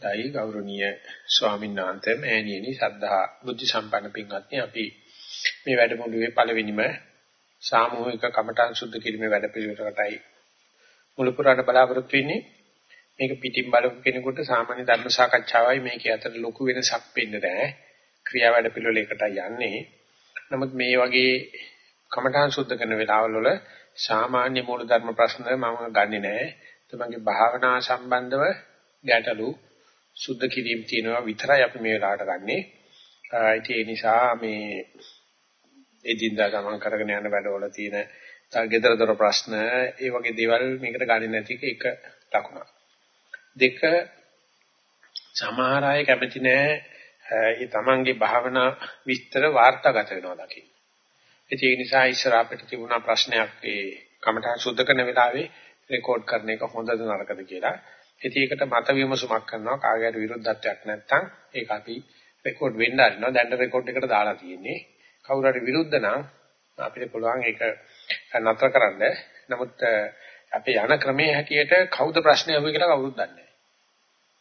දෛ ගෞරවනීය ස්වාමීන් වහන්සේ මෑණියනි සද්ධා බුද්ධ සම්පන්න පින්වත්නි අපි මේ වැඩමුළුවේ පළවෙනිම සාමූහික කමඨං සුද්ධ කිරීමේ වැඩපිළිවෙලකටයි මුල පුරාණ බලාපොරොත්තු වෙන්නේ. මේක පිටින් බලපු කෙනෙකුට සාමාන්‍ය ධර්ම සාකච්ඡාවයි මේකේ අතර ලොකු වෙනසක් වෙන්නේ නැහැ. ක්‍රියා වැඩපිළිවෙලකටයි යන්නේ. නමුත් මේ වගේ කමඨං සුද්ධ කරන වෙලාවල් වල සාමාන්‍ය මූල ධර්ම ප්‍රශ්න මම ගන්නෙ නැහැ. තමන්ගේ භාවනා සම්බන්ධව ගැටලු සුද්ධ කිරීම තියෙනවා විතරයි අපි මේ වෙලාවට ගන්නෙ. ඒ නිසා මේ එදින්දා ගමන් කරගෙන යන වැඩවල තියෙන ගෙදරදොර ප්‍රශ්න ඒ වගේ දේවල් මේකට ගන්නේ නැති එක ලකුණක්. දෙක සමහර අය කැමති නෑ ඒ තමන්ගේ භාවනා විස්තර වාර්තාගත වෙනවා දකින්න. ඒ නිසා ඉස්සර අපිට තිබුණා ප්‍රශ්නයක් ඒ කමඨාන් සුද්ධ කරන වෙලාවේ රෙකෝඩ් කරන එක හොඳද නරකද කියලා. ඉතින් ඒකට මත විමසුමක් කරනවා කාගේට විරුද්ධත්වයක් නැත්නම් ඒක අපි රෙකෝඩ් වෙන්න හරිනවා. දැන් රෙකෝඩ් එකට දාලා තියෙන්නේ. කවුරු හරි විරුද්ධ නම් අපිට පුළුවන් ඒක නතර කරන්න. නමුත් අපේ යන ක්‍රමයේ හැටියට කවුද ප්‍රශ්නේ අහුවේ කියලා කවුරුත් දන්නේ නැහැ.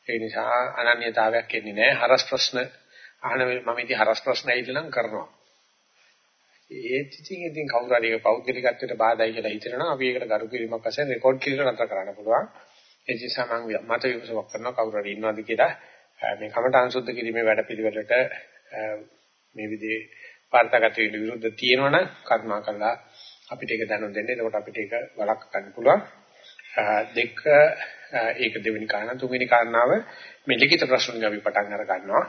ඒ නිසා අනන්‍යතාවයක් එන්නේ නැහැ. හරස් ප්‍රශ්න අහන මම ඉතින් හරස් ප්‍රශ්න ඇවිල්ලා නම් කරනවා. ඒත් ඉතින් ඉතින් කවුරු හරි පෞද්ගලිකත්වයට බාධායි කියලා හිතනවා අපි ඒකට ගරු කිරීමක් වශයෙන් රෙකෝඩ් කිරීම නතර කරන්න පුළුවන්. ඒ නිසා මම මත විමසවක් කරනවා කවුරු හරි ඉන්නවද කියලා මේ කමඨාන් සුද්ධ කිරීමේ වැඩපිළිවෙලට මේ විදිහේ වාර්තාගත වෙන විරුද්ධ තියෙනවනම් කර්මා කළා අපිට ඒක දැනුම් දෙන්න. එතකොට අපිට ඒක වළක්ව ගන්න පුළුවන්. දෙක ඒක දෙවෙනි කාරණා තුන්වෙනි කාරණාව මේ ලිඛිත ප්‍රශ්න අපි පටන් අර ගන්නවා.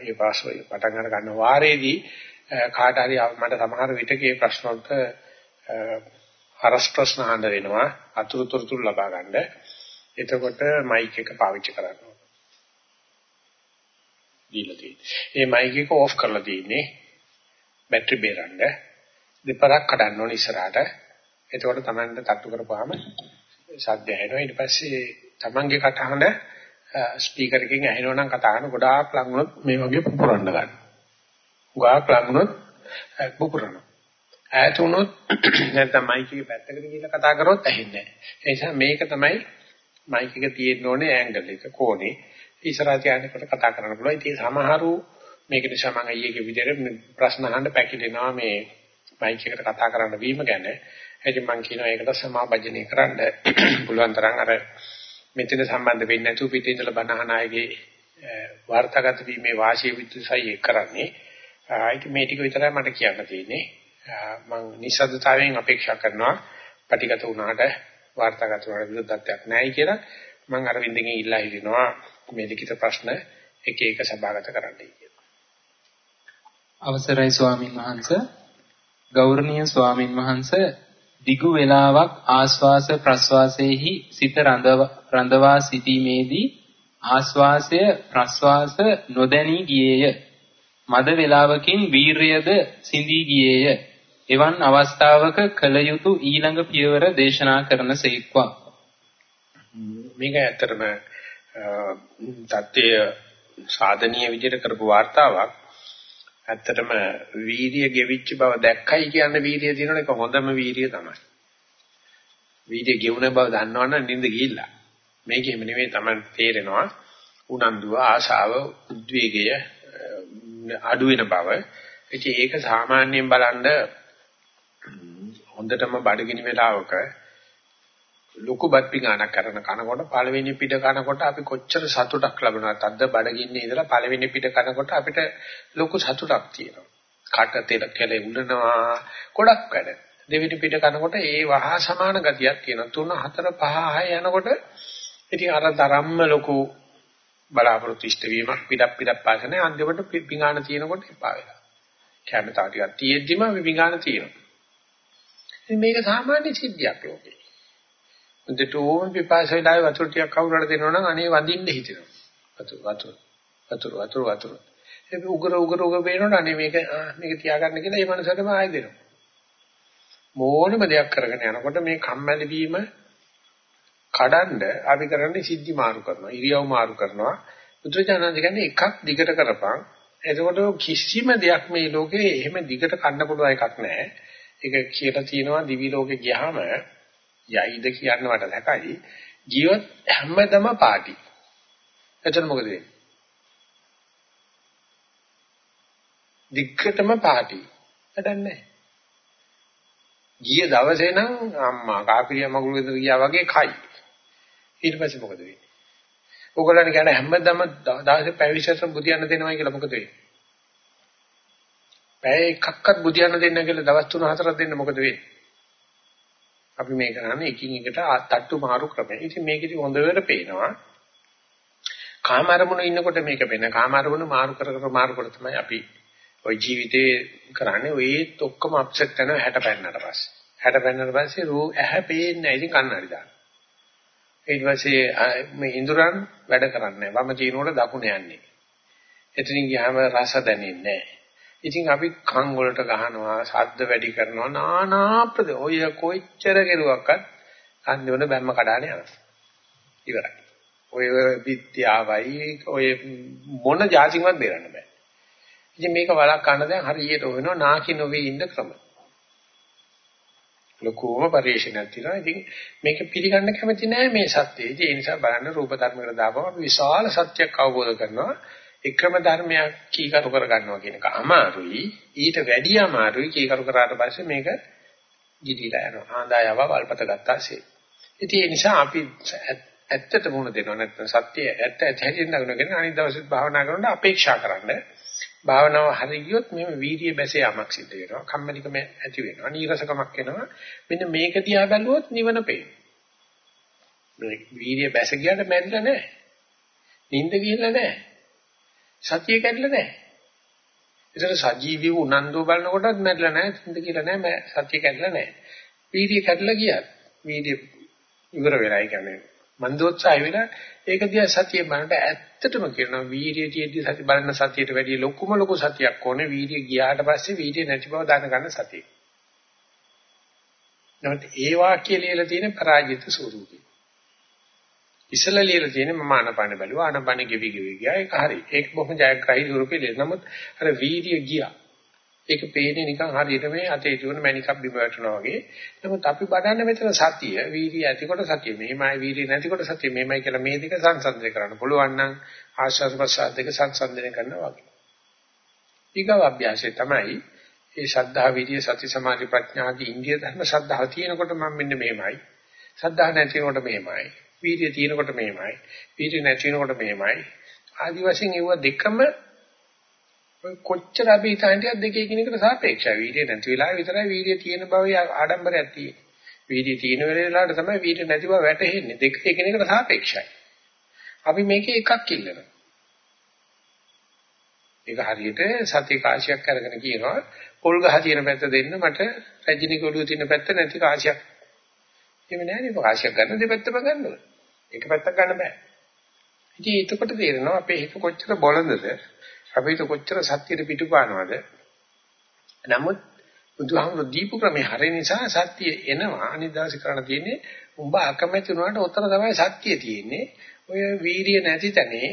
ඒ ප්‍රශ්න පටන් අර ගන්න වාරේදී කාට හරි මට සමහර විටක මේ ප්‍රශ්න වලට හරස් ප්‍රශ්න අහන්න වෙනවා අතුරු තොරතුරු ලබා ගන්න. එතකොට මයික් එක පාවිච්චි කරන්න ඕන. දීලා තියෙන්නේ. මේ මයික් එක ඕෆ් කරලා තියෙන්නේ. බැටරි බේරන්න. දෙපරක් කඩන්න ඕන ඉස්සරහට. එතකොට Tamanට තට්ටු කරපුවාම ශබ්ද ඇහෙනවා. ඊට පස්සේ Tamanගේ කටහඬ ස්පීකර් එකකින් ඇහෙනවා නම් කතා කරන ගොඩාක් ලඟ වුණොත් මේ වගේ පුපුරන්න ගන්න. ගොඩාක් ලඟ වුණොත් පුපුරනවා. ඈත වුණොත් නැත්නම් මයික් එකේ පැත්තකට ගිහිල්ලා කතා කරොත් ඇහෙන්නේ නැහැ. ඒ නිසා මේක තමයි මයික් එක තියෙන්න ඕනේ ඇන්ගල් එක කෝණේ. ඉස්සරහ තියානකොට කතා කරන්න පුළුවන්. ඉතින් සමහරු මේක නිසා මම අයියගේ විදිහට ප්‍රශ්න අහන්න පැකිලෙනවා මේ මයික් එකට කතා කරන්න වීම ගැන. ඉතින් මම කියනවා ඒකට සමාබජනය කරන්න පුළුවන් තරම් අර මෙතන සම්බන්ධ වෙන්නේ නැතුව පිටින් ඉඳලා බණ අහන අයගේ වාර්තාගත වීමේ වාසිය විද්‍යුසයි කරන්නේ. ඉතින් මේ ටික විතරයි මට කියන්න තියෙන්නේ. මම නිසද්දතාවයෙන් අපේක්ෂා කරනවා පටිගත වුණාට වාර්තාගත වුණාට විරුද්ධත්වයක් නැහැ කියලා මම අරවින්දගෙන් ඉල්ලා හිටිනවා මේ ලිඛිත ප්‍රශ්න එක එක සභාගත කරන්නයි කියලා. අවසරයි ස්වාමින් වහන්සේ ගෞරවනීය ස්වාමින් වහන්සේ දිගු වේලාවක් ආස්වාස ප්‍රස්වාසයේහි සිත රඳවා සිටීමේදී ආස්වාසය ප්‍රස්වාස නොදැනී ගියේය. මද වේලාවකින් වීරියද සිඳී ගියේය. එවන් අවස්ථාවක කල යුතු ඊළඟ පියවර දේශනා කරන සේක්වා. මේක ඇත්තටම தත්ත්වය සාධනීය විදිහට කරපු වார்த்தාවක්. ඇත්තටම වීර්ය ගෙවිච්ච බව දැක්කයි කියන්නේ වීර්ය තියෙනවනේ ඒක හොඳම වීර්ය තමයි. වීර්ය ගෙවුන බව දන්නවනම් නිින්ද ගිහිල්ලා. මේකෙම නෙමෙයි Taman තේරෙනවා. උනන්දුව ආශාව උද්වේගය අඩු වෙන බව. ඉතින් ඒක සාමාන්‍යයෙන් බලන්නේ හොඳටම බඩගිනි වෙලාවක ලොකු බත් පිඟානක් කරන කනකොට පළවෙනි පිට කනකොට අපි කොච්චර සතුටක් ලබනවද අද්ද බඩගින්නේ ඉඳලා පළවෙනි පිට කනකොට අපිට ලොකු සතුටක් තියෙනවා. කට තෙල කෙලේ උනනවා ගොඩක් වැඩ. දෙවෙනි පිට කනකොට ඒ වහා සමාන ගතියක් තියෙනවා. තුන හතර පහ හය යනකොට ඉතින් අර තරම්ම ලොකු බලාපොරොත්තු ඉෂ්ට වීමක් පිටක් පිටක් පාසනේ අන්තිමට පිඟාන තියෙනකොට එපා වෙනවා. කැමතා ටිකක් තියෙද්දිම පිඟාන තියෙනවා. ඉතින් මේක සාමාන්‍ය සිද්ධියක් ලෝකේ. හොඳට ඕම පිපාස වෙලාවේ වතුර ටිකක් කවුරුහට දෙනවා නම් අනේ වඳින්න හිතෙනවා. වතුර වතුර වතුර වතුර වතුර. ඒක උගර උගර උගර වෙනකොට අනේ මේක මේක තියාගන්න කියලා ඒ මනසටම ආයෙ දෙනවා. මොනම දෙයක් කරගෙන යනකොට මේ කම්මැලි වීම කඩන්ඩ අපි කරන්නේ සිද්ධි මාරු කරනවා. ඉරියව් මාරු කරනවා. බුදුචානන්ද කියන්නේ එකක් දිගට කරපන්. එතකොට කිසිම දෙයක් මේ ලෝකේ එහෙම දිගට කන්න පුළුවන් එකක් නැහැ. ඒක කියලා තියෙනවා දිවි ලෝකේ ගියාම යයිද කියන්න මට නැකයි ජීවත් හැමදම පාටි එතන මොකද වෙන්නේ? දික්කටම පාටි. වැඩන්නේ. ගිය දවසේ නම් අම්මා කාපිරිය මගුල් ගෙදර ගියා වගේ කයි. ඊට පස්සේ මොකද වෙන්නේ? ඕගොල්ලන් කියන හැමදම දවසේ පැය 20ක් බුදියන්න දෙනවා කියලා මොකද වෙන්නේ? පැය එකක්වත් බුදියන්න දෙන්න කියලා දවස් 3-4ක් දෙන්න මොකද වෙන්නේ? අපි මේ කරන්නේ එකින් එකට තට්ටු මාරු ක්‍රමය. ඉතින් මේකෙදි හොඳට පේනවා. කාම අරමුණු ඉන්නකොට මේක වෙන කාම අරමුණු මාරු කර කර මාරු කර තමයි අපි ওই ජීවිතේ කරන්නේ. ඔයත් ඔක්කොම අප්සෙට් කරනවා 60 පෙන්නට පස්සේ. 60 පෙන්නට පස්සේ රූ ඇහැ පේන්නේ නැහැ. ඉතින් කන්නරි දාන්න. ඊට පස්සේ මේ ඉඳුරන් වැඩ කරන්නේ නැහැ. වම චීනුවට දකුණ යන්නේ. එතනින් ගියාම රස දැනෙන්නේ නැහැ. ඉතින් අපි කන් වලට ගහනවා, ශබ්ද වැඩි කරනවා, নানা ප්‍රද ඔය කොච්චර කෙරුවක්වත් කන් දෙන බැම්ම කඩාන යනවා. ඉවරයි. ඔය විද්‍යාවයි ඔය මොන જાතින්වත් බේරන්න බෑ. ඉතින් මේක වලක් කරන දැන් හරියට වෙනවා නාකි නොවේ ඉන්න ක්‍රම. ලකෝම පරිශීනක් තියෙනවා. ඉතින් මේක පිළිගන්න කැමති නෑ මේ සත්‍යය. ඒ නිසා බලන්න රූප ධර්ම වල දාපම විශාල සත්‍යයක් අවබෝධ කරනවා. එකම ධර්මයක් කීකරු කර ගන්නවා කියන එක අමාරුයි. ඊට වැඩිය අමාරුයි කීකරු කරාට පස්සේ මේක ගිලිලා යනවා. ආඳායව වල්පත ගත්තාසේ. ඉතින් ඒ නිසා අපි ඇත්තට මුණ දෙනවා නැත්නම් සත්‍ය ඇත්ත ඇත්ත හැටියට නගනගෙන අනිත් දවසෙත් භාවනා කරනකොට අපේක්ෂා කරන්න. භාවනාව හරි ගියොත් මේ වීර්ය බැසේ යමක් සිද්ධ වෙනවා. කම්මැලිකම ඇති වෙනවා. නීරසකමක් එනවා. මෙන්න මේක දිහා බැලුවොත් නිවන පේනවා. මේ වීර්ය බැස ගියාට මැරිලා නැහැ. නිින්ද ගිහිල්ලා නැහැ. සතිය කැඩලා නැහැ. ඒතර සජීවීව උනන්දු බලනකොටත් මැරිලා නැහැ, තින්ද කියලා නැහැ, සතිය කැඩලා නැහැ. වීර්ය කැඩලා ගියා. වීර්ය ඉවර වෙලා කියන්නේ මන්දෝත්සාහය වෙලා ඒක දිහා සතිය බලනට ඇත්තටම කියනවා වීර්යය තියෙද්දි සති බලන සතියට වැඩිය ලොකුම ලොකු සතියක් ඕනේ වීර්ය ගියාට පස්සේ වීර්ය නැති බව දැනගන්න සතිය. නමුත් ඒ වාක්‍යය ලියලා තියෙන පරාජිත ස්වරූපය. ඉස්සලා ලියලා තියෙන්නේ මම ආනපන බැලුවා. ආනපන ගෙවි ගෙවි ගියා. ඒක හරි. ඒක බොහොම ජයග්‍රහී ස්වරූපේ ලියන නමුත් අර වීර්ය ගියා. ඒක පේන්නේ නිකන් හරියට මේ අතේ තිබුණ මණිකක් බිම වැටුණා වගේ. නමුත් අපි බඩන්නේ මෙතන සතිය වීර්ය ඇතිකොට සතිය මෙහෙමයි වීර්ය නැතිකොට සතිය මෙහෙමයි කියලා මේ දෙක සංසන්දනය කරන්න පුළුවන් නම් ආශ්වාස ප්‍රශ්වාස දෙක සංසන්දනය කරනවා වගේ. ඊගව අභ්‍යාසය තමයි ඒ ශද්ධා විරිය සති සමාධි ප්‍රඥා ආදී ඉන්දිය ධර්ම ශද්ධාව තියෙනකොට මම මෙන්න මෙහෙමයි ශද්ධා නැතිනකොට මෙහෙමයි වීර්ය තියෙනකොට මෙහෙමයි. වීර්ය නැති වෙනකොට මෙහෙමයි. ආදි වශයෙන් ඒව දෙකම කොච්චර අපි හිතන්නේ දෙකේ කිනකට සාපේක්ෂයි. වීර්ය නැති වෙලාවෙ විතරයි වීර්ය තියෙන බව ආඩම්බරයක් තියෙන්නේ. වීර්ය තියෙන වෙලාවට තමයි වීර්ය නැති බව වැටහෙන්නේ. දෙක එකිනෙකට සාපේක්ෂයි. අපි මේකේ එකක් ඉල්ලනවා. ඒක හරියට සත්‍ය කාශයක් අරගෙන කියනවා පොල් ගහ තියෙන පැත්ත දෙන්න මට රජිනි කොළුව තියෙන පැත්ත නැති කාශයක්. එහෙම නෑ නේ කාශයක් ගන්න දෙපැත්තම ගන්න ඕනේ. ඒක පැත්තක් ගන්න බෑ. ඉතින් එතකොට තේරෙනවා අපේ හිත කොච්චර බොළඳද අපේ හිත කොච්චර සත්‍යයට පිටුපානවද. නමුත් බුදුහාමුදුරු දීපු ක්‍රමේ හරිය නිසා සත්‍ය එනවා අනිදාස කරණ තියෙන්නේ උඹ අකමැති වුණාට උතර තමයි සත්‍ය තියෙන්නේ. ඔය වීරිය නැති තැනේ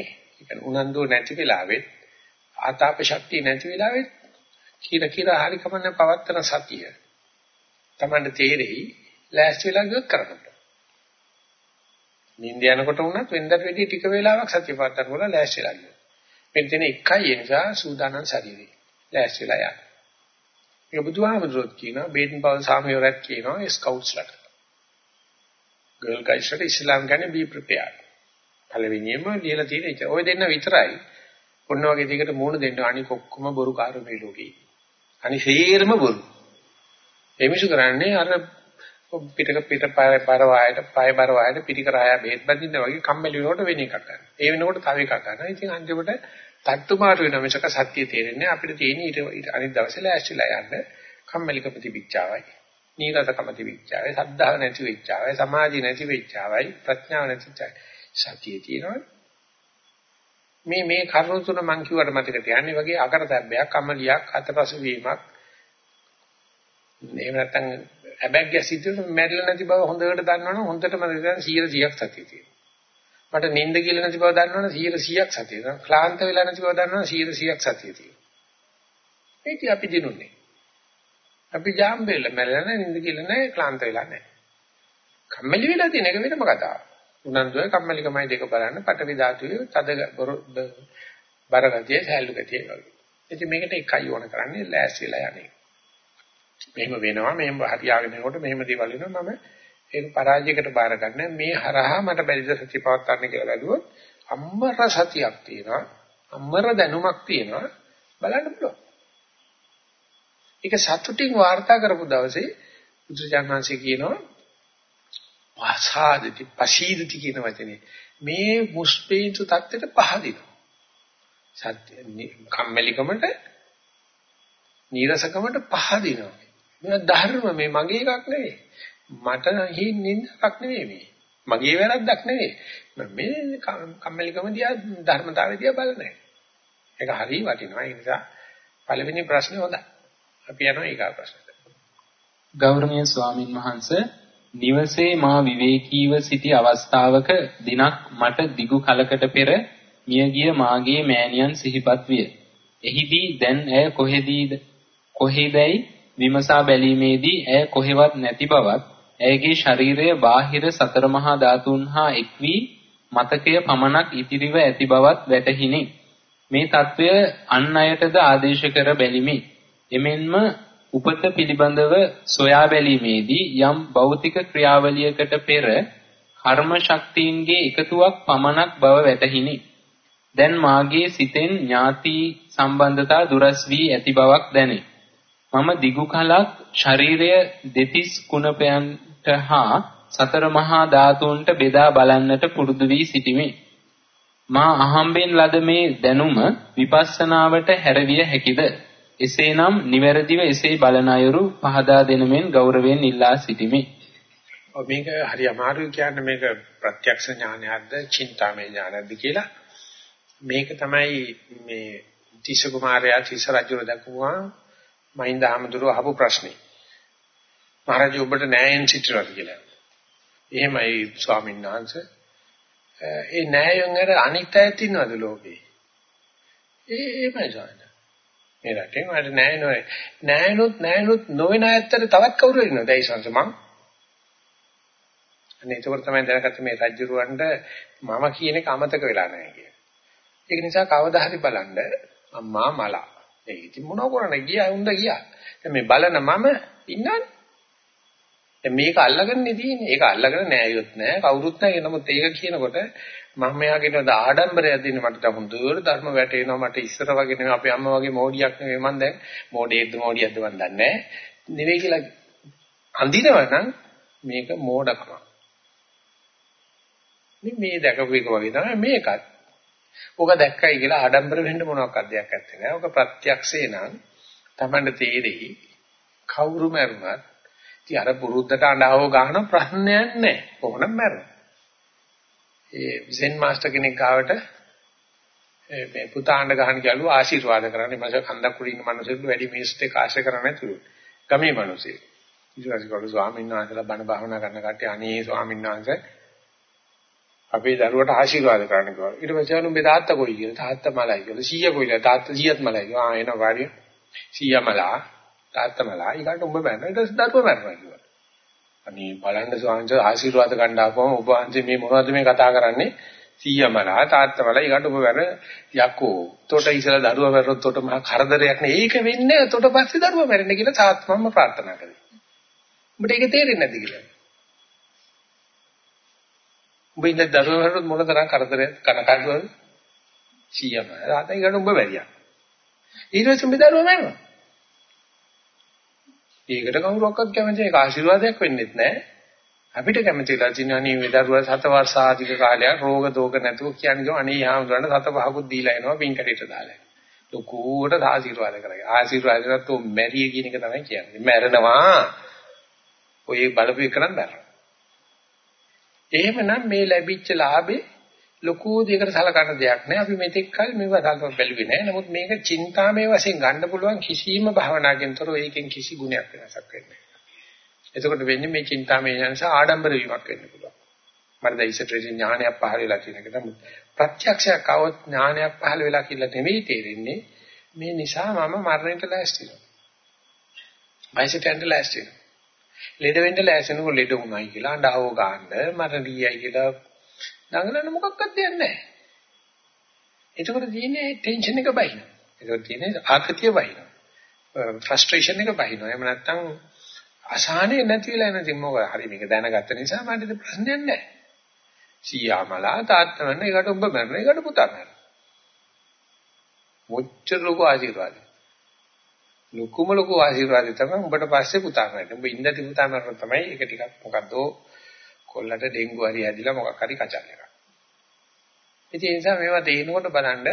උනන්දු නැති වෙලාවෙත් ආතාප ශක්තිය නැති වෙලාවෙත් කීර කීර හරි කමන්න පවත්තන සතිය. තමන්න තේරෙයි ලෑස්ති වෙලා ගියොත් කරගන්න. නිින්ද යනකොට වුණත් වෙනදට වැඩි ටික වේලාවක් සතිය පාත්තන කරලා ලෑස්තිලා ගියා. මෙන්න තියෙන එකයි ඒ නිසා සූදානම් ශරීරය. ලෑස්තිලා යන්න. ඒක බුදුහාමුදුරුවෝ කියනවා බේඩන් පවල් සාමයෝරත් කියනවා ස්කවුට්ස්ලට. ගර්ල් ගයිස්ලට ඉස්ලාම් ගැන be prepared. පළවෙනියෙන්ම ලියලා තියෙන එක. ඔය දෙන්න විතරයි ඔන්න වගේ දෙයකට මුහුණ දෙන්න අනික ඔක්කොම බොරු කාර්ය මේ ලෝකේ. අනිත් හේරම බොරු. එමිසු කරන්නේ අර පිටක පිට පාය බර වායට පාය බර වායට පිටිකර ආය බෙහෙත් බඳින්න වගේ කම්මැලි වෙනකොට වෙන එකක් ගන්න. ඒ වෙනකොට තව එකක් ගන්නවා. ඉතින් අන්තිමට තට්ටු මාරු වෙන මිසක සත්‍ය තේරෙන්නේ අපිට තියෙන ඊට අනිත් දවසේ ලෑස්තිලා යන්න කම්මැලිකම තිබිච්චාවයි. නීරසකම තිබිච්චාවයි. සද්ධාව නැති වෙච්චාවයි. සමාධිය නැති වෙච්චාවයි. ප්‍රඥාව නැති වෙච්චාවයි. සතිය තියෙනවා. මේ මේ කරුණු තුන මං කිව්වට මතක තියාගන්න වගේ අකරතැබ්බයක්, අමලියක්, අතපසු වීමක් එහෙම නැත්නම් ඇබැග්ගය සිද්ධ මැරිලා නැති බව හොඳට දන්නවනම් හොඳටම දැන් 100ක් සතිය තියෙනවා. මට නිින්ද කියලා නැති බව දන්නවනම් 100ක් සතිය තියෙනවා. ක්ලාන්ත වෙලා නැති බව දන්නවනම් 100ක් සතිය තියෙනවා. ඒක අපි දිනුනේ. අපි ජාම් වෙලා මැරෙලා නැහැ නිින්ද කියලා නැහැ ක්ලාන්ත වෙලා නැහැ. කම්මැලි වෙලා තියෙන එක වෙනම කතාවක්. උනන්දුව කම්මැලිකමයි දෙක බලන්න පටවි ධාතුවේ තද බර ගතිය සැලු ගතිය වගේ. ඉතින් මේකට එකයි ඕන කරන්නේ ලෑස්තිලා යන්නේ. මෙහෙම වෙනවා මෙහෙම හරියාගෙන යනකොට මෙහෙම දේවල් වෙනවා මම ඒක පරාජයකට බාර ගන්න මේ හරහා මට බැරිද සත්‍ය පවත්වන්න කියලා බැලුවොත් අම්මර සතියක් තියෙනවා අම්මර දැනුමක් තියෙනවා බලන්න පුළුවන්. ඒක සතුටින් වාර්තා කරපු දවසේ බුදුජානනාංශය කියනවා වාසාදති පශීදති කියන වචනේ මේ මුස්පේන්තු தත්ත්වයට පහදිනවා. සත්‍ය කම්මැලිකමට නීරසකමට පහදිනවා. මේ ධර්ම මේ මගේ එකක් නෙවෙයි. මට හින්නින්දක් නෙවෙයි මේ. මගේ වැරද්දක් නෙවෙයි. මේ කම්මැලිකම දිහා ධර්මතාවය දිහා බලන්නේ. ඒක හරිය වටිනවා. ඒ නිසා පළවෙනි ප්‍රශ්නේ හොඳයි. අපි යනවා ඊගා ප්‍රශ්නට. ගෞරවනීය ස්වාමින් වහන්සේ නිවසේ මා විවේකීව සිටි අවස්ථාවක දිනක් මට දිගු කලකට පෙර මියගිය මාගේ මෑණියන් සිහිපත් විය. එහිදී දැන් ඇය කොහෙදීද කොහෙදයි විමසා බැලීමේදී ඇය කොහෙවත් නැති බවත් ඇයගේ ශරීරය බාහිර සතර මහා ධාතුන් හා එක් වී මතකය පමණක් ඉතිරිව ඇති බවත් වැටහිණි. මේ తත්වය අන් අයටද ආදේශ කර බැලිමි. එමෙන්ම උපත පිළිබඳව සොයා බැලීමේදී යම් භෞතික ක්‍රියාවලියකට පෙර කර්ම ශක්තියින්ගේ එකතුවක් පමණක් බව වැටහිණි. දැන් මාගේ සිතෙන් ඥාති සම්බන්ධතා දුරස් වී ඇති බවක් දැනේ. මම දිගු කලක් ශරීරය දෙතිස් කුණපයන්ට හා සතර මහා ධාතුන්ට බෙදා බලන්නට පුරුදු වී සිටිමි. මා අහම්බෙන් ලද මේ දැනුම විපස්සනාවට හැරවිය හැකිද? එසේනම් නිවැරදිව එසේ බලන අයුරු පහදා දෙනමෙන් ගෞරවයෙන් ඉල්ලා සිටිමි. ඔව් මේක හරි අමාරුයි කියන්නේ මේක ප්‍රත්‍යක්ෂ ඥානයක්ද, චින්තාමය ඥානයක්ද කියලා. මේක තමයි මේ තිස්ස කුමාරයා තිස්ස රජුව දක්වුවා මහින්ද ආමඳුරෝ අහපු ප්‍රශ්නේ. මහරජා ඔබට න්යායෙන් සිටිනවා කියලා. එහෙමයි ස්වාමීන් වහන්සේ. ඒ න්යායෙන් අර අනිත් අයත් ඉන්නවද ලෝකේ? ඒ එහෙමයි ස්වාමීන් මේ රටේ මට නෑ නෝයි. නෑනොත් නෑනොත් නොවන අයත්තට තවත් කවුරු ඉන්නවද? ඒ සංස මං. අනේ ඒක තමයි දැනගත්තේ මේ රජුරවන්ට මම කියන එක අමතක වෙලා නැහැ කියලා. ඒක නිසා කවදා හරි බලන්න අම්මා මලා. ඒක ඉතින් මොනව කරන්නේ ගියා උන්ද ගියා. දැන් මේ බලන මම ඉන්නවනේ. දැන් මේක අල්ලගෙන තියෙන්නේ. ඒක අල්ලගෙන නෑයොත් නෑ කවුරුත් නෑ. නමුත් ඒක කියනකොට මම මෙයාගෙනද ආඩම්බරයක් දෙන්න මට තම දුර ධර්ම වැටේනවා මට ඉස්සර වගේ නෙවෙයි අපේ අම්මා වගේ මෝඩියක් නෙවෙයි මම දැන් මෝඩේද්ද මෝඩියක්ද මන් දන්නේ නෑ. නෙවෙයි කියලා අඳිනවා නම් මේක මෝඩකම. මේ දැකපු එක වගේ තමයි මේකත්. ඕක දැක්කයි කියලා ආඩම්බර වෙන්න මොනවාක්වත් දෙයක් නැත්තේ නෑ. ඕක ප්‍රත්‍යක්ෂේ නම් Tamanne තේරෙයි. කවුරු මරුණත් ඉතින් අර පුරුද්දට අඬාව ගන්න ප්‍රශ්නයක් නෑ. කොහොමද මැරෙන්නේ? ඒ සෙන් මාස්ටර් කෙනෙක් ගාවට මේ පුතාණ්ඩ ගහන කියලු ආශිර්වාද කරන්නේ මම කන්දක් උඩ ඉන්න මිනිස්සුන්ට වැඩි මිනිස්සුත් එක්ක ආශය කරන්නේ නැතුළු. ගමේ මිනිස්සු. ඊට පස්සේ ස්වාමීන් වහන්සේලා බණ භාවනා කරන කට්ටිය අනේ ස්වාමීන් වහන්සේ අපේ දරුවට ආශිර්වාද කරන්න කිව්වා. ඊට පස්සේ අනුඹේ තාත්තා කොයි කියලා. තාත්තා මලයි කියලා. සීයා කොයිලා. තාත්තා සීයත් මලයි කිව්වා. ආ එනවා වාරිය. සීයා මලා. තාත්තා මලා. ඊකට උඹ බෑන. ඊට පස්සේ දරුවා මරනවා කිව්වා. අනේ බලන්න ස්වාමීන් වහන්සේ ආශිර්වාද ගන්න ආපුවම ඔබ වහන්සේ මේ මොනවද මේ කතා කරන්නේ? සීයා මලා. තාත්තා මලා. ඊකට උඹ වැර යකෝ. තොට ඉසලා දරුවා වැරොත් තොට මහා කරදරයක් නේ. ඒක වෙන්නේ තොට පස්සේ දරුවා මැරෙන්න කියලා තාත්තා මම ප්‍රාර්ථනා කළේ. උඹට ඒක තේරෙන්නේ නැද්ද කියලා? උඹ ඉන්න දරුවෝ මොන තරම් කරදරයක් කනකටවල සීයම. රාතයි ගන්න උඹ බැරියා ඊට පස්සේ උඹ දරුවෝ මරනවා ඒකට කවුරක්වත් කැමති ඒක ආශිර්වාදයක් වෙන්නෙත් නැහැ. අපිට කැමතිලා තියෙනවනේ මේ දරුවා සත වර්ෂ ආධික කාලයක් රෝග දෝක නැතුව කියන්නේ අනේ යාමුදුරන්ට සත පහකුත් දීලා එනවා පින්කඩේට දාලා. ලොකුවට ආශිර්වාද කරගන්න. ආශිර්වාදවත් උ මැරිය කියන එක තමයි කියන්නේ. මැරෙනවා. ඔය බලපු එක නම් මැරෙනවා. එහෙමනම් මේ ලැබිච්ච ලාභේ ලොකු දෙයකට සලකන්න දෙයක් නෑ. අපි මෙතෙක් කල මේව සලකව බැලුවේ නෑ. නමුත් මේක චින්තාමය වශයෙන් ගන්න පුළුවන් කිසිම භාවනාවකින් තොරව ඒකෙන් කිසි ගුණයක් වෙනසක් වෙන්නේ නෑ. එතකොට වෙන්නේ මේ චින්තාමය ඥානස ආඩම්බර වීමක් වෙන්න පුළුවන්. මරද ඉස්සරට ඥානයක් පහළ වෙලා කියන එක තමයි. ප්‍රත්‍යක්ෂයක් આવොත් ඥානයක් පහළ වෙලා කියලා නෙමෙයි තේරෙන්නේ. මේ නිසා මම මරණයට ලෑස්ති වෙනවා. වයසට යන්න ලෑස්ති වෙනවා. ලෙඩ වෙන්න ලෑසෙනකොට ලෙඩ වුණයි කියලා අඬව ගන්න මරණීයයි කියලා දඟලන්න මොකක්වත් දෙයක් නැහැ. එතකොට තියෙන්නේ ටෙන්ෂන් එක බහින. එතකොට තියෙන්නේ ආකතිය බහින. ෆ්‍රස්ට්‍රේෂන් එක බහින. එහෙම නැත්නම් අසහනේ නැති වෙලා නැති මොකද හරි මේක දැනගත්ත නිසා මට ප්‍රශ්නයක් නැහැ. සීයා මලා තාත්තා මරන එකට උඹ මරන එකට පුතා මරන. මොච්චර ලොකු ආශිර්වාදයක්. ලොකුම ලොකු ආශිර්වාදය තමයි උඹට පස්සේ පුතා මරන්නේ. උඹ ඉඳි පුතා මරන තමයි ඒක ටිකක් මොකද්ද කොල්ලට ඩෙන්ගු හරි ඇදිලා මොකක් හරි කචල් එකක්. ඉතින් ඒ නිසා මේවා තේිනකොට බලන්න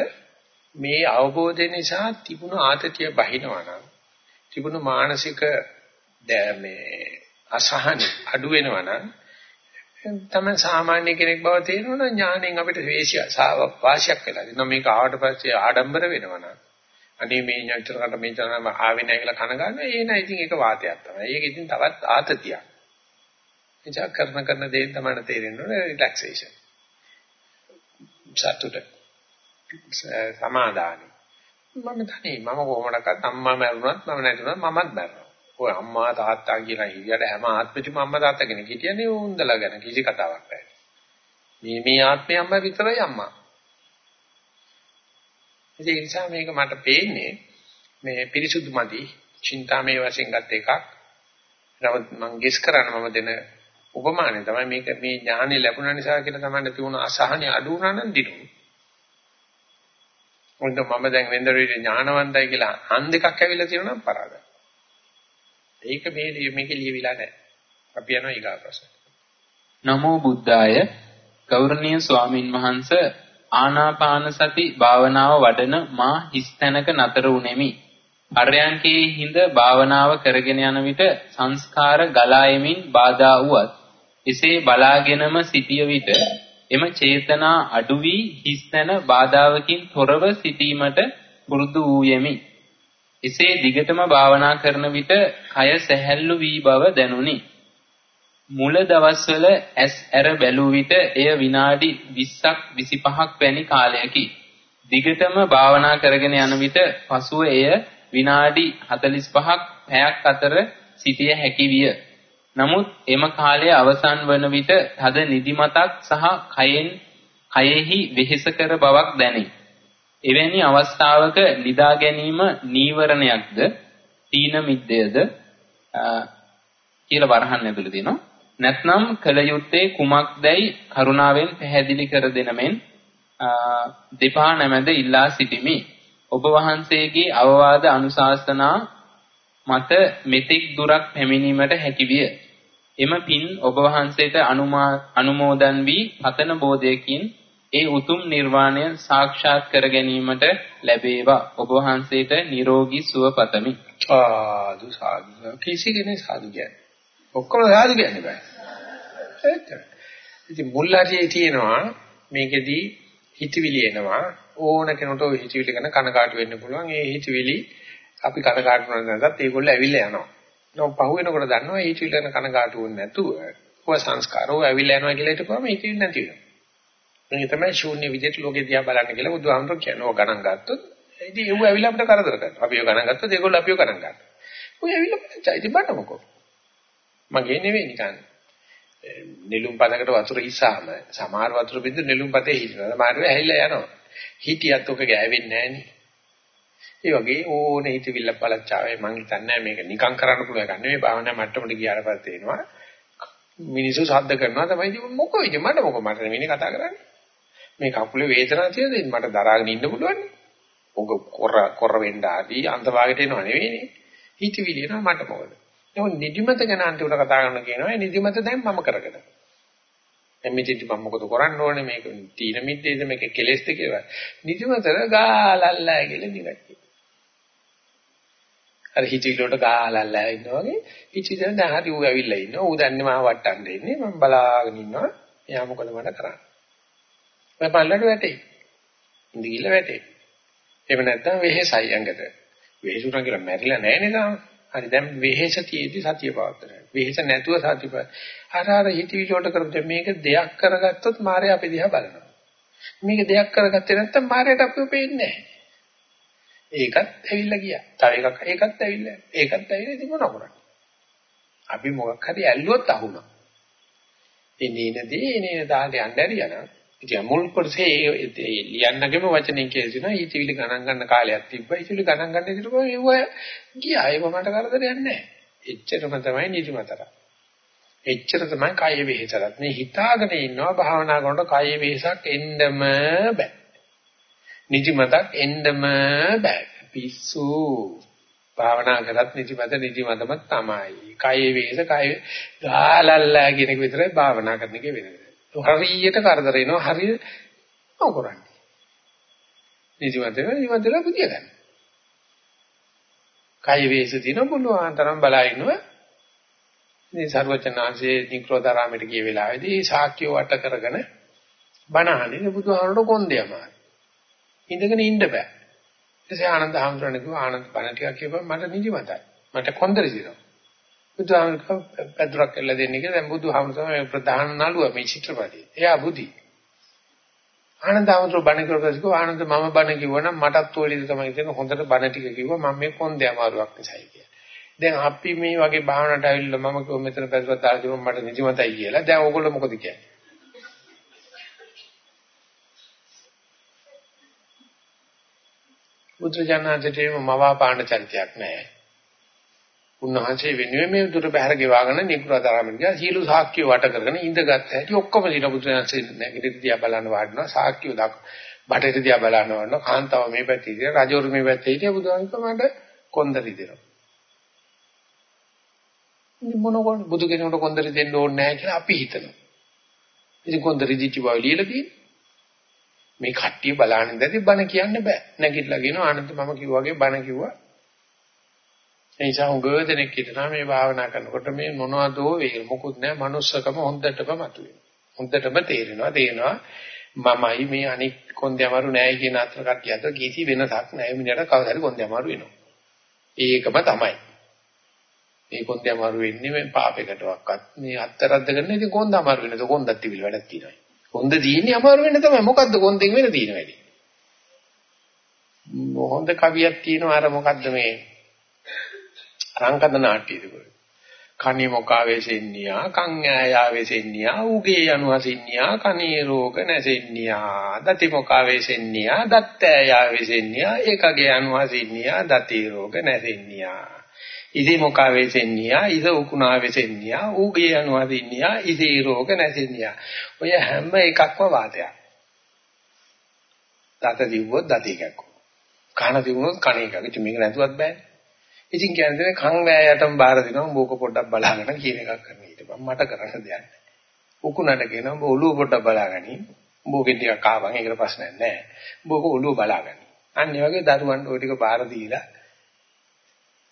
මේ අවබෝධය නිසා තිබුණු ආතතිය බහිනවා නම් තිබුණු මානසික මේ අසහන අඩු වෙනවා නම් තමයි සාමාන්‍ය කෙනෙක් බව තේරෙනවා ඥාණයෙන් අපිට වේශය වාසියක් වෙලා දෙනවා මේක ආවට පස්සේ ආඩම්බර වෙනවා නම් අනේ මේ ඥානතරකට මේ තරම ආවේ නැහැ කියලා කන ගන්න ඒ නෑ ඉතින් ඒක වාතයක් තමයි. ඒක ඉතින් තවත් ආතතියක්. එචා කරන කරන දේ තමයි තේරෙන්නේ රිලැක්සේෂන් සතුට. සමාදානයි මම තනි මම කොහොමඩක්වත් අම්මා මැරුණත් මම නැතුණත් මමත් මැරෙනවා. ඔය අම්මා තාත්තා කියලා හිවියට හැම ආත්මෙදිම අම්මා තාත්තා කෙනෙක් හිටියනේ උන්දලා ගැන කිසි කතාවක් නැහැ. මේ මේ ආත්මේ අම්මා විතරයි අම්මා. ඒ නිසා මේක මට පේන්නේ මේ පිරිසුදු මදි චින්තාමේ වශයෙන් ගත් එකක්. නමුත් මම ගෙස් කරන්න මම දෙන උපමානය තමයි මේක මේ ඥානෙ ලැබුණ නිසා කියලා තමයි තියුණු අසහනෙ අඩු වුණා නම් දිනුනේ. මොකද මම දැන් වෙන්දරේ ඥානවන්තයි කියලා අන් දෙකක් ඇවිල්ලා තියෙනවා නම් පරාදයි. ඒක මේ මේකේ ලියවිලා නැහැ. අපි යනවා ඊගා ප්‍රශ්න. නමෝ බුද්ධාය ගෞරවනීය ස්වාමින් වහන්සේ ආනාපාන සති භාවනාව වඩන මා හිස් තැනක නතර වුනේමි. අරයන්කේ හිඳ භාවනාව කරගෙන යන විට සංස්කාර ගලා යමින් බාධා වුවත් එසේ බලාගෙනම සිටිය විට එම චේතනා අඩු වී හිස් තැන බාධාවකින් තොරව සිටීමට පුරුදු වූයෙමි. එසේ දිගටම භාවනා කරන විට කය සැහැල්ලු වී බව දැනුනි. මුල දවස්වල ඇස් ඇර බැලූ විට එය විනාඩි 20ක් 25ක් වැනි කාලයකි. දිගටම භාවනා කරගෙන යන විට පසුව එය විනාඩි 45ක් පැයක් අතර සිටිය හැකි විය. නමුත් එම කාලය අවසන් වන විට තද නිදිමතක් සහ කයෙන් කයෙහි වෙහෙසකර බවක් දැනේ. එවැනි අවස්ථාවක නිදා ගැනීම නීවරණයක්ද තීන මිද්දයද කියලා වරහන් ඇතුළේ තියෙනවා. නැත්නම් කල යුත්තේ කුමක්දයි කරුණාවෙන් පැහැදිලි කර දෙන මෙන් දෙපා නැමැද ඉල්ලා සිටිමි. ඔබ වහන්සේගේ අවවාද අනුශාසනා මත මෙතෙක් දුරක් පැමිණීමට හැකිවිය. එම පින් ඔබ වහන්සේට අනුමෝදන් වී පතන බෝධයකින් ඒ උතුම් නිර්වාණය සාක්ෂාත් කර ගැනීමට ලැබේවා. ඔබ වහන්සේට නිරෝගී සුව පතමි. සාදු සාදු. කිසි කෙනෙක් සාදු කියන්නේ. ඔක්කොම සාදු කියන්නේ බෑ. ඒත් ඉතින් මුල් හරියේ තියෙනවා මේකෙදී හිතවිලි එනවා ඕන කෙනෙකුට ওই හිතවිලි ගැන කනකාටු වෙන්න පුළුවන්. ඒ හිතවිලි අපි කනකාටු නැත්නම් ඒගොල්ලෝ ඇවිල්ලා යනවා. නෝ පහු වෙනකොට දන්නවා ඒ හිතවිලි ගැන කනකාටු වෙන්නේ නැතුව ඔය සංස්කාරෝ ඇවිල්ලා යනවා කියලා හිතපුවම හිතවිලි නැති වෙනවා. මේක තමයි ශූන්‍ය විදිහට ලෝකෙ දිහා බලන්න කියලා බුදුහාමුදුරුවෝ කියන්නේ. ඔය ගණන් ගත්තොත් ඉතින් ඒව ඇවිල්ලා අපිට කරදර කරනවා. අපි ඔය ගණන් ගත්තොත් ඒගොල්ලෝ අපිව ගණන් ගන්නවා. ඔය ඇවිල්ලා බලච්චා ඉතින් බලමුකෝ. මගේ නෙවෙයි නිකන්. නෙළුම් පතකට වතුර ඉස්සාම සමහර වතුර බින්දු නෙළුම් පතේ හිටිනවා. සමහරව ඇහිලා යනවා. හිටියත් ඔක ගෑවෙන්නේ නැහනේ. ඒ වගේ ඕනේ හිතවිල්ල බලච්චාවේ මං හිතන්නේ මේක නිකන් කරන්න පුළුවන් එකක් නෙවෙයි භාවනා මට්ටමට ගියාට පස්සේ එනවා. මිනිස්සු සද්ද කරනවා තමයි මොකෝ ඉතින් මට මොකෝ මට නෙවෙයි කතා කරන්නේ. මේ කකුලේ වේදනාවක් තියෙද මට දරාගෙන ඉන්න පුළුවන් නේ. ඔක කොර කොර වෙන්න ආදී අන්තභාගයට එනව නෙවෙයිනේ. හිතවිලි එනවා මට මොකද? ඒක නිදිමත ගැන අන්තිමට කතා කරන කියනවා. නිදිමත දැන් මම කරගෙන. එම්මිටිට මම මොකද කරන්න ඕනේ මේක තීන මිද්දේද මේක කෙලෙස්ද කියලා. නිදිමතර ගාලල්ලා කියලා නිකන්. අර හිතවිලි වලට ගාලල්ලා ඉන්නවා වගේ හිතවිලි දැන් හරි ඌ ඇවිල්ලා ඉන්නවා. ඌ දන්නේ මාව වට්ටන්න ඉන්නේ. මම බලාගෙන ඉන්නවා. එයා මොකද මට කරන්නේ? ඔය පල්ලට වැටේ. ඉඳ ගිල්ල වැටේ. එහෙම නැත්නම් වෙහෙසයි ඇඟට. වෙහෙසුණා කියලා මැරිලා නැහැ නේද? හරි දැන් වෙහෙස තියේදී සතිය පවත්තරයි. වෙහෙස නැතුව සතිය පව. අර අර හිතවිලි වලට කරමුද මේක දෙයක් කරගත්තොත් මාරය අපි දිහා බලනවා. මේක දෙයක් කරගත්තේ නැත්නම් මාරයට අපිව පේන්නේ නැහැ. ඒකත් ඇවිල්ලා ගියා. තව එකක් ඒකත් ඇවිල්ලා. ඒකත් ඇවිල්ලා ඉතින් මොන කරන්නේ? අපි මොකක් හරි ඇල්ලුවොත් අහුණා. එන්නේ නැදී එනේ දාට යන්න ඇරියා නම් ඉතින් මුල් කොටසේ ලියන්නගෙම වචනෙන් කියනවා ඊටිවිලි ගණන් ගන්න කාලයක් තිබ්බා. ඊටිවිලි ගණන් ගන්න ඉදිරියට ඒව ගියා. ඒව මට කරදරයක් නැහැ. එච්චරම තමයි නිදිමතර. එච්චර තමයි කය වෙහෙසලත්. මේ හිතාගෙන ඉන්නවා භාවනා කරනකොට කය වෙහෙසක් එන්නම බෑ. නිදිමතක් එන්නම බෑ. පිස්සු. භාවනා කරත් නිදිමත නිදිමතම තමයි. කය වෙහෙස කය ගාලල්ලා කියන එක විතරයි භාවනා කරන එක වෙන්නේ. හරියට කරදර එනවා හරියට නොකරන්නේ. නිදිමත වෙනවා නිදිමත වෙලා පුදිය ගන්න. කය වේස දින පුළුවන් තරම් බලා ඉන්නවා. ඉතින් සර්වචනාංශයේ නික්‍රෝධාරාමයට ගිය වෙලාවේදී ශාක්‍යව වට කරගෙන බණ අහන්නේ බුදුහාමරට කොන්දේමයි. ඉඳගෙන ඉන්න බෑ. ඊටසේ ආනන්ද හැමෝටම කිව්වා ආනන්ද බණ ටිකක් කියපන් මට නිදිමතයි. මට කොන්දර දිනවා. බුදුහාමර පැදුරක් කියලා දෙන්නේ කියලා දැන් බුදුහාමර තමයි ප්‍රධාන නළුවා මේ චිත්‍රපටයේ. එයා බුද්ධි. ආනන්ද ආමතුරු බණ කරපස් කිව්වා ආනන්ද මම බණ කිව්වනම් මටත් තෝලිද තමයි කියන හොඳට බණ ටික කිව්වා මම මේ කොන්දේ අමාරුවක් නිසායි කියලා. දැන් අපි මේ වගේ භාවනාවට ඇවිල්ලා මම කිව්ව මෙතන පැදුරක් දාලා තිබුණ මට නිදිමතයි කියලා. දැන් ඕගොල්ලෝ මොකද කියන්නේ? බුදුජානනාථේ මවා පාණ්ඩ චරිතයක් නැහැ. උන්වහන්සේ වෙනුවෙන් මේ දුර බැහැර ගෙවාගෙන නිකුරාදාරාමෙන් ගියා. සීළු සාක්කිය වට කරගෙන ඉඳගත් හැටි ඔක්කොම දින බුදුන්සේ නැගිටිට දිහා බලන්න වාඩිනවා සාක්කිය දක් බටේට දිහා බලන්න වඩනවා. කාන්තාව මේ පැත්තේ ඉතින් රජවරු මේ පැත්තේ හිටිය බුදුහාමුදුරුවෝ මට කොන්දරි දෙනවා. ඉතින් මොන බුදු කෙනෙකුට කොන්දරි දෙන්න ඕනේ නැහැ කියලා අපි හිතනවා. ඉතින් කොන්දරි දීච්ච බව ලියලා තියෙන්නේ. මේ කට්ටිය බලන්න ඉඳදී බණ කියන්න බෑ. නැගිටලා කියනවා ආනන්ද මම කිව්වාගේ බණ කිව්වා. ඒ නිසා උගව දෙනෙක් හිටනවා මේ භාවනා කරනකොට මේ මොනවදෝ වේ මොකුත් නැහැ manussකම හොඳටම මතුවේ. හොඳටම තේරෙනවා තේරෙනවා මමයි මේ අනික් කොන්දේ අමාරු නැහැ කියන අතර කට්ටිය අතර කිසි වෙනසක් නැහැ මිනිහට කවදා හරි කොන්දේ අමාරු වෙනවා. ඒකම තමයි. මේ කොන්දේ අමාරු වෙන්නේ මේ පාපයකටවත් මේ අත්තරද්දගෙන ඉතින් කොන්ද අමාරු වෙනද කොන්දත් තිබිල වැඩක් තියෙනවා. කොන්ද දීන්නේ අමාරු වෙන්න තමයි. මොකද්ද කොන්දෙන් වෙන තියෙන වැඩි. හොඳ කවියක් තියෙනවා අර මොකද්ද මේ රංකද නාට්‍යයද කණි මොකාවේසෙන්නියා කන් ඈයාවේසෙන්නියා උගේ යනුවසින්නියා කනේ රෝග නැසෙන්නියා දති මොකාවේසෙන්නියා දත් ඈයාවේසෙන්නියා ඒකගේ යනුවසින්නියා දති රෝග නැසෙන්නියා. ඉදි මොකාවේසෙන්නියා ඉද උකුණාවේසෙන්නියා උගේ යනුවසින්නියා ඉදි රෝග නැසෙන්නියා. ඔය හැම එකක්ම වාතයක්. දත දිව්වොත් දති එකක් කන දිව්වොත් කණ එකක් ඉතින් මේක නැතුවත් බෑනේ ඉතින් කියන්නේ කන් වෑයටම බාර දෙනවා උඹ ඕක පොඩ්ඩක් බලාගෙන කියන එකක් කරන්න හිටපන් මට කරන්න දෙයක් නැහැ. උකුණට කියනවා උඹ ඔළුව පොඩ්ඩක් බලාගනි. උඹ ඔකෙන් ටිකක් කාවන් ඒකට ප්‍රශ්නයක් නැහැ. උඹ ඔක ඔළුව බලාගනි. අන්න ඒ වගේ දරුවන්ට ওই ටික බාර දීලා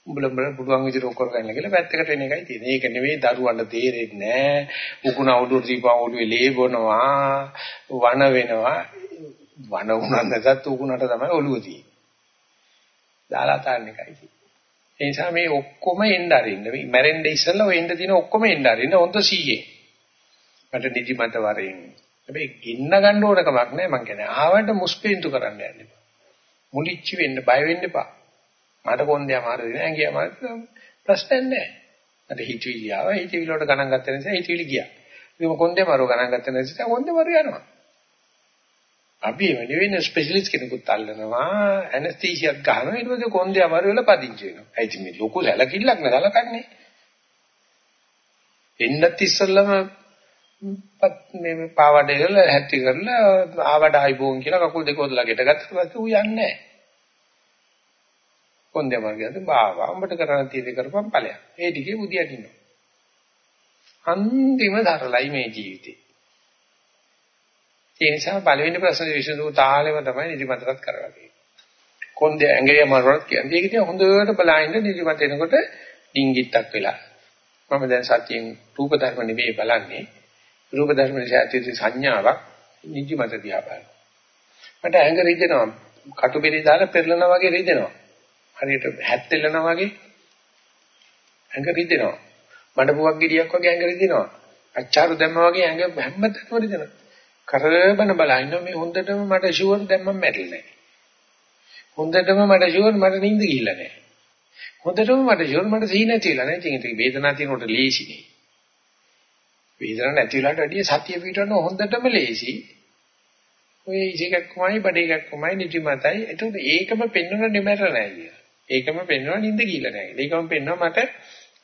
උඹල උඹල පුළුවන් විදිහට ඔක් කරගන්න කියලා පැත්තකට වෙන එකයි තියෙන්නේ. ඒක නෙවෙයි දරුවන්ට තේරෙන්නේ නැහැ. උකුණ උඩුර දීපා ඔළුවේ ලේ බොනවා, වන වෙනවා. වන උනන් නැසත් උකුණට තමයි ඔළුව තියෙන්නේ. දාලා තාන්න එකයි තියෙන්නේ. ඒ නිසා මේ ඔක්කොම එන්න අරින්න. මේ මැරෙන්න ඉස්සෙල්ලා ඔය එන්න තියෙන ඔක්කොම එන්න අරින්න හොඳ සීයේ. මට නිදිමත වරෙන්. හැබැයි ගින්න ගන්න ඕන කමක් නැහැ මං කියන්නේ. ආවට මුස්පීන්තු කරන්න යන්න එපා. මුලිච්ච වෙන්න බය වෙන්න එපා. මට කොන්දේ අමාරු වෙන ඇඟේ අමාරු ප්‍රශ්නයක් නැහැ. මට හිතවිලි ආවා. හිතවිලි වලට ගණන් ගත්ත නිසා හිතවිලි ගියා. ඉතින් කොන්දේ අමාරු ගණන් ගත්ත නිසා කොන්දේ අමාරු යනවා. අපි එවැනි වෙන ස්පෙෂලිස්ට් කෙනෙකුත් අල්ලනවා ඇනස්තීසියක් ගන්නවා ඊට පස්සේ කොන්දේ අමාරු වෙලා පදිංචි වෙනවා. ඒ ඉතින් මේ ලොකු සැලකිල්ලක් නෑ සලකන්නේ. එන්නත් ඉස්සෙල්ලම මේ පාවඩේ වල හැටි කරලා ආවඩ ආයිබෝන් කියලා කකුල් දෙක ඔදලා ගෙට ගත්තට පස්සේ ඌ යන්නේ නෑ. කොන්දේ අමාරු ගියද බාවා උඹට කරන්න තියෙදි කරපම් ඵලයක්. ඒ ටිකේ බුදියට ඉන්නවා. අන්තිම දරලයි මේ ජීවිතේ. ඒ නිසා පළවෙනි ප්‍රශ්නේ විසඳු තාලෙම තමයි නිදිමතවත් කරලා තියෙන්නේ. කොන්දේ ඇඟේ මරවත් කියන්නේ. ඒක ඉතින් හොඳට බලහින්න නිදිමත එනකොට ඩිංගිත්තක් වෙලා. මම දැන් සත්‍යයෙන් රූප ධර්ම නෙවෙයි බලන්නේ. රූප ධර්ම නිසා ඇති සංඥාවක් නිදිමත දිහා බලනවා. මට ඇඟ රිදෙනවා. කටුබෙරි දාලා පෙරලනවා වගේ රිදෙනවා. හරියට හැත්තෙලනවා වගේ ඇඟ රිදෙනවා. මඩපුවක් ගෙඩියක් වගේ ඇඟ රිදෙනවා. අච්චාරු දැම්මා වගේ ඇඟ හැමතැනම රිදෙනවා. කරබන බලන්න මේ හොඳටම මට ෂුවර් දැන් මම මැරිලා නැහැ. හොඳටම මට ෂුවර් මට නිින්ද ගිහිල්ලා නැහැ. හොඳටම මට ෂුවර් මට සීන නැතිලා නැහැ. ඉතින් ඒක වේදනාව තියෙනකොට ලේසිනේ. වේදනාවක් නැති වෙලාට වැඩිය සතිය පිටවන්න හොඳටම ලේසි. ඔය ඉසිකක්කමයි බඩේකක්කමයි නිදිමතයි. ඒකට ඒකම පෙන්වන නිමර නැහැ කියලා. ඒකම පෙන්වන නිින්ද කියලා නැහැ. ඒකම පෙන්වන මට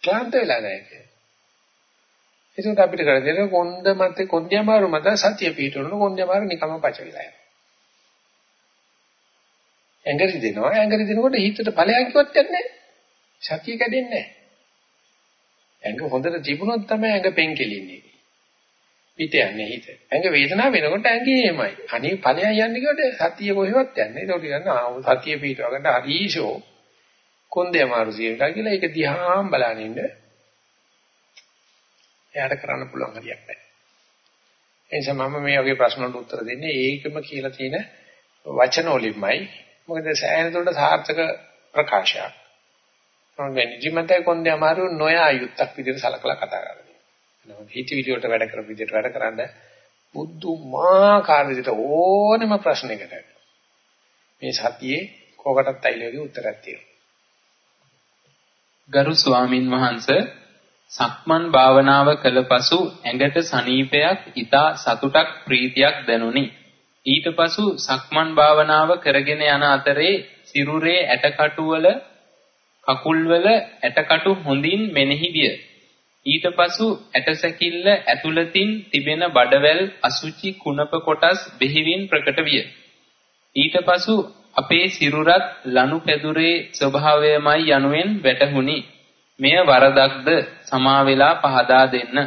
ක්ලාන්ත වෙලා නැහැ කියලා. ඒකට අපිට කරලා දෙන කොන්ද මත කොන්දේමාරු මත සතිය පිටුනන කොන්දේමාරු නිකම්ම පච වෙලා යනවා. ඇඟරි දෙනවා ඇඟරි දෙනකොට හිතට ඵලයක් කිව්වත් නැහැ. සතිය කැඩෙන්නේ නැහැ. ඇඟ හොඳට තිබුණොත් තමයි ඇඟ පෙන් කෙලින්නේ. පිට යන්නේ හිත. ඇඟ වේදනාව වෙනකොට ඇඟේ එමය. අනේ ඵලයක් යන්නේ කියවට සතිය කොහෙවත් යන්නේ. ඒකට කියන්න සතිය පිටවකට හරිෂෝ කොන්දේ අමාරු සියලා කියලා ඒක දිහාම බලන ඉන්න. එයාට කරන්න පුළුවන් හරියක් නැහැ. ඒ නිසා මම මේ වගේ ප්‍රශ්න වලට උත්තර දෙන්නේ ඒකම කියලා තියෙන වචන වලින්මයි. මොකද සෑහෙන දුරට සාර්ථක ප්‍රකාශයක්. මම නිදිමතයි කොන්දේ අමාරු නොයා යුක්තක් විදිහට සලකලා කතා කරන්නේ. නමුත් හිතවිලි වලට වැඩ කරපු විදිහට වැඩ කරන්න බුද්ධමාකාර විදිහට ඕනෙම ප්‍රශ්නයකට මේ සතියේ කෝකටත් අයිලෝගේ උත්තරයක් තියෙනවා. ගරු ස්වාමින් වහන්සේ සක්මන් භාවනාව කළ පසු ඇඟට සනීපයක්, ඊතා සතුටක්, ප්‍රීතියක් දැනුනි. ඊට පසු සක්මන් භාවනාව කරගෙන යන අතරේ සිරුරේ ඇටකටු වල කකුල්වල ඇටකටු හොඳින් මෙනෙහි විය. ඊට පසු ඇටසැකිල්ල ඇතුළතින් තිබෙන බඩවැල් අසුචි කුණප කොටස් බෙහෙවින් ප්‍රකට විය. ඊට පසු අපේ සිරුරත් ලනු පැදුරේ ස්වභාවයමයි යනුවෙන් වැටහුණි. මෙය වරදක්ද සමා වෙලා පහදා දෙන්න.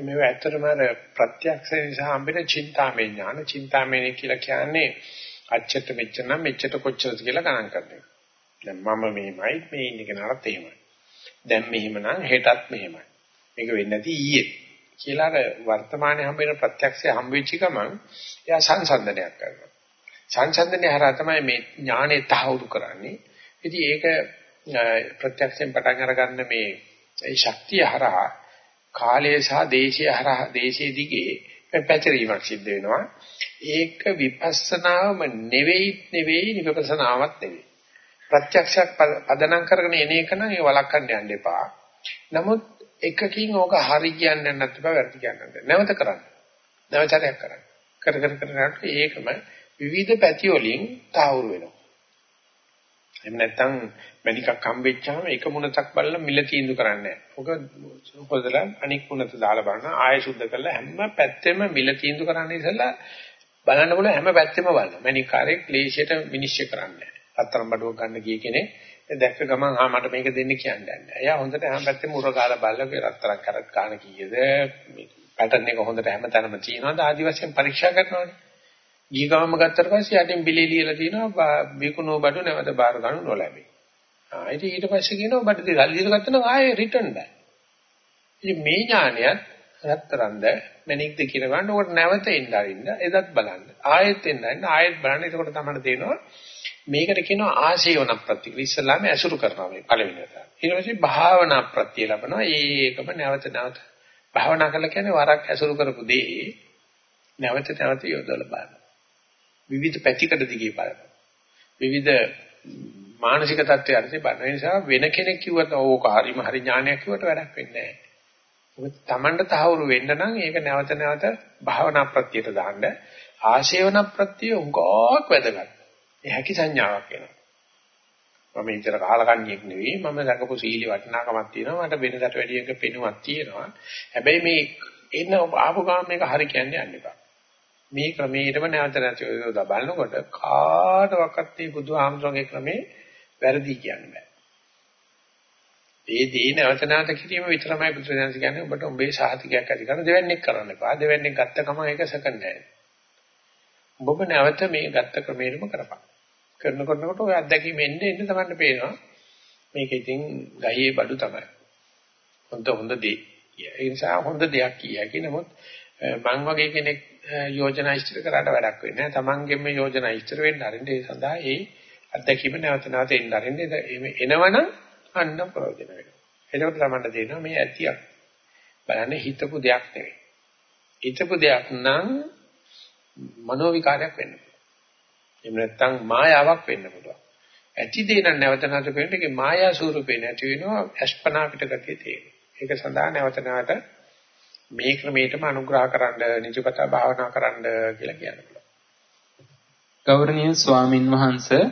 මේව ඇත්තටම අර ප්‍රත්‍යක්ෂ නිසා හම්බෙන චින්තාමය ඥාන චින්තාමය කියලා කියන්නේ අච්චට මෙච්චර නම් මෙච්චර කොච්චරද කියලා ගණන් කරනවා. දැන් මම මෙහෙමයි මේ ඉන්න කෙනාට එහෙමයි. දැන් මෙහෙමනම් හෙටත් මෙහෙමයි. මේක වෙන්නේ නැති ඊයේ කියලා අර වර්තමානයේ හම්බෙන ප්‍රත්‍යක්ෂය හම්බෙච්ච ගමන් එයා සංසන්දනයක් කරනවා. සංසන්දනය හරහා තමයි මේ ඥානෙ තහවුරු කරන්නේ. ඉතින් ඒක ප්‍රත්‍යක්ෂයෙන් පටන් අරගන්න මේ ඒ ශක්තිය හරහා කාලය සහ දේශය හරහා දේශයේ දිගේ පැතිරීමක් සිද්ධ වෙනවා. ඒක විපස්සනාවම නෙවෙයි නෙවෙයි විපස්සනාවක් නෙවෙයි. ප්‍රත්‍යක්ෂයක් පදනම් කරගෙන එන එක නම් ඒ වළක්වන්න යන්න එපා. නමුත් එකකින් ඕක හරි කියන්නේ නැත්නම් බෑ වැරදි කියන්නේ නැවත කරන්න. නැවතරයක් කරන්න. කර කර කර ඒකම විවිධ පැති වලින් තාවුරු වෙනවා. එහෙම නැත්නම් මණිකක් හම්බෙච්චාම එක මුණතක් බලලා මිල තීන්දුව කරන්නේ නැහැ. ඔක හොදලා අනික් මුණත දාලා බලන ආයෙ සුද්ධ කරලා හැම පැත්තෙම මිල තීන්දුව කරන්න ඉස්සලා බලන්න බල හැම පැත්තෙම බලන. මණිකාරේ ක්ලේශයට විනිශ්චය කරන්නේ රත්තරන් බඩුවක් ගන්න ගිය කෙනෙක් දැක්ක ගමන් ආ මට මේක දෙන්න කියන්නේ නැහැ. එයා හොඳට හැම පැත්තෙම උරගාලා බලලා රත්තරන් කරත් ගන්න කීයද පැටර්න් එක හොඳට හැමතැනම තියෙනවද ආදි වශයෙන් පරීක්ෂා කරනවානේ. ඊගාම ගත්තට පස්සේ යටින් බිලේ ලියලා තියෙනවා බිකුණෝ බඩු නැවත බාර ගන්න නොලැබේ. ආ ඉතින් ඊට පස්සේ කියනවා බඩ දෙක සල්ලි දීලා ගත්තා නම් ආයේ රිටර්න් බෑ. ඉතින් මේ ඥානයත් රත්තරන්ද මණික්ද කියන ගන්න උකට නැවත එන්න අරින්න එදත් බලන්න. ආයෙත් එන්න ආයෙත් බලන්න. එතකොට තමයි තේරෙනවා මේකට කියනවා ආශේවන ප්‍රති. ඉස්සලාම ඇසුරු කරනවා මේ පළවෙනි එක. ඊට පස්සේ භාවනා ප්‍රති ලැබෙනවා. ඒකම නැවත නැවත භාවනා කළා කියන්නේ වරක් ඇසුරු කරපු දේ නැවත නැවත යොදලා බලනවා. විවිධ පැතිකඩ දිගේ බලනවා. විවිධ මානසික තත්ත්වයන්ට බලන නිසා වෙන කෙනෙක් කිව්වට ඕක හරිම හරි ඥානයක් කිව්වට වැඩක් වෙන්නේ නැහැ. මොකද Tamanට තහවුරු වෙන්න නම් ඒක නැවත නැවත භාවනා ප්‍රත්‍යයට දාන්න ආශේවන ප්‍රත්‍ය උගක් වැදගත්. ඒ හැකි සංඥාවක් වෙනවා. මම ඉතර කාලකන්ණියෙක් නෙවෙයි මම දකපු සීලි වටිනාකමක් තියෙනවා මට වෙනකට වැඩි එක පෙනුමක් තියෙනවා. හැබැයි මේ එන්න ආපු ගාම මේක හරි කියන්නේ යන්න එපා. මේ ක්‍රමයටම නැවත නැති යොදා බලනකොට කාටවත් මේ බුදුහාමුදුරන්ගේ ක්‍රමේ වැරදි කියන්න බෑ. ඒ දේ නැවත නැවත කිරීම විතරමයි බුදුරජාණන් කියන්නේ ඔබට උඹේ සාහිතිකයක් ඇති කරන දෙවන්නේක් කරන්න එපා. දෙවන්නේක් ගත්ත ගමන් ඒක සකන් නෑ. ඔබ නැවත මේ ගත්ත ක්‍රමයටම කරපන්. කරනකොටනකොට ඔය අත්දැකීම එන්නේ එන්නේ තමයි පේනවා. මේක ඉතින් ගහේ බඩු තමයි. හොඳ හොඳ දේ. ඒ නිසා හොඳ දෙයක් කියයි. නමුත් මං වගේ කෙනෙක් යෝජනා ඉදිරි කරාට වැඩක් වෙන්නේ නැහැ. Tamanගෙම යෝජනා ඉදිරි වෙන්න අරින්න ඒ සඳහා ඒ අත්දැකීම නැවත නැවත එන්න අරින්න එනවනම් අන්න ප්‍රයෝජන වෙනවා. එතකොට තමයි තේරෙනවා මේ ඇතියක්. බලන්න හිතපු දෙයක් නෙවෙයි. හිතපු දෙයක් නම් මනෝ විකාරයක් වෙන්න පුළුවන්. එහෙම නැත්නම් මායාවක් වෙන්න පුළුවන්. ඇති දේ නම් නැවත නැවත පේන එකේ මායා ස්වරූපේ නැති වෙනවා අස්පනා පිට ගතිය තියෙනවා. ඒක සඳහා නැවත නැවත මේ ක්‍රමයටම අනුග්‍රහ කරන්න නිජපත භාවනා කරන්න කියලා කියනවා. ගෞරවනීය ස්වාමින් වහන්සේ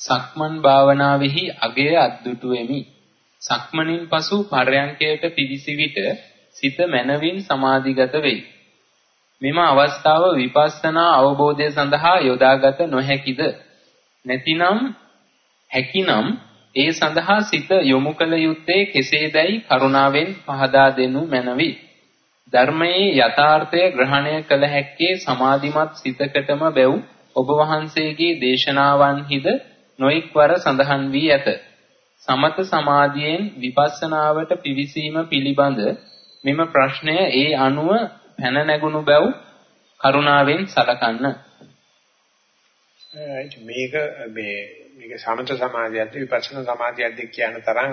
සක්මන් භාවනාවෙහි අගය අද්දුටු වෙමි. සක්මනින් පසු පරයන්කයට පිවිසි විට සිත මනවින් සමාධිගත වෙයි. මෙම අවස්ථාව විපස්සනා අවබෝධය සඳහා යොදාගත නොහැකිද? නැතිනම් හැකිනම් ඒ සඳහා සිත යොමු කළ යුත්තේ කෙසේදයි කරුණාවෙන් පහදා දෙනු මැනවි. ධර්මයේ යථාර්ථය ග්‍රහණය කළ හැක්කේ සමාධිමත් සිතකටම බැව් ඔබ වහන්සේගේ දේශනාවන්හිද නොඑක්වර සඳහන් වී ඇත. සමත සමාධියෙන් විපස්සනාවට පිවිසීම පිළිබඳ මෙම ප්‍රශ්නය ඒ අනුව පැන නැගුණු බැව් කරුණාවෙන් සලකන්න. මේක මේ මේක සමත සමාධියක්ද විපස්සනා සමාධියක්ද කියන තරම්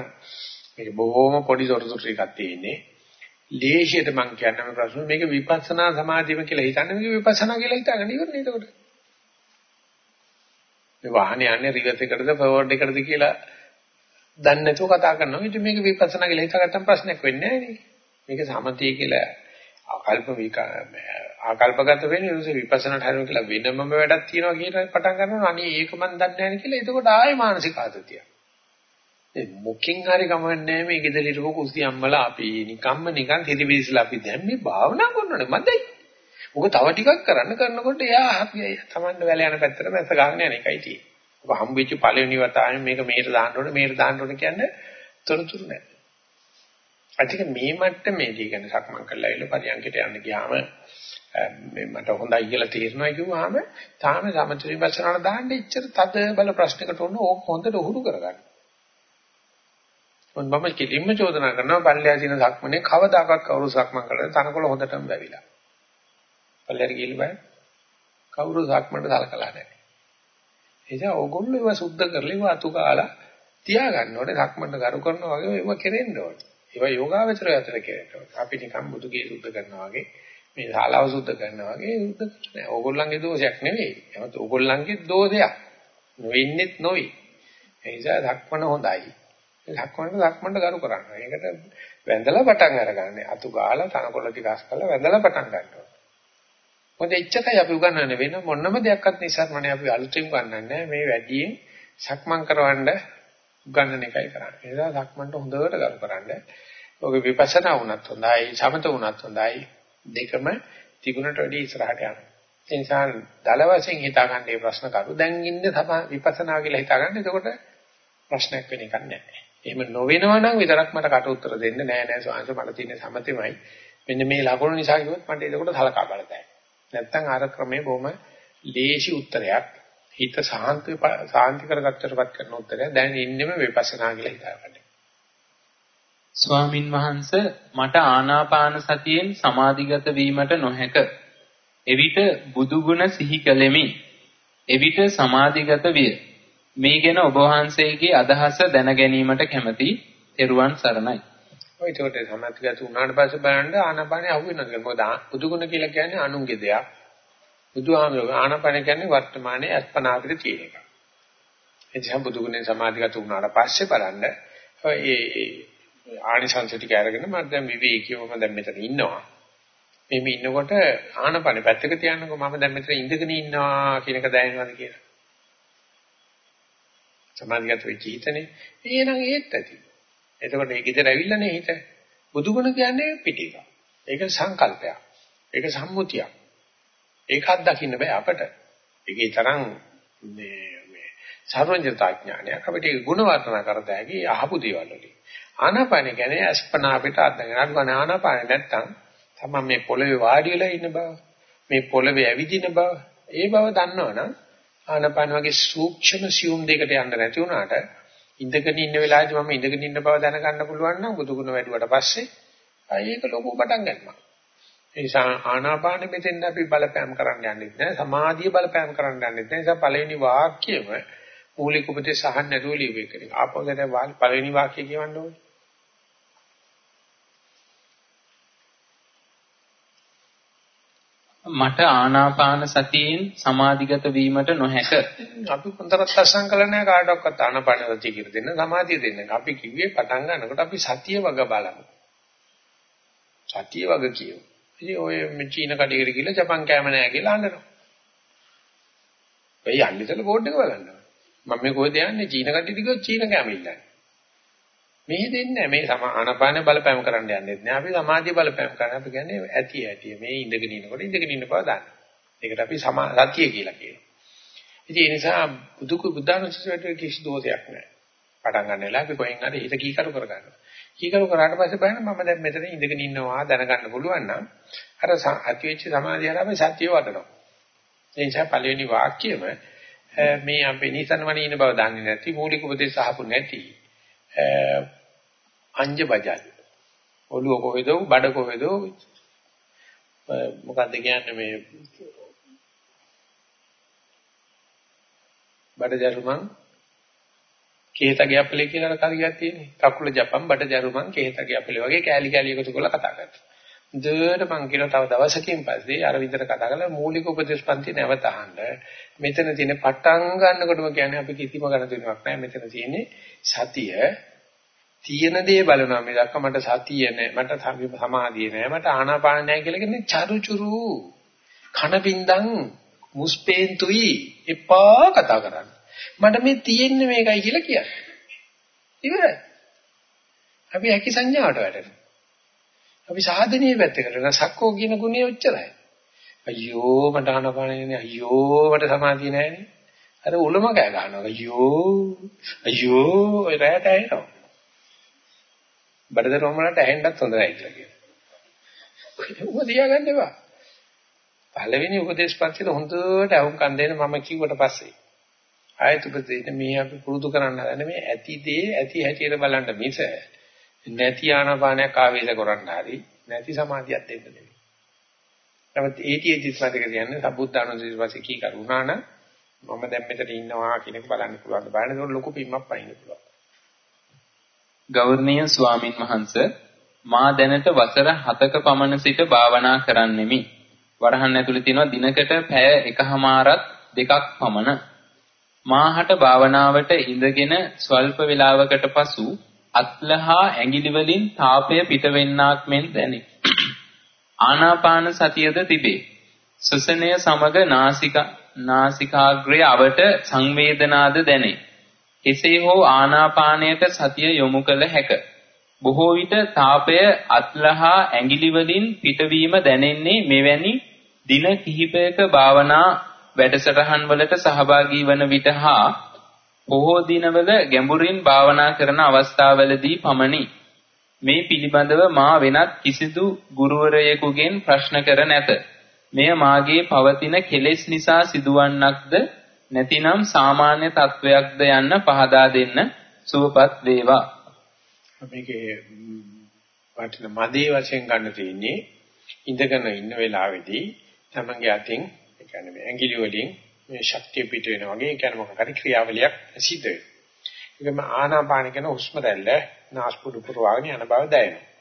මේක බොහොම පොඩි තොරතුරු ටිකක් තියෙන්නේ. ලේසියට මම කියන්නේ මේ ප්‍රශ්න මේක විපස්සනා සමාධියම කියලා හිතන්නේ මේක විපස්සනා කියලා හිතාගන්න ඉවරනේ එතකොට. මේ වාහනේ යන්නේ රිවර්ස් එකටද ෆෝවර්ඩ් එකටද කියලා දන්නේ නැතුව කතා කරනවා. ඉතින් මේක විපස්සනා කියලා හිතාගත්තම ප්‍රශ්නයක් වෙන්නේ නැහැ නේ. මේක සමතිය කියලා ආකල්ප ආකල්පගත වෙන්නේ ඊට විපස්සනාට හරියට කියලා වෙනමම වැඩක් තියෙනවා කියන පටන් ගන්නවා. අනේ ඒක මන් දන්නේ නැහැ කියලා. එතකොට ආයේ මානසික ආතතිය. ඒ මොකින් හරි කමන්නේ මේ ගෙදර හිටපු කුස්ති අම්මලා අපි නිකම්ම නිකන් හිතවිලිසලා අපි දැන් මේ භාවනා කරනනේ මන්දයි. ඔක තව ටිකක් කරන්න කරනකොට එයා තමන්ට වැල යන පැත්තට මැස්ස ගන්න යන එකයි තියෙන්නේ. ඔක හම්බෙච්ච පළවෙනි වතාවෙම මේක මෙහෙට දාන්න ඕනේ මෙහෙට දාන්න ඕනේ කියන්නේ තොරතුරු නැහැ. අතික මේ මට්ටමේදී කියන්නේ සක්මන් කරලා ඉල පරියන්කට යන්න ගියාම මේ මට හොඳයි කියලා තේරෙනවා කිව්වහම තාම සමථ විපස්සනාට දාන්න ඉච්චර තද බල ප්‍රශ්නකට ඕන ඕක හොඳට උහුරු කරගන්න. මොන් මම කිලින්ම චෝදනා කරනවා පල්ලෙහා තියෙන සක්මනේ කවදාකවත් කවුරු සක්මන් කරලා තනකොළ හොඳටම වැවිලා. පල්ලෙහාට ගිහින් බලන්න. කවුරු සක්මන්ට සලකලා නැහැ. එනිසා ඕගොල්ලෝ ඒවා සුද්ධ කරලා ඒවා අතු කාලා තියාගන්න ඕනේ සක්මන්ට කරු කරනවා වගේ ඒවා කෙරෙන්න ඕනේ. ඒවා යෝගාවචරය අතර කෙරෙන්න ඕනේ. අපි නිකන් බුදුගේ සුද්ධ කරනවා වගේ මේ ශාලාව සුද්ධ කරනවා වගේ සුද්ධ කරන්නේ. ඕගොල්ලන්ගේ දෝෂයක් නෙවෙයි. එහෙනම් ඕගොල්ලන්ගේ දෝෂයක්. නොවෙන්නෙත් නොවේ. ඒ නිසා සක්මන හොඳයි. ලක්මන්ට ලක්මන්ට කරු කරන්න. ඒකට වැඳලා පටන් අරගන්න. අතු ගාලා තනකොළ ටික අස් කරලා වැඳලා පටන් ගන්නවා. මොකද එච්චරයි අපි උගන්වන්නේ වෙන මොනම දෙයක්වත් නිසාරමනේ අපි අලුතෙන් උගන්වන්නේ මේ වැඩියෙන් සක්මන් කරවන්න උගන්වන එකයි කරන්නේ. ඒ නිසා සක්මන්ට හොඳට කරු කරන්න. ඔක විපස්සනා වුණත් හොඳයි, සමත වුණත් හොඳයි. දෙකම තිබුණට වැඩි ඉස්සරහට යනවා. ඒ නිසා දල වශයෙන් හිතා ගන්න මේ ප්‍රශ්න කරු දැන් ඉන්නේ විපස්සනා කියලා හිතා ගන්න. එතකොට ප්‍රශ්නයක් වෙන එකක් නැහැ. එහෙම නොවෙනවා නම් විතරක් මට කට උතර දෙන්න නෑ නෑ ස්වාමීන් වහන්සේ මට තියෙන සමතෙමයි. මෙන්න මේ ලකුණු නිසා කිව්වොත් මට ඒකට සලකා බලතයි. නැත්තම් අර ක්‍රමේ බොහොම ලේසි උත්තරයක්. හිත සාන්ති සාන්ති කරගත්තටපත් කරන උත්තරයක්. දැන් ඉන්නෙම විපස්සනා කියලා හිතාගන්න. ස්වාමින් වහන්සේ මට ආනාපාන සතියෙන් සමාධිගත වීමට නොහැක. එවිට බුදු ගුණ සිහි කළෙමි. එවිට සමාධිගත විය. මේ ගැන ඔබ වහන්සේගේ අදහස දැන ගැනීමට කැමැති. ත්වන් සරණයි. ඔය ඒකට සමත්ගත උනාට පස්සේ බලන්න ආනාපානෙ අහු වෙනවා. මොකද බුදුගුණ කියලා කියන්නේ අනුන්ගේ දෙයක්. බුදුහාමුදුරුවෝ ආනාපාන කියන්නේ වර්තමානයේ අස්පනා අපිට තියෙන එක. ඒ නිසා බුදුගුණෙන් සමාධිගත උනාට පස්සේ බලන්න ඒ ආනිසංස ටික අරගෙන මම දැන් විවේකීව මම දැන් මෙතන ඉන්නවා. මේ ඉන්නකොට ආනාපානෙ පැත්තක තියන්නකෝ මම දැන් මෙතන ඉඳගෙන ඉන්නවා කියන එක දැනෙනවද කියලා. සමාධිගත වෙච්ච හිතනේ. එහෙනම් ඒත් ඇති. එතකොට මේ ගෙදර ඇවිල්ලානේ හිත. බුදුගුණ කියන්නේ පිටික. ඒක සංකල්පයක්. ඒක සම්මුතියක්. ඒකත් දකින්න බෑ අපට. ඒකේ තරම් මේ මේ සර්වඥතා ඥානයක් අපිට ගුණ වර්ණනා කරත හැකි අහපු දේවල් වලින්. ආනාපාන කියන්නේ අස්පනා අපිට අත්දගෙන අනුගන ආනාපාන නැත්තම් තමයි මේ පොළවේ වාඩි වෙලා ඉන්න බව. මේ පොළවේ ඇවිදින බව. ඒ බව දන්නවනම් ආනපන වගේ සූක්ෂම සියුම් දෙයකට යන්න නැති වුණාට ඉඳගෙන ඉන්න වෙලාවේදී මම ඉඳගෙන ඉන්න බව දැනගන්න පුළුවන් නම් බුදුගුණ වැඩුවට පස්සේ ඒක ලොකු පටන් ගන්නවා. ඒ නිසා ආනාපාන මෙතෙන් අපි බලපෑම් කරන්න යන්නේ නැහැ. සමාධිය බලපෑම් කරන්න යන්නේ නැහැ. ඒ නිසා පළවෙනි වාක්‍යෙම මූලික උපදේශ අහන්න නැතුව ලියුවේ කෙනෙක්. ආපහුගෙන පළවෙනි වාක්‍යය කියවන්න ඕනේ. මට ආනාපාන සතියෙන් සමාධිගත වීමට නොහැක. අපි කොන්තරත් අසං කළ නැහැ කාටවත් ආනාපාන සතිය කියලා දෙන්න සමාධිය දෙන්න. අපි කිව්වේ පටන් ගන්නකොට අපි සතිය වග බලමු. සතිය වග කියමු. ඉතින් ඔය චීන කඩේකට ගිහලා ජපන් කෑම නැහැ කියලා අහනවා. වෙයි යන්නේතල බෝඩ් එක බලන්න. මම මේ කොහෙද යන්නේ චීන කඩේට ගියොත් චීන කෑම ඉල්ලන්නේ. මේ දෙන්නේ මේ ආනපාන බලපෑම් කරන්න යන්නේ නැහැ. අපි සමාධිය බලපෑම් කරන අපි කියන්නේ ඇති ඇති. මේ ඉඳගෙන ඉන්නකොට ඉඳගෙන ඉන්න බව දන්න. ඒකට අපි සතිය කියලා කියනවා. ඉතින් ඒ නිසා බුදු බුද්ධානුස්සතියට කිසි දෝෂයක් නැහැ. පටන් ගන්න වෙලාව අපි කොහෙන් හරි හිත කීකරු කරගන්නවා. කීකරු කරාට පස්සේ බලන්න මම දැන් මෙතන ඉඳගෙන ඉන්නවා දැනගන්න පුළුවන් නම් අර ඇති වෙච්ච සමාධිය හරහා මේ සත්‍යය වඩනවා. ඒ නිසා පළවෙනි වාක්‍යම මේ අපේ නිසනවනේ ඉන්න බව දන්නේ නැති මූලික උපදේශ අහපු නැති අංජ බජල් ඔළුව කොහෙද බඩ කොහෙද මොකක්ද කියන්නේ මේ බඩ ජරුමන් කේතගේ අපලේ කියලා කරියක් තියෙන්නේ. කකුල ජපන් බඩ ජරුමන් කේතගේ අපලේ වගේ කෑලි කෑලි එකතු කරලා කතා කරනවා. දෙයට මං කියන තව දවසකින් පස්සේ අර විතර කතා කරලා මූලික උපදේශ පන්ති නැවත අහන්න. මෙතන තියෙන පටන් ගන්නකොටම කියන්නේ අපි කිසිම ගණතුනක් නැහැ. මෙතන තියෙන්නේ සතිය තියෙන දේ බලනවා මේ දක්වා මට සතිය නැහැ මට සමාධිය නැහැ මට ආනාපාන නැහැ කියලා කියන්නේ චරුචුරු කනපින්දන් මුස්පේන්තුයි එපා කතා කරන්න. මට මේ තියෙන්නේ මේකයි කියලා කියන්නේ. ඉවරයි. අපි හැකි සංඥාවට වැටෙනවා. අපි සාධනීය පැත්තකට යන සක්කෝ කියන ගුණය ඔච්චරයි. අයියෝ මට ආනපානේ අයියෝ මට සමාධිය නැහැනේ. අර උලම කෑ ගන්නවා. අයියෝ අයියෝ ඔය රැට ඇහෙනවා. බඩදරම වලට ඇහෙන්නත් හොඳ නැහැ කියලා කියනවා. ඔබ තියාගන්න එපා. පළවෙනි උපදේශ පන්තිල හොඳට අහුම්කම් දෙන්න මම කිව්වට පස්සේ ආයත උපදේශ මේ අපි පුරුදු කරන්න හදන මේ ඇති දේ ඇති හැටියට බලන්න මිස නැති ආනාපානයක් ආවේශ කරන්න හරි නැති සමාධියක් දෙන්න නෙවෙයි. නමුත් ඒටි දිස්මතක කියන්නේ සබුද්ධානුසීස වාසිය කී කරුණා නම් මම දැන් මෙතන ඉන්නවා කියන එක බලන්න පුළුවන්. බලන්න ඒක ලොකු පිම්මක් පයින්න පුළුවන්. ගෞරවනීය ස්වාමින් වහන්සේ මා දැනට වසර 7ක පමණ සිට භාවනා කරන්නෙමි. වරහන් ඇතුලේ තියෙනවා දිනකට පැය එකහමාරක් දෙකක් පමණ. මාහට භාවනාවට ඉඳගෙන ස්වල්ප වේලාවකට පසු අත්ලහා ඇඟිලි වලින් තාපය පිටවෙන්නක් මෙන් දැනේ. ආනාපාන සතියද තිබේ. සුසනය සමග නාසික නාසිකාග්‍රය අවට සංවේදනාද දැනේ. එසේ හෝ ආනාපානයට සතිය යොමු කළ හැකිය. බොහෝ විට තාපය අත්ලහා ඇඟිලි වලින් පිටවීම දැනෙන්නේ මෙවැනි දින කිහිපයක භාවනා වැඩසටහන් වලට සහභාගී වන විට හා බොහෝ දිනවල ගැඹුරින් භාවනා කරන අවස්ථාවලදී පමණි. මේ පිළිබඳව මා වෙනත් කිසිදු ගුරුවරයෙකුගෙන් ප්‍රශ්න කර නැත. මෙය මාගේ පවතින කෙලෙස් නිසා සිදුවන්නක්ද නැතිනම් සාමාන්‍ය තත්වයක්ද යන්න පහදා දෙන්න සුවපත් වේවා. මේකේ වටින මදේ වශයෙන් ගන්න තියෙන්නේ ඉඳගෙන ඉන්න වෙලාවේදී තමන්ගේ අතින් ඒ කියන්නේ මේ ඇඟිලි වලින් මේ ශක්තිය පිට වෙනවා වගේ ඒ කියන්නේ මොකක් හරි ක්‍රියාවලියක් සිද්ධ වෙනවා. ඒකම ආනාපාන කියන හුස්ම රැල්ල නාස්පුඩු පුරවාගෙන යන බව දැනෙනවා.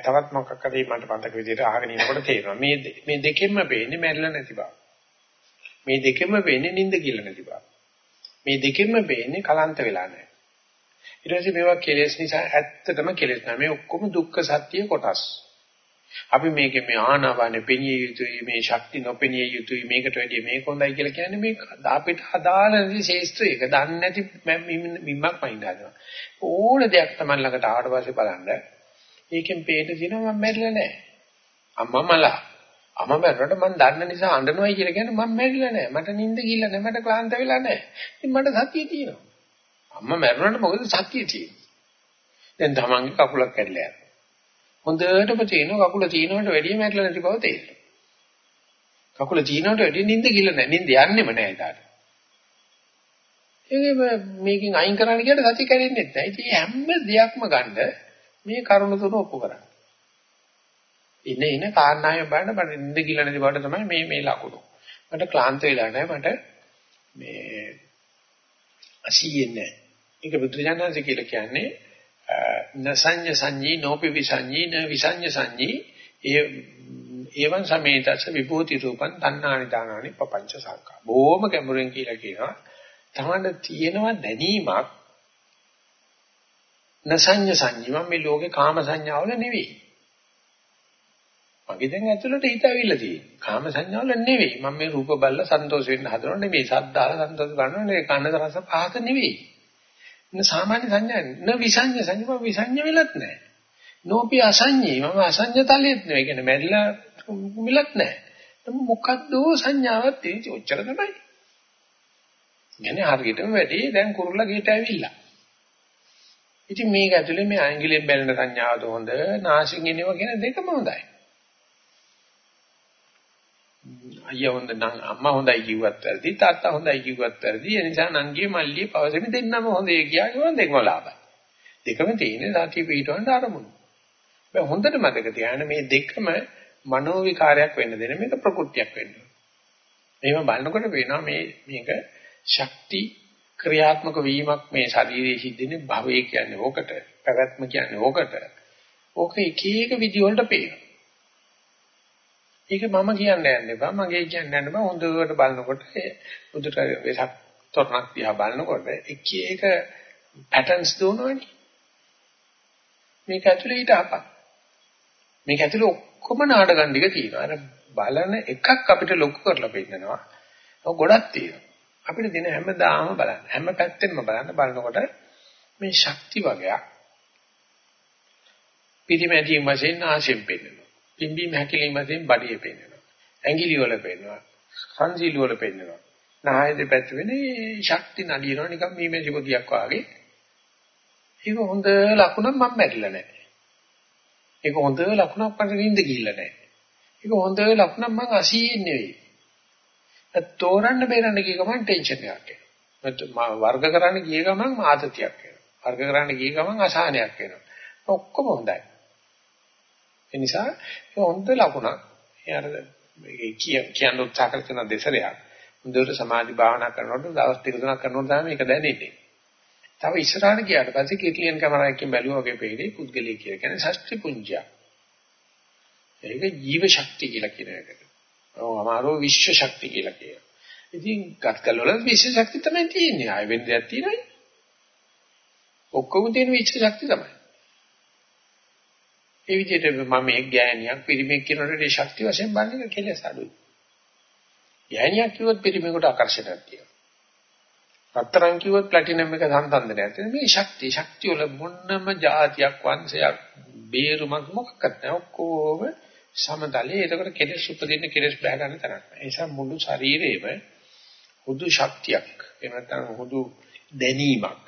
තවත් මොකක් හරි මට මතක විදිහට අහගෙන ඉනකොට තේරෙනවා. මේ මේ දෙකෙන්ම පේන්නේ මැරිලා නැති බව. මේ දෙකෙන්ම පේන්නේ නිින්ද කියලා නැති බව. මේ දෙකෙන්ම පේන්නේ කලන්ත වෙලා නැහැ. ඊට පස්සේ මේවා කෙලෙස් නිසා ඇත්තටම කෙලෙස් නැහැ. මේ ඔක්කොම දුක්ඛ සත්‍ය කොටස්. අපි මේකේ මේ ආනාපානෙ පෙනිය යුතුයි මේ ශක්ති නොපෙනිය යුතුයි මේකට වැඩිය මේක හොඳයි කියලා කියන්නේ මේ අපිට අදාළ නැති ශේස්ත්‍රයක දන්නේ නැති මිම්මක් මයින් ගන්නවා ඕන දෙයක් තමයි ළඟට ආවට පස්සේ බලන්න ඒකෙන් පේන දිනවා මම මැරිලා නැහැ අම්මා මලා අම්මා මැරුණාට මම දන්න නිසා අඬනවායි කියලා කියන්නේ මම මැරිලා නැහැ මට නිින්ද ගිහිල්ලා නැහැ මට ක්ලාන්ත වෙලා නැහැ ඉතින් මට සතිය තියෙනවා අම්මා මැරුණාට මොකද සතිය තියෙන්නේ දැන් තමන්ගේ කකුලක් කැඩලා යනවා හොඳටම තේනවා කකුල තීනවට වැඩිය මැරිලා නැති බව තේරෙනවා. කකුල තීනවට වැඩිය නිින්ද ගිල්ල නැහැ. නිින්ද යන්නෙම නැහැ ඊට. ඒකෙම මේකෙන් අයින් කරන්න කියලා සතිය කැඩෙන්නේ නැහැ. ඉතින් හැම දෙයක්ම ගන්න මේ කරුණ තුන ඔප්පු කරන්න. ඉන්න ඉන්න කාරණාවෙන් බලන්න බඩ නිින්ද ගිල්ල නැති බවට තමයි මේ මේ ලකුණු. මට ක්ලාන්ත වෙලා නැහැ මට මේ අසීයෙන්නේ. ඒක බුදුරජාණන්සේ කියලා කියන්නේ නසඤ්ඤ සංඤී නෝපි විසඤ්ඤී න විසඤ්ඤ සංඤී ඒ එවං සමේතස විභූති රූපං තණ්හානි දානානි පపంచ සංකා බොහොම ගැඹුරින් කියලා කියනවා තමන්න තියෙනවා දැනීමක් නසඤ්ඤ සංඤී මම මේ ලෝකේ කාම සංඥාවල නෙවෙයි මගේ දැන් ඇතුළට හිත ඇවිල්ලා තියෙන්නේ. කාම සංඥාවල නෙවෙයි. මම මේ රූප බලලා සන්තෝෂ වෙන්න හදනව නෙවෙයි. සද්දාලා සන්තෝෂ ගන්නව නෙවෙයි. කන්න රස පහත නෙවෙයි. න සාමාන්‍ය සංඥා න විසඤ්ඤ සංඥා විසඤ්ඤ වෙලත් නැහැ. නෝපි අසඤ්ඤේ මම අසඤ්ඤ තලෙත් නෙවෙයි. කියන්නේ මැරිලා මිලත් නැහැ. මොකද්ද සංඥාවක් තියෙන්නේ ඔච්චර තමයි. يعني හරියටම වැඩි දැන් කුරුල්ලා ගේට ඇවිල්ලා. ඉතින් මේක ඇතුලේ මේ ඇඟිලෙන් බැලෙන සංඥාවද හොඳ, නාසින් එනවා කියන දෙකම හොඳයි. අයියා හොඳ නම් අම්මා හොඳයි කිව්වත් වැරදි තාත්තා හොඳයි කිව්වත් වැරදි. ඒ නිසා නංගියේ මල්ලියේ පවසෙම දෙන්නම හොඳේ කියාගෙන දෙකම ලාභයි. දෙකම තියෙන්නේ සතිය පිටවන්න අරමුණු. බෑ හොඳට මතක තියාගන්න මේ දෙකම මනෝ විකාරයක් වෙන්න දෙන මේක ප්‍රകൃතියක් වෙන්න එහෙම බලනකොට වෙනවා මේ මේක ශක්ති ක්‍රියාත්මක වීමක් මේ ශරීරයේ සිද්ධෙන්නේ භවය කියන්නේ ඕකට පැවැත්ම කියන්නේ ඕකට. ඕක එක එක විදි වලට පේනවා. ඒක මම කියන්න යන්න එපා. මගේ කියන්න යන්න බෑ. හොඳට බලනකොට බුදුට වෙසක් තොරණක් දිහා බලනකොට එක එක පැටර්න්ස් දුවනවනේ. මේක ඇතුලේ ඊට අපක්. මේක ඇතුලේ ඔක්කොම නාටකම් ටික තියෙනවා. අර බලන එකක් අපිට ලොකු කරලා පෙන්නනවා. ඔය ගොඩක් තියෙනවා. අපිට දින හැමදාම බලන්න. හැම පැත්තෙම බලන්න බලනකොට මේ ශක්ති වගයක් පිරිමැදීම් වශයෙන් ආශෙන් පෙන්නනවා. පිම්බීම හැකිලිම වශයෙන් බඩිය පෙන්වනවා. ඇඟිලි වල පෙන්වනවා. සංසීල වල පෙන්වනවා. නාය දෙපැත්ත වෙන්නේ ශක්ති නලියනවා නිකන් මීමේ සිපතියක් වාගේ. ඒක හොඳ ලකුණක් මම මැරිලා නැහැ. ඒක හොඳ ලකුණක් මට නිින්ද ගිහිල්ලා නැහැ. ඒක හොඳ ලකුණක් මම අසීයෙන් නෙවෙයි. ඒ තෝරන්න බේරන්න ගිය ගමන් ටෙන්ෂන් එකක් එනවා. වර්ග කරන්න ගිය ගමන් ආතතියක් එනවා. වර්ග කරන්න ගිය ගමන් අසහනයක් එනවා. ඔක්කොම හොඳයි. ඒ නිසා ඒ හොඳ ලකුණක්. ඒ අර මේ කියන්න උත්සාහ කරන දෙසරයක්. හොඳට සමාධි භාවනා කරනකොට දවස් දෙක තුනක් කරනකොට තමයි මේක දැනෙන්නේ. තව ඉස්සරහට ගියාට පස්සේ කීකලියන් කැමරාවකින් බැලුවා වගේ පෙළේ පුද්ගලිය කියලා කියන්නේ ෂෂ්ටි පුඤ්ජය. ඒක ජීව ශක්තිය කියලා කියන එකට. ඔව් අමාරෝ විශ්ව ශක්තිය කියලා කියනවා. ඉතින් ගත්කල් වල විශ්ව ශක්තිය තමයි තියෙන්නේ. ආයෙ වෙන දෙයක් තියෙනවද? ඔක්කොම තියෙන විශ්ව ශක්තිය තමයි. ඒ විදිහට මම එක් ගෑණියක් පිරිමියෙක් කියනකොට ඒ ශක්තිය වශයෙන් බලන්නේ කෙලෙස් අඩුයි. ගෑණියක් කිව්වොත් පිරිමියෙකුට ආකර්ෂණයක් තියෙනවා. රත්තරන් කිව්වොත් ප්ලැටිනම් එක සම්බන්ධනයක් තියෙනවා. මේ ශක්තිය ශක්තිය වල මොන්නම જાතියක් වංශයක් බේරුමක් මොකක්වත් නැහැ. ඔක්කොම සමතලයේ එතකොට කෙලෙස් උපදින්න කෙලෙස් බහ ගන්න තරක් නැහැ. ඒ නිසා මුළු ශරීරෙම හුදු ශක්තියක් එහෙම නැත්නම් හුදු දැනීමක්.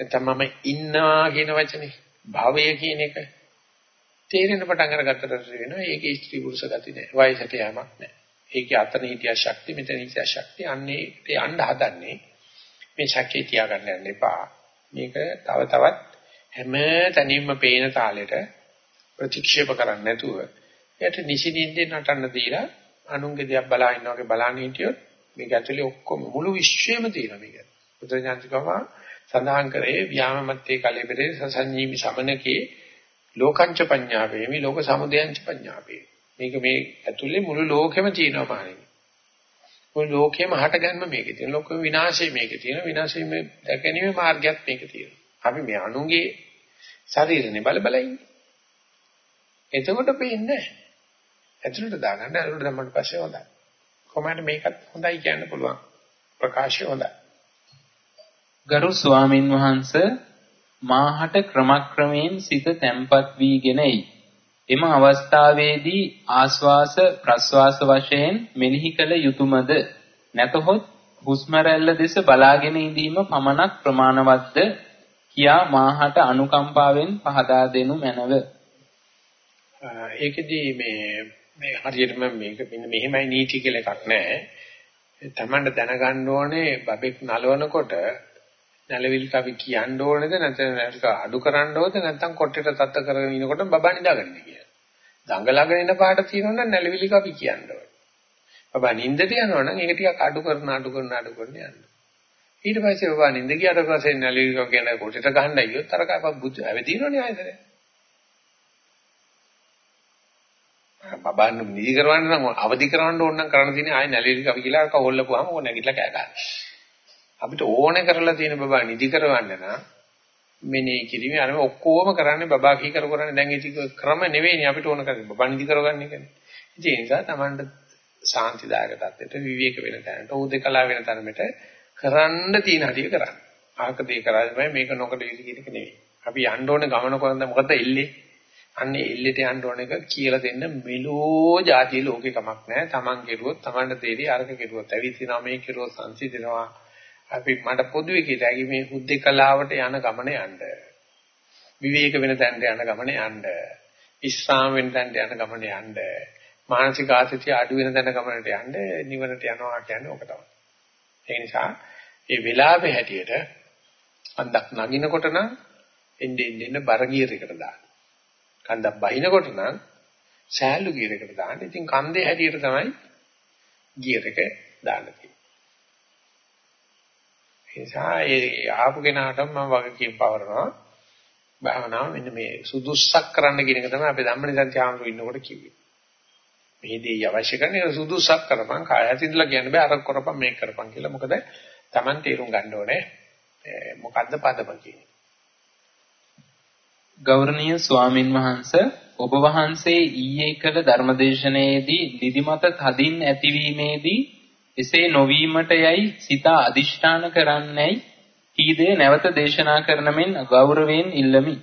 නැත්නම් මම ඉන්නවා කියන වචනේ භවය කියන එක තේරෙන පටන් අරගත්තට වෙනවා ඒකේ ස්ත්‍රී පුරුෂ ගති නැහැ. වයසට යamak නැහැ. ඒකේ අතන හිටිය ශක්තිය මෙතන හිටිය ශක්තිය අන්නේ යන්න හදන්නේ මේ ශක්තිය තියාගන්න යන්න එපා. මේක තව තවත් හැම තැනින්ම පේන තාලෙට ප්‍රතික්ෂේප කරන්නේ නැතුව එයාට නිසින්ින්දේ නටන්න දීලා අනුන්ගේ දිහා බලා ඉන්නා වගේ බලන්න හිටියොත් මේක ඇතුලේ ඔක්කොම මුළු විශ්වයම තියෙනවා මේක. බුදුරජාණන්තුකම සඳහන් කරේ ව්‍යාමමත්තේ කලෙබරේ සසංජීවි සමනකේ ලෝකංච පඤ්ඤාවේමි ලෝක සමුදයංච පඤ්ඤාවේ මේක මේ ඇතුලේ මුළු ලෝකෙම තියෙනවා මානෙ මුළු ලෝකෙම හටගන්න මේකේ තියෙන ලෝක විනාශය මේකේ තියෙන විනාශය මේ දැකීමේ මාර්ගයක් මේකේ තියෙනවා අපි මේ අනුන්ගේ ශරීරනේ බල බල ඉන්නේ. එතකොට පේන්නේ ඇතුළට දාගන්න ඇතුළට දැම්මට පස්සේ හොඳයි. කොහොමද මේකත් හොඳයි කියන්න පුළුවන්. ප්‍රකාශය හොඳයි. ගරු ස්වාමින් වහන්සේ මාහට ක්‍රමක්‍රමයෙන් සිත තැම්පත් වීගෙන එයි. එම අවස්ථාවේදී ආස්වාස ප්‍රස්වාස වශයෙන් මෙනෙහි කළ යුතුයමද නැතහොත් හුස්ම රැල්ල දෙස බලාගෙන ඉඳීම පමණක් ප්‍රමාණවත්ද කියා මාහට අනුකම්පාවෙන් පහදා දෙනු මැනව. ඒකෙදී මේ මේ හරියටම මේක මෙන්න මෙහෙමයි නීති කියලා එකක් නැහැ. තමන්ට දැනගන්න ඕනේ බබෙක් නලවනකොට නැලවිලි කවි කියන්න ඕනේද නැත්නම් ඒක අඩු කරන්න ඕනද නැත්නම් කොට්ටේට තත්ත කරගෙන ඉනකොට බබා නිදාගන්න කියලා. දඟලගෙන ඉන්න පාට තියෙනවනම් නැලවිලි කවි කියන්න ඕනේ. බබා නිින්දට යනවනම් ඒක ටිකක් අඩු කරන අඩු කරන අඩු කරන යන්න. ඊට පස්සේ බබා නිින්ද ගියාට පස්සේ නැලවිලි කවි කියන කොට්ටේට ගහන්න අයියොත් අර කප බුදු ඇවිදිනවනේ ආයතනේ. බබා නිදි කරවන්න නම් අවදි කරවන්න ඕන නම් කරන්න තියෙන්නේ ආයේ නැලවිලි කවි කියලා අර කවොල්ලපුවාම ඕන නැගිටලා කෑ ගන්න. අපිට ඕනේ කරලා තියෙන බබා නිදි කරවන්න නම් මෙනේ කිරීමේ අර ඔක්කොම කරන්නේ බබා කී කර කරන්නේ දැන් ඒක ක්‍රම නෙවෙයිනේ අපිට ඕන කරන්නේ බබා නිදි කරගන්න එකනේ. ඉතින් ඒ නිසා Tamanට සාන්තිදායක තත්ත්වයට විවේක වෙන තැනට උදේකලා වෙන තැනකට කරන්න තියෙන හැටි කරන්න. ආක දේ කරාමයි මේක නොකඩ යුතු කියන එක නෙවෙයි. අපි යන්න ඕනේ ගමන කොහෙන්ද මොකද එල්ලේ? අන්නේ එල්ලෙට යන්න ඕන එක කියලා දෙන්න මෙලෝ જાතිය ලෝකේ කමක් නැහැ. Taman කෙරුවොත් Tamanට තේරි අරක කෙරුවොත් ඇවිත්ිනවා මේ කෙරුවොත් සංසිඳනවා. අපි මට පොදුවේ කියතයි මේ හුද්දේකලාවට යන ගමන යන්න. විවේක වෙන තැනට යන ගමන යන්න. විස්රාම වෙන තැනට යන ගමන යන්න. මානසික ආතතිය අඩු වෙන තැන ගමනට යන්න නිවනට යනවා කියන්නේ ඕක තමයි. ඒ නිසා ඒ වෙලාවේ හැටියට අන්දක් නගිනකොට නම් එන්නේ එන්නේ බර ගියර් එකට දාන්න. කන්දක් බහිනකොට නම් සෑහළු ගියර් එකට දාන්න. ඉතින් කන්දේ හැටියට තමයි ගියර් එක දාන්න තියෙන්නේ. ඒ නිසා ඒ ආපු කෙනාට මම වගකීම් පවරනවා. භාවනාව මෙන්න මේ සුදුස්සක් කරන්න කියන එක තමයි අපි ධම්මනිසං චාමරු ඉන්නකොට කිව්වේ. මේ දේ අවශ්‍ය කරන එක සුදුසක් කරපන් කායත් ඉඳලා කියන්න බෑ අර කරපන් මේක කරපන් කියලා මොකද Taman තේරුම් ගන්න ඕනේ මොකද්ද පදම කියන්නේ ගෞරවනීය ස්වාමින් වහන්සේ ඔබ වහන්සේ ඊයේ කළ ධර්මදේශනයේදී නිදිමත තදින් ඇතිවීමේදී එසේ නොවීමට යයි සිත අදිෂ්ඨාන කරන්නේයි කීදේ නැවත දේශනා කරන මෙන් ගෞරවයෙන් ඉල්ලමි.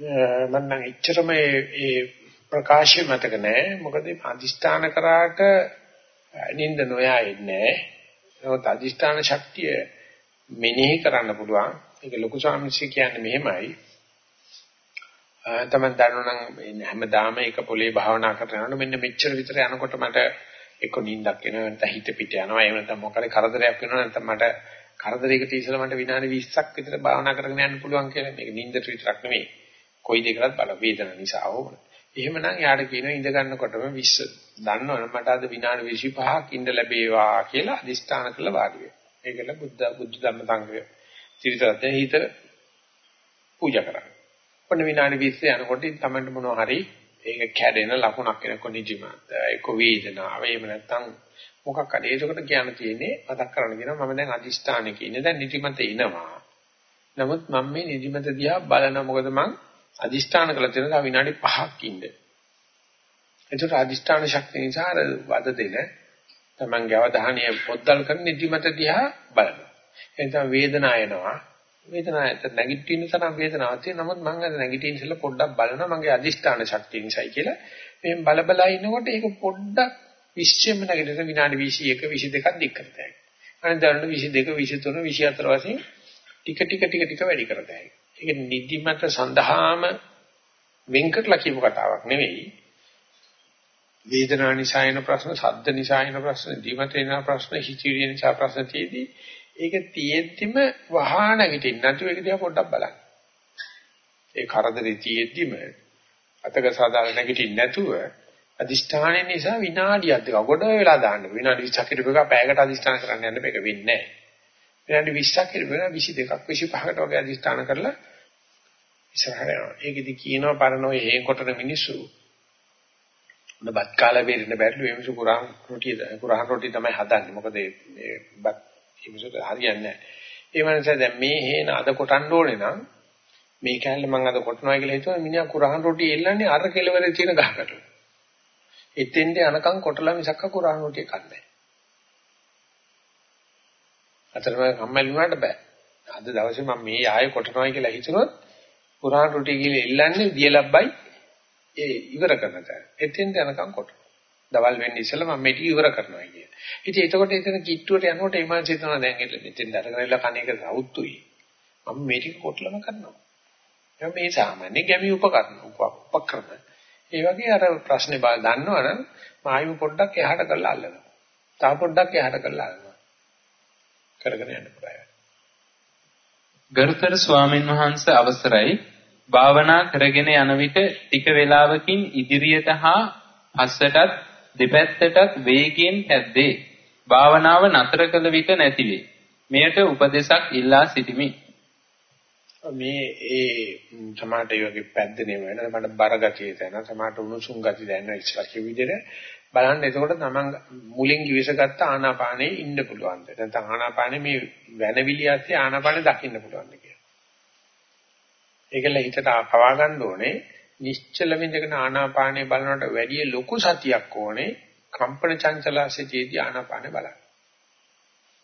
මම නම් එච්චරම ඒ ප්‍රකාශය මතක නැහැ. මොකද අදිෂ්ඨාන කරාට නිින්ද නොයා එන්නේ නැහැ. අදිෂ්ඨාන ශක්තිය මෙනෙහි කරන්න පුළුවන්. ඒක ලොකු ස්වාමීන් කියන්නේ මෙහෙමයි. තමන් දන්නවනම් හැමදාම එක පොලේ භාවනා කරනකොට මෙන්න මෙච්චර විතර යනකොට මට එක්ක නිින්දක් එනවා නැත්නම් හිත පිට යනවා එහෙම නැත්නම් මොකද කරදරයක් වෙනවා නැත්නම් මට කරදරයකට ඉස්සෙල්ලා මට විනාඩි 20ක් විතර භාවනා කරගෙන යන්න පුළුවන් කියලා මේක නිින්දට විතරක් නෙමෙයි කොයි දෙයකටත් බල වේදන නිසා ඕන එහෙමනම් යාට කියනවා ඉඳ ගන්නකොටම 20 දන්නවනේ මට අද විනාඩි 25ක් ඉඳ ලැබේවා කියලා අදිස්ථාන කරලා වාඩි වෙනවා. ඒකල බුද්ධ බුද්ධ ධම්ම සංගය ත්‍රිසත්‍ය හිත පූජා කරනවා. ඔන්න විනාඩි 20 යනකොට තමයි මොනවා හරි ඒක කැඩෙන ලකුණක් වෙනකොට නිදිමත ඒක වේදනාව එහෙම නැත්නම් මොකක් හරි ඒකට කියන්න තියෙන්නේ මතක් කරගන්න කියනවා මම දැන් අදිස්ථානෙක ඉන්නේ දැන් නිදිමත එනවා. නමුත් මම මේ නිදිමත දිහා බලන මොකද මං අදිෂ්ඨාන කළ තියෙන තව විනාඩි 5ක් ඉන්න. ඒකට අදිෂ්ඨාන ශක්තිය නිසා අර වද දෙන තමන්ගේ අවධානය පොද්දල් කරන නිදිමත දිහා බලනවා. එතන වේදනාව එනවා. වේදනාවට නැගිටින්න තරම් වේදනාවක් තියෙන නමුත් මම අද නැගිටින්න ඉස්සෙල්ලා පොඩ්ඩක් බලනවා මගේ අදිෂ්ඨාන ශක්තිය නිසායි කියලා. මෙහෙන් බල බල ඉන්නකොට ඒක පොඩ්ඩක් විශ්චයම නැගිටින විනාඩි 21 22ක් දික් කරතයි. අනිත් දවල්ට 22 23 24 වශයෙන් ටික ටික ටික ටික වැඩි කරතයි. ඒක නිදිමත සඳහාම වෙන්කටලා කියපු කතාවක් නෙවෙයි. වේදනා නිසා එන ප්‍රශ්න, ශබ්ද නිසා එන ප්‍රශ්න, දිමත එන ප්‍රශ්න, හිතිවිලි නිසා ප්‍රශ්න තියේදී ඒක තියෙද්දිම වහා නැගිටින්න නැතුව ඒක දිහා පොඩ්ඩක් බලන්න. ඒ කරදරේ තියෙද්දිම අතක සාදාලා නැගිටින්න නැතුව අදිෂ්ඨානය නිසා විනාඩියක් දෙක ගොඩ වෙලා දාන්න. විනාඩි 20ක් ඉඳපෙක පැයකට අදිෂ්ඨාන කරන්න යන්න මේක වෙන්නේ නැහැ. විනාඩි 20ක් ඉඳලා 22ක් 25කට වගේ අදිස්ථාන කරලා ඉස්සරහට යනවා. ඒකෙදි කියනවා පරණෝය හේන් කොටන මිනිස්සු බත් කාලා බේරෙන්න බැරිලු මේ මිනිස්සු කුරාන් රොටිය කුරාන් රොටිය තමයි හදන්නේ. මොකද මේ බත් මේ මිනිස්සුට හරියන්නේ නැහැ. ඒ මනසේ දැන් මේ හේන අද කොටන්න ඕනේ නම් මේ කැලේ මම අද කොටනවා කියලා හිතුවා මිනිහා කුරාන් රොටිය එල්ලන්නේ අර කෙලවරේ තියෙන ගහකට. එතෙන්ට යනකම් කොටලා මිසක්ක කුරාන් රොටිය කන්නේ අතරම කම්මැලි වුණාට බෑ. අද දවසේ මම මේ ආයෙ කොටනවා කියලා හිතුනොත් පුරාණ රුටි කියලා ඉල්ලන්නේ දියලබ්බයි ඒ ඉවර කරන තැන. එතෙන්ට යනකම් කොට. දවල් වෙන්නේ ඉස්සෙල්ලා මම මේටි ඉවර කරනවා කිය. ඉතින් එතකොට එතන කිට්ටුවට යනකොට එමාන් හිතනවා දැන් එතන මෙතෙන් දරගෙනලා කණ එක සවුත්තුයි. මම මේ ටික කොටලම කරනවා. දැන් මේ සාමාන්‍ය ගැමි උපකරණ උපකරණ. ඒ වගේ අර ප්‍රශ්නේ බල දන්නවනම් මායිම පොඩ්ඩක් එහාට කරලා අල්ලනවා. තව පොඩ්ඩක් එහාට කරලා අල්ලනවා. කරගෙන යන්න පුළුවන්. ගරුතර ස්වාමීන් වහන්සේ අවසරයි භාවනා කරගෙන යන විට ටික වේලාවකින් ඉදිරියට හා පස්සටත් දෙපැත්තටත් වේගයෙන් පැද්දේ. භාවනාව නතර කළ විට නැතිවේ. මෙයට උපදේශක් ඉල්ලා සිටිමි. මේ ඒ සමාට යෝගී පැද්දනේ වෙන මට බර ගතිය දැන සමාට උණුසුම් ගතිය දැනෙන ඉස්සලා කිය විදිහට බලන්න එතකොට තමන් මුලින් ඉවිසගත්ත ආනාපානේ ඉන්න පුළුවන්ද? නැත්නම් ආනාපානේ මේ වෙනවිලි ඇස්සේ ආනාපානේ දකින්න පුළුවන්ද කියලා. ඒකල හිතට පවා ගන්න ඕනේ නිශ්චල විඳගෙන ආනාපානේ බලනකොට වැඩි ලොකු සතියක් ඕනේ කම්පන චංචලසිතේදී ආනාපානේ බලන්න.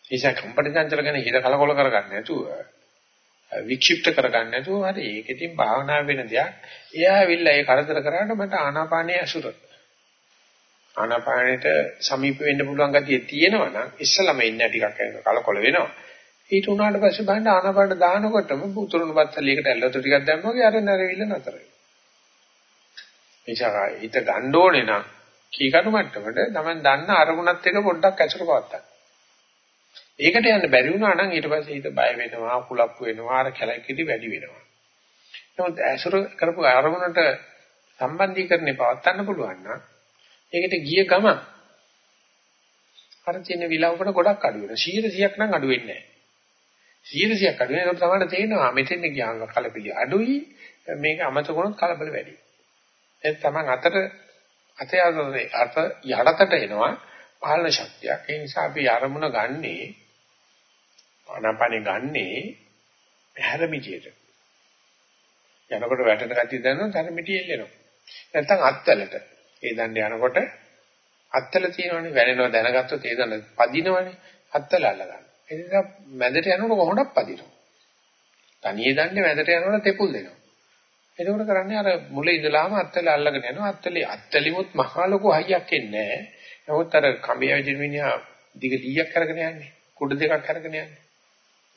ඒසක් කම්පන චංචල ගැන හිත කලකොල කරගන්න නැතුව වික්ෂිප්ත කරගන්න නැතුව හරි ඒක ඉතින් භාවනා වෙන දෙයක්. එයා ඇවිල්ලා ඒ කරදර කරාට මට ආනාපානයේ අසුර. ආනාපානෙට සමීප වෙන්න පුළුවන් ගතිය තියෙනවා නම් ඉස්සලම ඉන්න ටිකක් කලකොල වෙනවා. ඊට උනාට පස්සේ බලන්න ආනාපානට දානකොටම පුතුරුණු බත්තලියකට ඇල්ලතු ටිකක් දැම්මම වගේ අර නැරවිල්ල නතර වෙනවා. එනිසා හිත ගන්න ඕනේ නම් කීකරු මට්ටමට තමයි දන්න අරමුණත් එක පොඩ්ඩක් ඇසුර පවත්තන්න. ඒකට යන්න බැරි වුණා නම් ඊට පස්සේ හිත බය වෙනවා, කුලප්පු වෙනවා, අර කැලකිරි වැඩි වෙනවා. නමුත් ඇසුර කරපු අරමුණට සම්බන්ධීකරණේ පවත්තන්න පුළුවන් නම් ඒකට ගිය ගම අර තියෙන විලවකට ගොඩක් අඩු වෙනවා. 100ක් නම් අඩු වෙන්නේ නැහැ. 100ක් අඩු වෙනකොට තමයි තේරෙනවා මෙතෙන් ගියාම කලබිලි අඩුයි මේක අමතකුණොත් කලබල වැඩි. ඒ තමන් අතට අත යන්නේ අත යටතට එනවා පාලන ශක්තියක්. ඒ නිසා අපි අරමුණ ගන්නේ ආනාපානෙ ගන්නේ හැරමිටියට. යනකොට වැටෙන ගතිය දැනන හැරමිටිය එල්ලෙනවා. නැත්තම් අත්තලට. ඒ දණ්ඩ යනකොට අත්තල තියෙනවනේ වැනෙනව දැනගත්තොත් ඒ දණ්ඩ පදිනවනේ අත්තල අල්ල ගන්න. ඒ නිසා මැදට යනකොට කොහොමද පදිනවා. තනියේ දණ්ඩේ මැදට යනකොට තෙපුල් දෙනවා. එතකොට කරන්නේ අර මුල ඉඳලාම අත්තල අල්ලගෙන යනවා. අත්තලේ අත්තලිමුත් මහා ලොකු හයියක් එන්නේ නැහැ. නමුත් අර කඹය විදිහට මිනිහා දිග ලීයක් කරගෙන යන්නේ. කුඩ දෙකක් කරගෙන යන්නේ.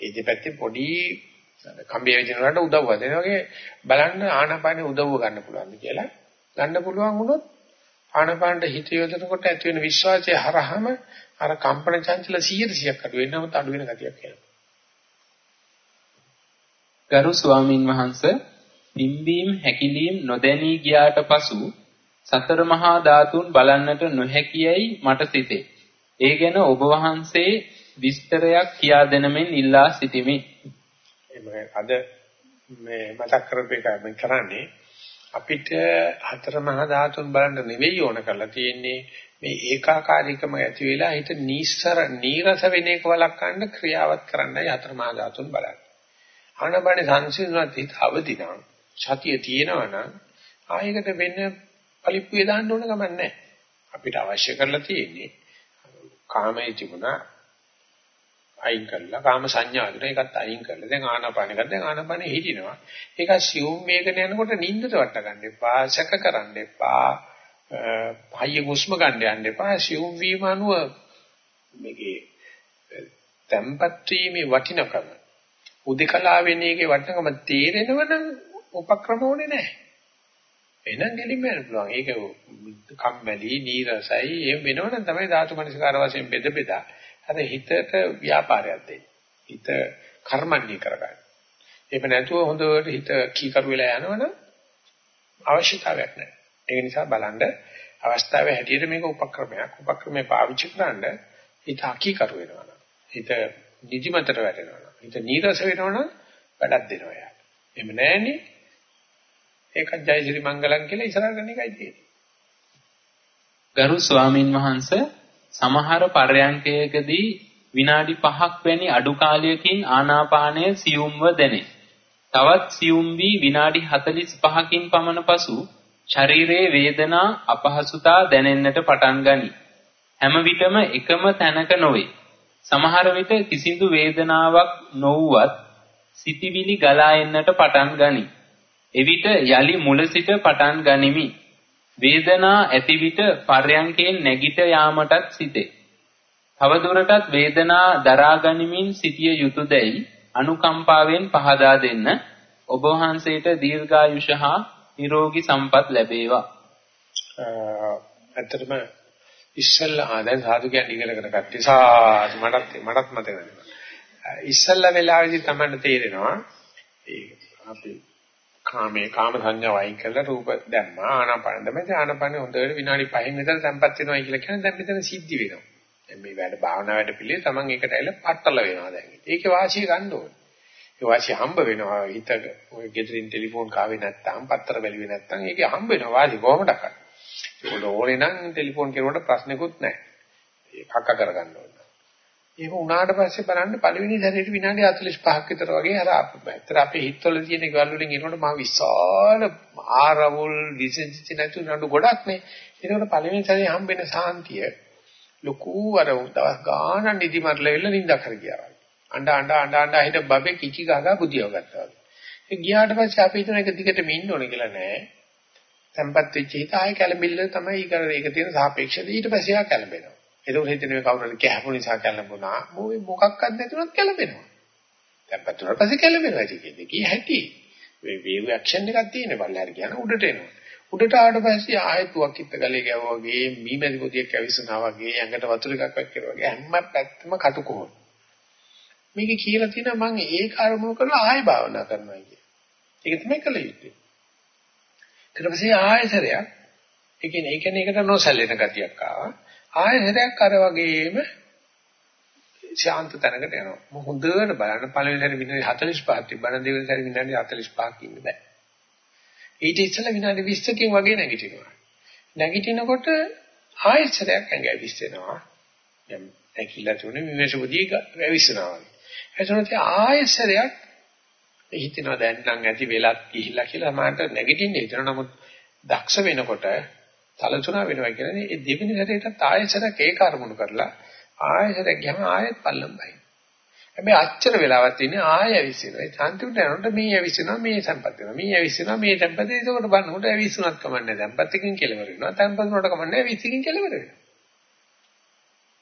ඒ දෙපැත්තේ පොඩි කඹය විදිහට උදව්ව දෙන වගේ බලන්න ආනාපානෙ උදව්ව ගන්න පුළුවන්ද කියලා. ගන්න පුළුවන් වුණොත් ආනාපානට හිත යොදනකොට ඇති වෙන විශ්වාසය හරහාම අර කම්පන චංචල 100%ක් අඩු වෙනවත් අඩු වෙන ගතියක් එනවා. ගරු ස්වාමින් වහන්සේ පිම්බීම් හැකිලීම් නොදැනී ගියාට පසු සතර මහා ධාතුන් බලන්නට නොහැකියයි මට සිතේ. ඒ ගැන ඔබ වහන්සේ විස්තරයක් කියා දෙනමින් ඉල්ලා සිටිමි. අද මේ මතක් කරපු එක මම කරන්නේ අපිට හතර මහා ධාතුන් බලන්න නෙවෙයි ඕන කරලා තියෙන්නේ මේ ඒකාකාරීකම ඇති වෙලා හිත නීසර නීරස වෙන එක වළක්වන්න ක්‍රියාවත් කරන්නයි හතර මහා ධාතුන් බලන්නේ. ආනබනේ සංසිඳුණත් හිත අවදිනම් සතිය තියෙනවා නම් ආයෙකට වෙන්න පලිප්පුවේ දාන්න ඕන ගමන් නැහැ. අපිට අවශ්‍ය කරලා තියෙන්නේ කාමයේ තිබුණා අයින් කළා කාම සංඥා දුන ඒකත් අයින් කළා දැන් ආනාපාන එකත් දැන් ආනාපානෙ හිටිනවා. ඒක සියුම් මේකන යනකොට නිින්දට වට ගන්න එපා සැක කරන්න එපා පහය හුස්ම ගන්න යන්න එපා. සියුම් වීම අනුව මේකේ tempat වීමේ වටිනකම උදේකලා වෙන එකේ වටිනකම තේරෙනවනම් උපක්‍රම ඕනේ නැහැ එහෙනම් ගෙලින්ම යන්න පුළුවන්. ඒක කම්මැලි, නීරසයි, එහෙම වෙනවනම් තමයි ධාතු මනසකාර වශයෙන් බෙද බෙදා. අර හිතට ව්‍යාපාරයක් දෙන්නේ. හිත කර්මන්නේ කරගන්න. එහෙම නැතුව හොඳට හිත කීකරු වෙලා යනවනම් අවශ්‍යතාවයක් නැහැ. ඒ නිසා බලන්න අවස්ථාවේ හැටියට මේක උපක්‍රමයක්. උපක්‍රමේ පාවිච්චි කරන්න හිත අකීකරු වෙනවා. හිත නිදිමතට වැටෙනවා. හිත නීරස වෙනවනම් වැඩක් දෙනවා යාට. එහෙම නැහෙනේ ඒකත් ජයසිරි මංගලම් කියලා ඉස්සරහට යන එකයි තියෙන්නේ. ගරු ස්වාමින් වහන්සේ සමහර පර්යංකයකදී විනාඩි 5ක් වැනි අඩු කාලයකින් ආනාපානය සියුම්ව දැනේ. තවත් සියුම් වී විනාඩි 45කින් පමණ පසු ශරීරයේ වේදනා අපහසුතා දැනෙන්නට පටන් ගනී. හැම විටම එකම තැනක නොවේ. සමහර විට කිසිදු වේදනාවක් නොවුවත් සිටිවිලි ගලා එන්නට පටන් ගනී. එවිට යලි මුල සිට පටන් ගනිමි. වේදනා ඇති විට පර්යංකයෙන් නැගිට යාමටත් සිටේ. තවදුරටත් වේදනා දරා ගනිමින් සිටිය යුතුයදයි අනුකම්පාවෙන් පහදා දෙන්න ඔබ වහන්සේට දීර්ඝායුෂ හා නිරෝගී සම්පත් ලැබේවා. ඇත්තටම ඉස්සල්ලා දැන් සාදු කියන්නේ ඉගෙනගෙන ගත්තේ සාදු මටත් මටත් මතක වෙනවා. ඉස්සල්ලා වෙලාවේදී තමයි තේරෙනවා ඒ අපි කාමයේ කාම සංඥාව අයින් කරලා රූප දැම්මා ආනාපාන දැම්මද ආනාපාන හොඳට විනාඩි 5න් විතර තැම්පත් වෙනවා කියලා කියන්නේ දැන් මෙතන සිද්ධි වෙනවා. දැන් මේ වැඩ භාවනා වැඩ පිළිවෙල තමන් එකට ඇවිල්ලා පట్టල වෙනවා දැන්. ඒකේ වාසිය ගන්න ඕනේ. ඒ වාසිය හම්බ වෙනවා හිතක. ඔය ගෙදරින් ටෙලිෆෝන් කාවේ නැත්තම් පත්තර බැලුවේ නැත්තම් ඒකේ හම්බ වෙනවා වාසිය කොහොමද කරන්නේ. ඒක ඕනේ නම් ටෙලිෆෝන් කරුවට ප්‍රශ්නකුත් නැහැ. ඒක හක්ක කරගන්න ඕන. ඒක උනාට පස්සේ බලන්න පළවෙනි සැරේට විනාඩි 45ක් විතර වගේ අර ඇත්තට අපේ හිතවල තියෙන ගෙවල් වලින් එනකොට මහ විශාල ආරවුල් විසෙන්චි නැතු නඩු ගොඩක් නේ. ඒකට පළවෙනි සැරේ හම්බෙන සාන්තිය ලොකු අර දවස් ගානක් නිදි මරලා වෙන්න නිින්දක් කර ගියා වගේ. අඬ අඬ අඬ අඬ හිට බබේ කිචි ගහගා බුදියව ගත්තා වගේ. ඒ ගියාට පස්සේ අපි හිතන එක දිගටම ඉන්න ඕනේ කියලා නෑ. tempat වෙච්ච හිත ආයෙ කැළඹිල්ල තමයි ඊකර ඒක තියෙන සාපේක්ෂද ඊට පස්සේ ආ කැළඹෙනවා. ඒක හිතන්නේ කවුරුහරි කැහපු නිසා කැළඹුණා. මොකේ මොකක්වත් නැතුණත් කැළඹෙනවා. tempat වල පස්සේ කැළඹෙනවා ඉතින් කී හැටි. මේ වේව් ඇක්ෂන් එකක් තියෙන බල්ලාර කියන උඩට එනවා. උඩට ආවට පස්සේ ආයෙත් වකිට ගලේ ගැවුවා වගේ මීමැදි පොදියක් ඇවිස්සුනා වගේ ඇඟට වතුර එකක් වැක්කිරා වගේ හැම පැත්තම කටුකොහොන. මේක කියලා තියෙනවා මම ඒක අරමුණු කරලා ආයෙ භාවනා කරනවා කිය. ඒක තමයි කළ යුත්තේ. ඊට පස්සේ ආයෙසරයක් ඒ කියන්නේ ඒ කියන්නේ ඒකට නොසැලෙන ගතියක් ආවා. ආයෙසරයක් අර වගේම ශාන්ත තැනකට යනවා. මො හොඳට බලන්න පළවෙනි සැරේ විනාඩි 45ක් තිබ්බනම් දෙවෙනි සැරේ විනාඩි 45ක් ඉන්න බෑ. ඊට ඉස්සෙල්ලා විනාඩි 20කින් වගේ නැගිටිනවා. නැගිටිනකොට ආයෙසරයක් ඇඟ ඇවිස්සෙනවා. දැන් ඇකිලා තුනේ විමේශපොදී ඇවිස්සෙනවා. එතකොට ආයෙසරයක් හිතෙනවා දැන් නම් ඇති වෙලක් ගිහිල්ලා කියලා මට නැගිටින්න හිතන නමුත් දක්ෂ වෙනකොට තලතුණා වෙනවා කියන්නේ ඒ දෙවෙනි සැරේටත් ආයෙසරක් ඒක අරමුණු කරලා ආයෙසරක් ගියම ආයෙත් පල්ලම් බයි. හැබැයි අච්චර වෙලාවක් තියෙන්නේ ආයෙ ඇවිස්සෙනවා. ඒ ශාන්තිුට යනකොට මේ ඇවිස්සෙනවා මේ සම්පත් වෙනවා. මේ ඇවිස්සෙනවා මේ සම්පත් ඒකට බලනකොට ඇවිස්සුණත් කමන්නේ සම්පත් එකකින් කෙලවර වෙනවා. සම්පත් වලට කමන්නේ ඇවිස්සකින් කෙලවර වෙනවා.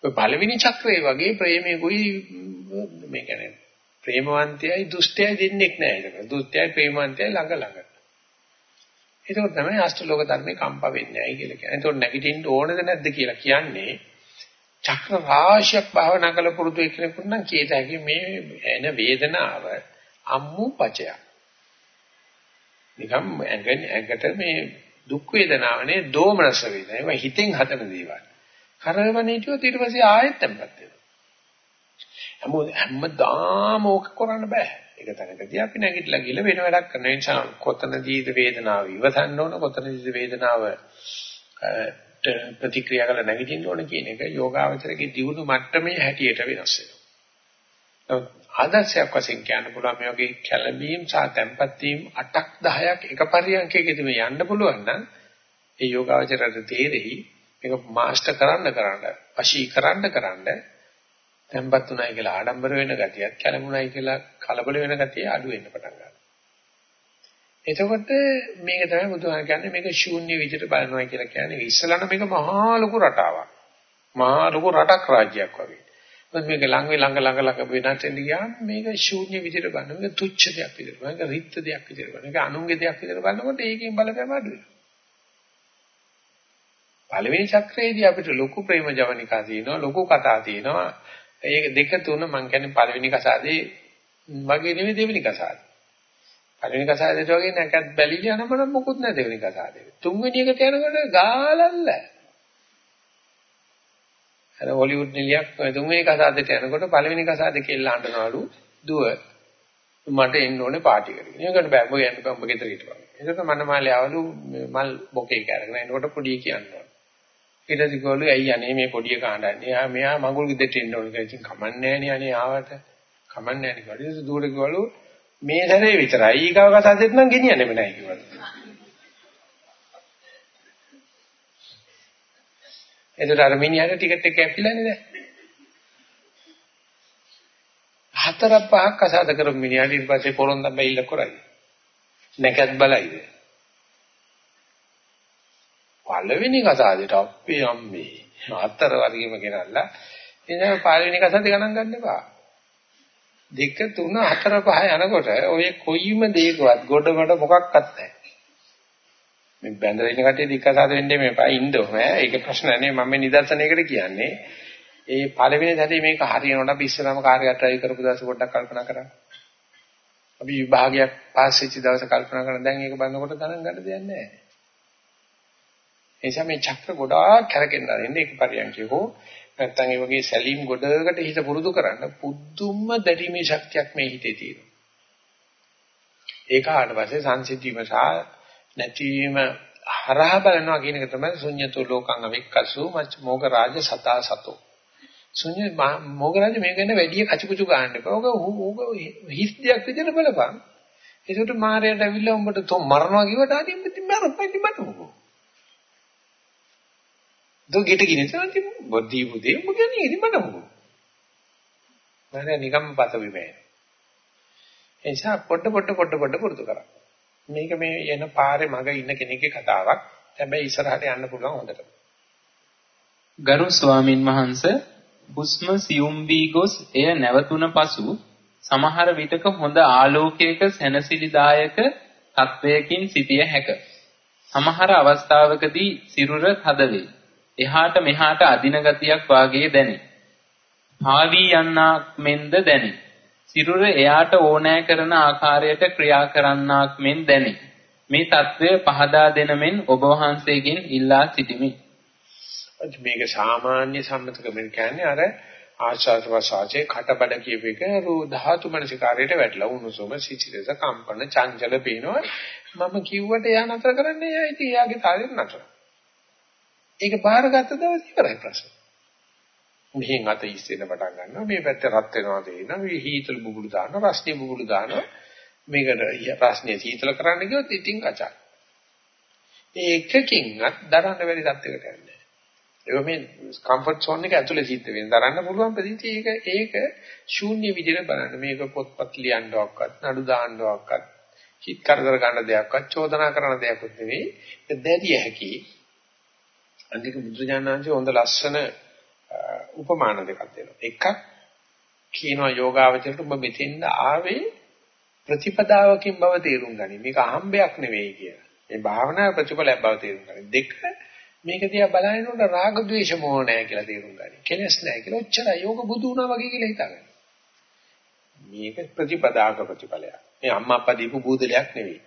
ඔය පළවෙනි චක්‍රය වගේ ප්‍රේමයේකුයි මේ කියන්නේ ප්‍රේමවන්තයයි දුෂ්ටයයි දෙන්නෙක් නෑ ඒක. දුෂ්ටයයි ප්‍රේමවන්තයයි ළඟ ළඟ. ඒක තමයි අෂ්ටලෝක ධර්මේ කම්ප වෙන්නේ ඇයි කියලා කියන්නේ. ඒතකොට නැගිටින්න ඕනද නැද්ද කියලා කියන්නේ චක්‍ර රාශියක් භාවනා කළ පුරුදු එක්කෙනෙකුට නම් කීත හැකි මේ එන වේදනාව අම්මු පචය. නිකම් ඇඟට මේ දුක් වේදනාවනේ දෝමනස වේදනාව. ඒවා හිතෙන් හදන දේවල්. කරවන හිටියොත් ඊට පස්සේ ආයෙත් tempත් වෙනවා. හැමෝම හැමදාම ඕක කරන්න බෑ. ඒක තැනකදී අපි නැගිටලා ගිහලා වෙන වැඩක් කරන නිසා කොතනදීද වේදනාව ඉවසන්න ඕන කොතනදීද වේදනාව ප්‍රතික්‍රියා කරලා නැගිටින්න ඕන කියන එක යෝගාවචරයේ දියුණු මට්ටමේ හැටියට වෙනස් වෙනවා. ආදර්ශයක් වශයෙන් කියන්න පුළුවන් මේ වගේ කැළඹීම් සහ තැම්පත් වීම 8ක් 10ක් එක පරියන්කයකදී මේ යන්න පුළුවන් නම් ඒ යෝගාවචරයට තේරෙයි මේක මාස්ටර් කරන්න කරන්න වශී කරන්න කරන්න තැම්පත් උනායි කියලා ආඩම්බර වෙන ගතියත් කැළඹුණායි කියලා කලබල වෙන ගතිය අඩු වෙන්න පටන් ගන්නවා. එතකොට මේක තමයි බුදුහාම කියන්නේ මේක ශූන්‍ය විදිහට බලනවා කියලා කියන්නේ ඉස්සලන මේක මහා ලොකු රටාවක්. මහා ලොකු රටක් රාජ්‍යයක් වගේ. මොකද මේක ළඟ ළඟ ළඟ ළඟ වෙනස් වෙන්න ගියාම මේක ශූන්‍ය විදිහට බලනවා. මේක තුච්ඡ දෙයක් විදිහට බලනවා. මේක රිත්ත දෙයක් විදිහට බලනවා. මේක අනුන්ගේ දෙයක් විදිහට බලනකොට ඒකෙන් බලපෑම අඩු වෙනවා. පළවෙනි චක්‍රයේදී අපිට ලොකු ප්‍රේම ජවනිකා තියෙනවා ලොකු කතා තියෙනවා ඒක දෙක තුන මම කියන්නේ පළවෙනි කසාදේ වගේ නෙවෙයි දෙවෙනි කසාදේ පළවෙනි කසාදේට වගේ නැකත් බැලිලි යනකොට මොකුත් නැහැ දෙවෙනි කසාදේ තුන්වෙනි එකට යනකොට ගාලල්ල අර හොලිවුඩ් නිලියක් තුන්වෙනි කසාදේට යනකොට පළවෙනි කසාදේ කෙල්ල අඬනවලු දුව මට එන්න ඕනේ පාටි කරගෙන. ඒකට බෑ ඔබ යන්න ඔබ ගෙදර හිටපන්. ඒකට මනමාලේ ආවලු මල් බොකේ කැරගෙන. එනකොට පොඩි කියනවා. ඊට පස්සේ ඇයි අනේ මේ පොඩිය කාණ්ඩන්නේ. ආ මෙයා මඟුල් ගෙදරට එන්න ඕනේ කියලා. ඉතින් කමන්නේ නෑනේ අනේ ආවට. කමන්නේ නෑනේ. ඊට දුවට කිව්වලු මේ සැරේ විතරයි. ඊගාව කතාවෙත් නම් ගෙනියන්නෙම නෑ කිව්වලු. එතකොට අර මිනිහට ටිකට් එක කැපිලානේ දැන්. හතර පහක් කසාද කරමු මිනිහට ඊට පස්සේ පොරොන්දම් බැයිල කරයි. නැකත් බලයිද? පළවෙනි කසාදේට අපේ අම්මේ හතර වර්ගෙම ගෙනල්ලා ඉතින් පළවෙනි කසාදේ ගණන් ගන්න එපා. දෙක තුන හතර පහ යනකොට ඔය කොයිම දෙයකවත් ගොඩකට මොකක්වත් නැහැ. මේ බැඳලා ඉන්න කට්ටිය දික්ක සාද වෙන්නේ මේපා ඉන්න ඕනේ. ඒක ප්‍රශ්න නෙවෙයි මම නිදර්ශනයකට කියන්නේ. ඒ පළවෙනි සැරේ මේක හරියනකොට අපි ඉස්සරහම කාර්යයක් try කරපු දවස් පොඩ්ඩක් කල්පනා කරා. අපි විභාගයක් පාස් වෙච්ච දවස කල්පනා කරන දැන් ඒක බලනකොට ගණන් ගන්න දෙයක් නැහැ. එනිසා මේ චක්‍ර ගොඩාක් කැරකෙන්න ආරෙන්නේ ඒක පරියන්කේ හෝ නැත්තම් ඒ වගේ සැලීම් ගොඩකට හිත පුරුදු කරන්න පුදුම දැඩිමේ ශක්තියක් මේ හිතේ තියෙනවා. ඒක ආවට පස්සේ සංසිද්ධීම සහ නැතිවීම හරහා බලනවා කියන එක තමයි ශුන්‍යතෝ ලෝකං අවික්කසු මච්ච මොග රාජ සතා සතෝ. ශුන්‍ය මොග රාජ මේක ගැන වැඩි කචුකුචු ගන්න එපා. ඔක ඕක හිස් දෙයක් විදිහට බලපන්. ඒකට මාරයට ඇවිල්ලා උඹට තෝ මරනවා කිව්වට ආදී උඹ ඉතින් මරපයි මට මොකෝ. දෝ ගෙට ගිනින් සාන්ති බොද්ධි බුදේ උඹ කියන්නේ ඉතින් මට මොකෝ. මම නිකම් පත විමේ. එනිසා පොඩ පොඩ පොඩ පොඩ පුරුදු කරා. මේක මේ එන පාරේ මග ඉන්න කෙනෙක්ගේ කතාවක්. හැබැයි ඉස්සරහට යන්න පුළුවන් හොඳට. ගරු ස්වාමින් වහන්සේ හුස්ම සියුම් වී ගොස් එය නැවතුන පසු සමහර විටක හොඳ ආලෝකයක සැනසිලිදායක තත්වයකින් සිටිය හැක. සමහර අවස්ථාවකදී සිරුර තද වේ. එහාට මෙහාට අදින ගතියක් වාගේ දැනේ. පාවී යන්නක් මෙන්ද දැනේ. සිරුර එයාට ඕනෑ කරන ආකාරයට ක්‍රියා කරන්නාක් මෙන් දැනේ. මේ తත්වය පහදා දෙන මෙන් ඔබ වහන්සේගෙන් ඉල්ලා සිටිමි. මේක සාමාන්‍ය සම්මතකමෙන් කියන්නේ අර ආශාස වසාචේ කටබඩ කියප එක රූ ධාතු මනසිකාරයට වැටලා උණුසුම සිසිලස කම්පන චංචල පේනවා මම කිව්වට එයා නතර කරන්නේ එයා ඉතින් එයාගේ තාලෙට නතර. ඒක බාරගත්ත දවස් ඉවරයි ප්‍රශ්න. මෙහෙන් අත ඉස්සෙන පටන් ගන්නවා මේ පැත්ත රත් වෙනවා තේිනවා මේ හීතල බුබුලු දානවා රස්නේ බුබුලු දානවා මේකට රස්නේ සීතල කරන්න ගියොත් ඉතින් අචා. ඒ එකකින්වත් දරන්න බැරි තත්යකට යන්නේ. ඒක මේ කම්ෆර්ට් සෝන් එක ඇතුලේ සිද්ධ වෙන දරන්න පුළුවන් ප්‍රතිචි ඒක ඒක ශූන්‍ය විදිහට බලන්න මේක පොත්පත් ලියන්නවක්වත් නඩු දාන්නවක්වත් හිත කරදර ගන්න දෙයක්වත් චෝදනා කරන දෙයක්වත් නෙවෙයි ඒක දැරිය හැකි අන්තික බුදුජානනාංශය හොඳ ලස්සන උපමාන දෙකක් දෙනවා. එකක් කියනවා යෝගාවචරයට ඔබ මෙතෙන් ආවේ ප්‍රතිපදාවකින් බව තේරුම් ගනි. මේක අහම්බයක් නෙවෙයි කියලා. මේ භාවනා ප්‍රතිඵලයක් බව තේරුම් ගනි. දෙක මේක දිහා බලනකොට රාග ద్వේෂ මොහ නැහැ කියලා තේරුම් ගනි. කෙලස් නැහැ කියලා ඔච්චරයි යෝග බුදු වුණා වගේ කියලා හිතාගන්න. මේක ප්‍රතිපදාක ප්‍රතිඵලයක්. මේ අම්මා අප්පා දීපු බූදලයක් නෙවෙයි.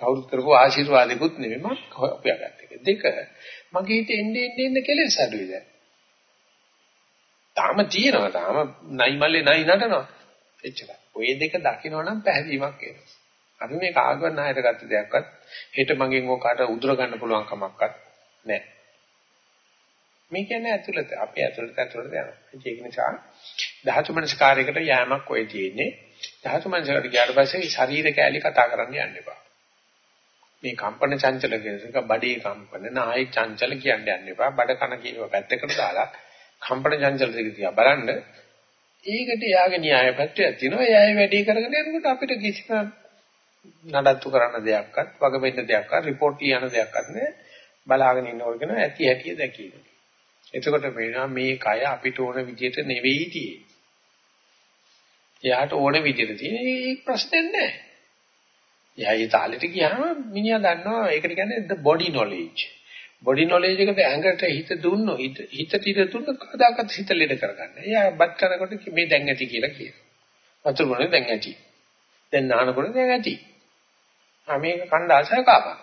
කවුරුත් කරපු ආශිර්වාදෙකුත් නෙවෙයි මම හොයාගත්ත එක. දෙක. මගේ හිතේ එන්නේ එන්නේ කෙලස් අඩුයි දැන්. තාම තියෙනවා තාම නයි මල්ලේ නයි නටනවා. එච්චරයි. ඔය දෙක දකින්නවනම් පැහැදීමක් එනවා. අපි මේ කාගවත් ණයට ගත්ත දෙයක්වත් හෙට මගෙන් ඕකට උදුර ගන්න පුළුවන් කමක්වත් නැහැ. මේ කියන්නේ ඇතුළත. අපි ඇතුළත ඇතුළත යනවා. ඒක නිසා ධාතු මනස්කාරයකට යෑමක් ඔය තියෙන්නේ. ධාතු මනස්කාරයට ගියාට පස්සේ ශරීර කැලි කතා කරන්න යන්න එපා. මේ කම්පන චංචල කියන එක බඩේ කම්පන නායි චංචල කියන්න යන්න එපා. බඩ කන කියනවා පැත්තකට දාලා කම්පන චංචල දෙක තියා බලන්න. ඒකට යාගේ න්‍යාය පත්‍රයක් තියෙනවා. එයායි වැඩි කරගෙන යනකොට අපිට කිසිම නඩත්තු කරන්න දෙයක්වත් වග වෙන්න දෙයක්වත් report ලියන දෙයක්වත් නෑ. බලාගෙන ඉන්නකොට කියන ඇති හැටි දැකීම. එතකොට වෙනවා මේ කය අපිට ඕන විදිහට නෙවෙයි තියෙන්නේ. එයාට ඕන විදිහට තියෙන ඒක ප්‍රශ්නයක් නෑ. එයා ඒ තාලෙට ගියාම මිනිහා දන්නවා ඒකට කියන්නේ the body knowledge body knowledge එකට ඇඟට හිත දුන්නොත් හිතට ඉඳ දුන්නොත් කවදාකවත් හිත ලෙඩ කරගන්න. එයා බත් කරනකොට මේ දැන් ඇති කියලා කියනවා. වතුර බොනේ දැන් ඇති. දැන් නානකොට දැන් ඇති. ආ මේක කණ්ඩ ආසය කාපා.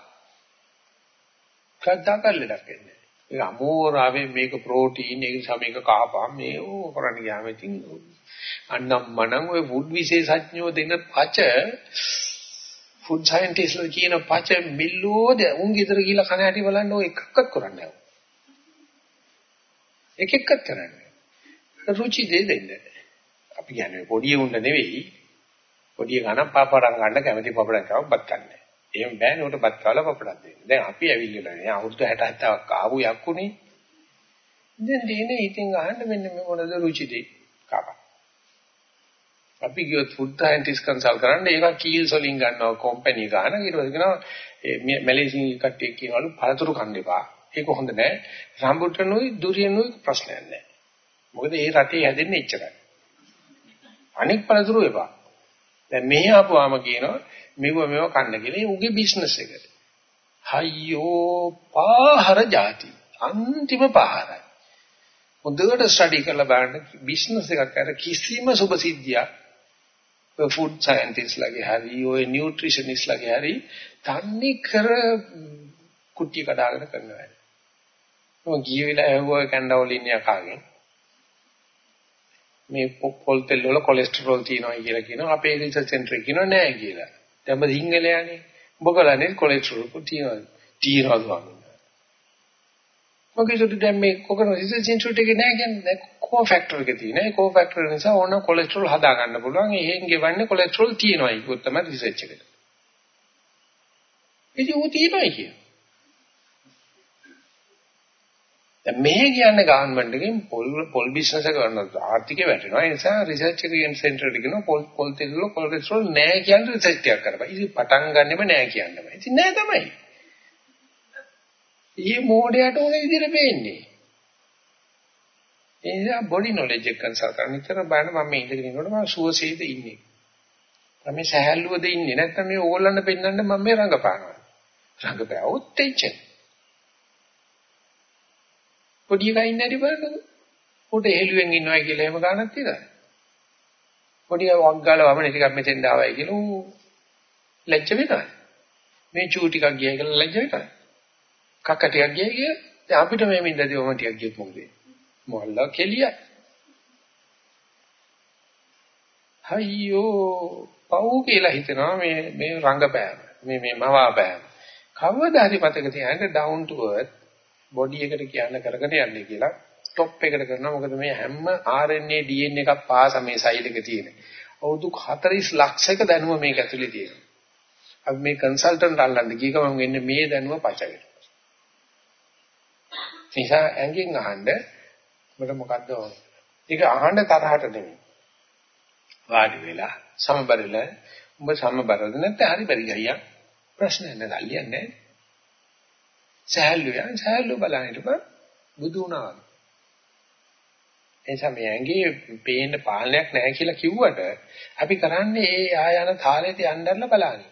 කද්දාකල් ලෙඩක් එන්නේ. ඒක අමෝරාවේ මේක ප්‍රෝටීන් ඒක නිසා මේක කාපා මේ ඕ කරන්න ගියාම ඉතින් අන්නම් මනම් ඔය ෆුඩ් විශේෂඥයෝ දෙන පච ෆුඩ් සයන්ටිස්ට්ලා කියන පච මිල්ලෝද උන් ගෙදර ගිහලා කන හැටි බලන්න ඔය එකක්වත් කරන්නේ නැහැ. එක එකක් කරන්නේ. රුචි දෙ දෙන්න. අපි කියන්නේ පොඩි උන්න නෙවෙයි. පොඩි ගණන් පාපඩම් ගන්න කැමති පාපඩම් කව බත් ගන්න. එහෙම බෑනේ උට බත් කාලා පාපඩම් දෙන්න. දැන් අපි ඇවිල්ලා නේ අවුරුදු 67ක් ආපු යක්කුනේ. දැන් දෙන්නේ ඉතින් අහන්න මෙන්න මේ මොනද රුචි දෙයි. කපා. අපි ගියොත් ෆුඩ් සයන්ටිස්ට් කන්සල්ට් කරන්න ඒක කීල්ස් වලින් ගන්නවා කම්පැනි ගන්න ඊට පස්සේ කියනවා මැලේසියානු කට්ටිය කියනවලු පළතුරු කන්න එපා. ඒක හොඳ නෑ. රම්බුටනුයි දුරියනුයි ප්‍රශ්නයක් නෑ. මොකද ඒ රටේ හැදෙන්නේ එච්චරයි. අනික් පළතුරු එපා. දැන් මෙහි ආපුවාම කියනවා මෙව මෙව කන්න කියලා. උගේ බිස්නස් එක. හයියෝ පාහර ಜಾති. අන්තිම පාහරයි. හොඳට ස්ටඩි කරලා බලන්න බිස්නස් එකක් අර කිසිම සුබසිද්ධියක් ෆුඩ් සයන්ටිස්ට්ලාගේ හරි ඔය නියුට්‍රිෂනිස්ට්ලාගේ හරි තන්නේ කර කුටි කඩාගෙන කරන වැඩ. මම ගිය වෙලාව ඇහුවා කැන්ඩවලින් යකාගෙන් මේ පොල් තෙල් වල කොලෙස්ටරෝල් තියෙනවා කියලා කියනවා අපේ රිසර්ච් සෙන්ටර් කියනවා නෑ කියලා. දැන් මම සිංහලයානේ. ඔබ කරන්නේ කොලෙස්ටරෝල් තියෙනවා. තියෙනවා ස්වාමීන් වහන්සේ. මොකද දැන් මේ කොකන රිසර්ච් ඉන්ස්ටිටියුට් එකේ නෑ කියන්නේ කෝ ෆැක්ටර් එක තියෙන. ඒ කෝ ෆැක්ටර් නිසා ඕන කොලෙස්ටරෝල් හදා ගන්න පුළුවන්. එහෙන් ගෙවන්නේ කොලෙස්ටරෝල් තියෙනවා ඒක තමයි රිසර්ච් එකට. ඉතින් උ තියෙනවා කියන්නේ. දැන් මෙහෙ කියන්නේ ගවර්න්මන්ට් එකෙන් පොල් පොල් බිස්නස් එක කරනවා ආර්ථිකය වැටෙනවා ඒ නිසා රිසර්ච් එකකින් සෙන්ටර් එකට කියනවා පොල් පොල් තෙල් කොලෙස්ටරෝල් නෑ කියන රිසර්ච් එකක් කරපන්. ඉතින් පටන් ගන්නෙම නෑ කියන්නම. ඉතින් නෑ තමයි. ඊ මොඩයට ඕන විදිහට පේන්නේ. ඒ නිසා බොඩි නොලෙජ් එක කන්සල්ට් කරන විතර බලන්න මම මේ ඉඳගෙන ඉන්නකොට මම සුවසේද ඉන්නේ. මම මේ සහැල්ලුවද ඉන්නේ නැත්නම් මේ ඕගොල්ලන්ට පෙන්වන්න මම මේ රඟපානවා. රඟපෑවොත් එච්චර. පොඩි එකා ඉන්නේ නැටි බලන්න. උඩ හෙළුවෙන් ඉන්නවා කියලා එහෙම ගන්නක් තියලා. පොඩි වග්ගාල වමනේ ටිකක් මෙතෙන් ආවයි කියලා ඌ ලැජ්ජ වෙනවා. මේ චූ ටිකක් ගියයි කියලා ලැජ්ජ වෙනවා. කක්ක ටිකක් ගියයි කිය දැන් අපිට මේ මින්දදී ඔම ටිකක් ගියොත් මොකද වෙන්නේ? මොල්ලා කෙලියයි. අයියෝ පව් කියලා හිතනවා මේ මේ රංගපෑම. මේ මේ මවාපෑම. කවදා හරි මතක තියාගන්න down to earth බොඩි එකට කියන්න කරගෙන යන්නේ කියලා টොප් එකට කරනවා මොකද මේ හැම RNA DNA එකක් පාස මේ සයිල් එක තියෙන. අවුරුදු 40 ලක්ෂයක දැනුම මේක ඇතුලේ තියෙනවා. අපි මේ කන්සල්ටන්ට් අල්ලන්න ගිය ගමන් වෙන්නේ මේ දැනුම පචගෙන. නිසා ඇඟෙන් අහන්න මට මොකද්ද ඕන? ඒක අහන්න තරහට නෙමෙයි. වාඩි වෙලා සමබරල උඹ සමබරද නැත්නම් හරි බැරි ගියා. ප්‍රශ්න නැහැ නල්ලියන්නේ. සහැල්ලු යන සහැල්ලු බලන්න ඉතපන් බුදු වුණා. එනිසා මේ ඇඟේ පේන්න පාලනයක් නැහැ කියලා කිව්වට අපි කරන්නේ ඒ ආයන තාලෙට යන්නදලා බලන්නේ.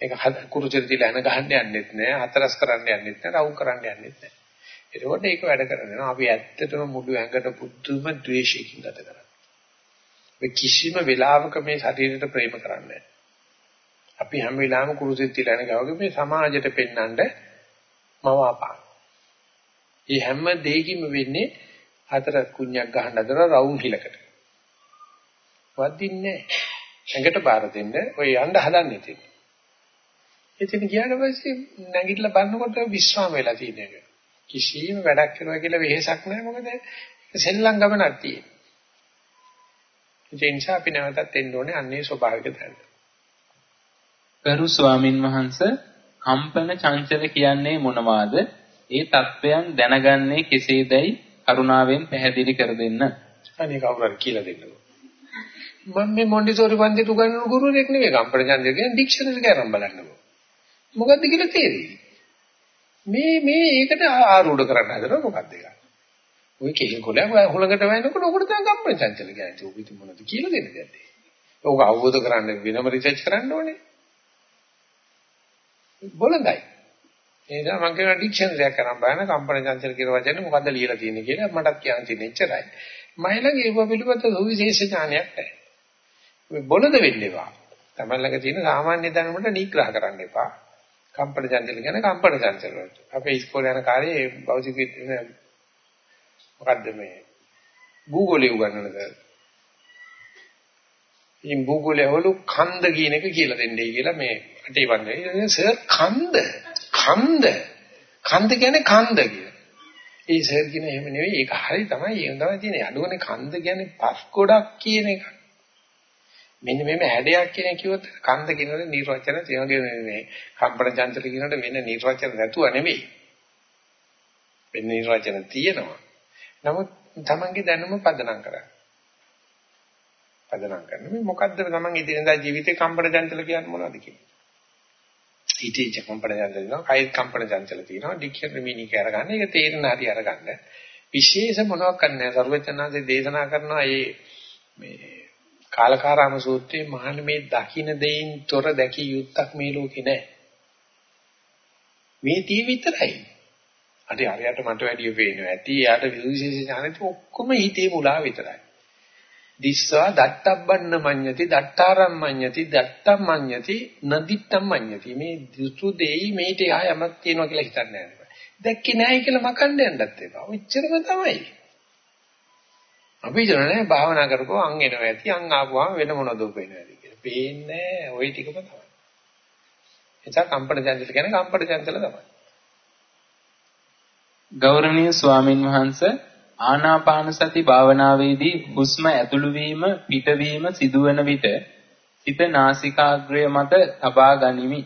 ඒක කුරුචෙට තියලා එන ගහන්න යන්නෙත් නෑ, හතරස් කරන්න යන්නෙත් නෑ, රවුම් කරන්න යන්නෙත් නෑ. ඒකෝට ඒක වැඩ කරනවා. අපි ඇත්තටම මුළු ඇඟට පුදුම ද්වේෂයකින් ගත කරන්නේ. මේ කිසිම වෙලාවක මේ ශරීරයට ප්‍රේම කරන්නේ අපි හැම වෙලාවෙම කුරුසෙත් තියලා යන ගාවගේ මේ සමාජයට පෙන්වන්න මවාපාන. මේ හැම දෙයකින්ම වෙන්නේ හතර කුණ්‍යක් ගහන්න හදන රවුම් හිලකට. වදින්නේ ඇඟට බාර දෙන්න ඔය යන්න හදන්නේ ඉතින්. ඉතින් ගියාට පස්සේ නැගිටලා බලනකොට විශ්වාම වෙලා තියෙන එක. කිසිම වැඩක් කරනවා කියලා වෙහෙසක් නැහැ මොකද සෙල්ලම් ගමනක් තියෙන. ඒ නිසා අපි නැවතත් එන්න ඕනේ අන්නේ ස්වභාවික තැනට. ගරු ස්වාමින් වහන්සේ කම්පන චංචල කියන්නේ මොනවාද? ඒ தත්වයන් දැනගන්නේ කෙසේදයි කරුණාවෙන් පැහැදිලි කර දෙන්න. අනේ කවුරු හරි කියලා දෙන්නකෝ. මම මේ මොන්ඩිසෝරි පන්තිට උගන්වන ගුරුවරයෙක් නෙවෙයි කම්පන චංචල කියන්නේ ඩික්ෂනරි එක අරන් බලන්නකෝ. මොකද්ද කියලා තේරෙන්නේ? මේ මේ ඒකට ආරූඪ කරන්න හදනවා මොකක්ද ඒක? ওই කෙහෙල් කොලයක් හුලඟට වැන්නකොට ඔකට තමයි කම්පන චංචල කියන්නේ. ඔබ ඉතින් මොනවද කියලා දෙන්නේ දැන්? ඔක අවබෝධ කරන්න වෙනම රිසර්ච් කරන්න ඕනේ. බොළඳයි. ඒ නිසා මම කියන ඩික්ෂනරි එකක් කරන් බලන කම්පන චංචල කියන වචනේ මොකද්ද ලියලා තියෙන්නේ කියලා මටත් කියන්න තියෙන එච්චරයි. මම ළඟ ඒව පිළිබඳ සුවිශේෂ ඥානයක් නැහැ. මේ බොළඳ වෙන්න එපා. තමයි ළඟ තියෙන සාමාන්‍ය දැනුමට නිග්‍රහ කරන්න එපා. කම්පන චංචල කියන්නේ කම්පන චංචල වලට. අපේ ඉස්කෝලේ යන කාලේ භෞතික මොකද්ද මේ Google උගන්වනද? ඉතින් Google වල කන්ද කියන එක කියලා දෙන්නයි කියලා මේ අටේ වන්නේ. සර් කන්ද කන්ද කන්ද කියන්නේ කන්ද කියලා. ඒ සර් කියන එහෙම නෙවෙයි ඒක හරි තමයි ඒක තමයි තියෙන්නේ. අඩුවනේ කන්ද කියන්නේ පස් ගොඩක් කියන එක. මෙන්න මෙම හැඩයක් කියන කිව්වොත් කන්ද කියනවල නිර්වචන තියෙනවා මේ කම්පන චංචල කියනකොට වෙන නිර්වචන නැතුව නෙවෙයි. වෙන නිර්වචන තියෙනවා. නමුත් තමන්ගේ දැනුම පදනම් කරගන්න. පදනම් කරන්න මේ මොකද්ද තමන් ඉදිරියදා ජීවිතේ කම්පන චංචල කියන්නේ මොනවද කියන්නේ? හිතේ කම්පන චංචල තියෙනවා, කයිත් කම්පන චංචල තියෙනවා, ඩික්ෂනරි මීනික අරගන්න. ඒක තේරෙන හැටි අරගන්න. විශේෂ මොනවක් කරන්නේ නැහැ. සර්වචනාංශේ දේශනා කරනවා මේ මේ කාලකාරාම සූත්‍රයේ මහණ මේ දකින්න දෙයින් තොර දැකිය යුත්තක් මේ ලෝකේ නැහැ. මේ tie විතරයි. අර හරියට මට වැඩිය පේනවා. ඇති යාට විශේෂ ඥානෙත් ඔක්කොම හිතේ මුලා විතරයි. දිස්සා දත්තබ්බන්න මඤ්ඤති දත්තාරම් මඤ්ඤති දත්තම් මඤ්ඤති නදිත්තම් මඤ්ඤති මේ දුසු දෙයි මේට ආයමක් තියෙනවා කියලා හිතන්නේ නැහැ. දැක්කේ නැහැ කියලා මකන්න යන්නත් එපා. ඔච්චරම තමයි. අපි හිතන්නේ භාවනා කරපුවා අං එනවා ඇති අං ආපුවාම වෙන මොනවද උපේනවා ඇති කියලා. පේන්නේ ওই ටිකම තමයි. එතන කම්පන චංචල කියන්නේ කම්පන චංචල තමයි. ගෞරවනීය ස්වාමින් වහන්සේ ආනාපාන සති භාවනාවේදී හුස්ම ඇතුළු වීම පිටවීම සිදුවන විට සිත නාසිකාග්‍රය මත තබා ගනිමි.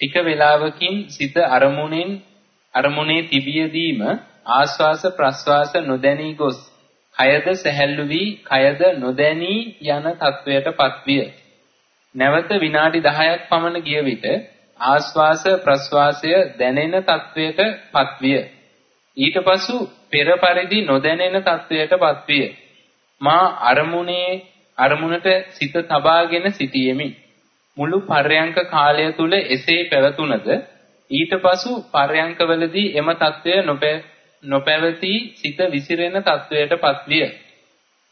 ටික වේලාවකින් සිත අරමුණෙන් අරමුණේ තිබියදීම ආස්වාස ප්‍රස්වාස නොදැනී ගොස් කයද සැහැල්ලු වී කයද නොදැනී යන තත්වයටපත් විය. නැවත විනාඩි 10ක් පමණ ගිය විට ආස්වාස ප්‍රස්වාසය දැනෙන තත්වයටපත් විය. ඊට පසු පෙර පරිදි නොදැනෙන තත්වයටපත් විය. මා අරමුණේ අරමුණට සිත තබාගෙන සිටියෙමි. මුළු පර්යංක කාලය තුල එසේ පැවතුනද ඊට පසු පර්යංකවලදී එම తත්වය නොපැවතී සිත විසිරෙන తත්වයටපත් විය.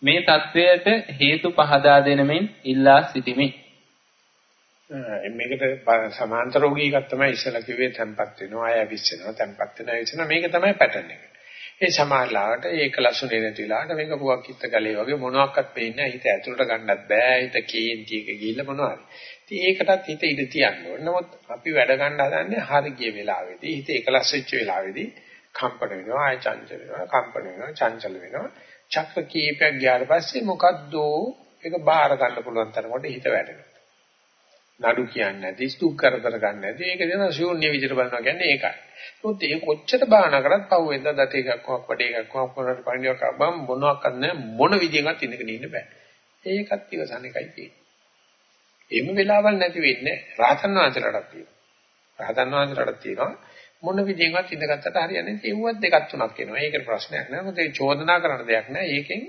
මේ తත්වයට හේතු පහදා දෙනමින් ඉල්ලා සිටිමි. මේකට සමාන්තර රෝගී එකක් තමයි ඉස්සලා කිව්වේ තැම්පත් වෙනවා ආය විශ්සෙනවා තැම්පත් වෙනවා විශ්සෙනවා මේක තමයි පැටර්න් එක. ඒ සමාහලාවට ඒක ලසුනේ නැති වෙලාවට මේක පුවක් කිත්ත ගලේ වගේ මොනවාක්වත් පේන්නේ නැහැ හිත ඇතුළට ගන්නත් බෑ හිත කේන්ති එක ගිහිල්ලා මොනවද. ඉතින් ඒකටත් හිත ඉඳ තියන්න ඕනේ. නමුත් අපි වැඩ ගන්න හදන්නේ හරි ගිය වෙලාවේදී හිත එකලස් වෙච්ච වෙලාවේදී කම්පන වෙනවා ආය චංචල වෙනවා කම්පන වෙනවා චංචල වෙනවා චක්‍ර කීපයක් ගියාට පස්සේ මොකද්ද ඒක බාර ගන්න පුළුවන් තරමට හිත වැඩෙනවා. නඩු කියන්නේ නැති ස්තුක් කරදර ගන්න නැති ඒක දෙන ශූන්‍ය විදිහට බලනවා කියන්නේ ඒකයි. මොකද ඒ කොච්චර බාහනා කරත් පහු වෙනද දත එකක් වක් වඩේ එකක් වක් මොනකට පණියක් බම් මොනවක් කරන්න මොන විදියකට ඉඳගෙන ඉන්න බෑ. ඒකත් ඉවසන එකයි තියෙන්නේ. එimhe වෙලාවල් නැති වෙන්නේ රාතන් වහන්සේලාටත් තියෙනවා. රාතන් වහන්සේලාටත් තියෙනවා මොන විදිහකට ඉඳගත්තට හරියන්නේ ඒවත් දෙකක් තුනක් එනවා. ඒකට ප්‍රශ්නයක් නෑ. මොකද ඒ චෝදනා කරන දෙයක් නෑ. ඒකෙන්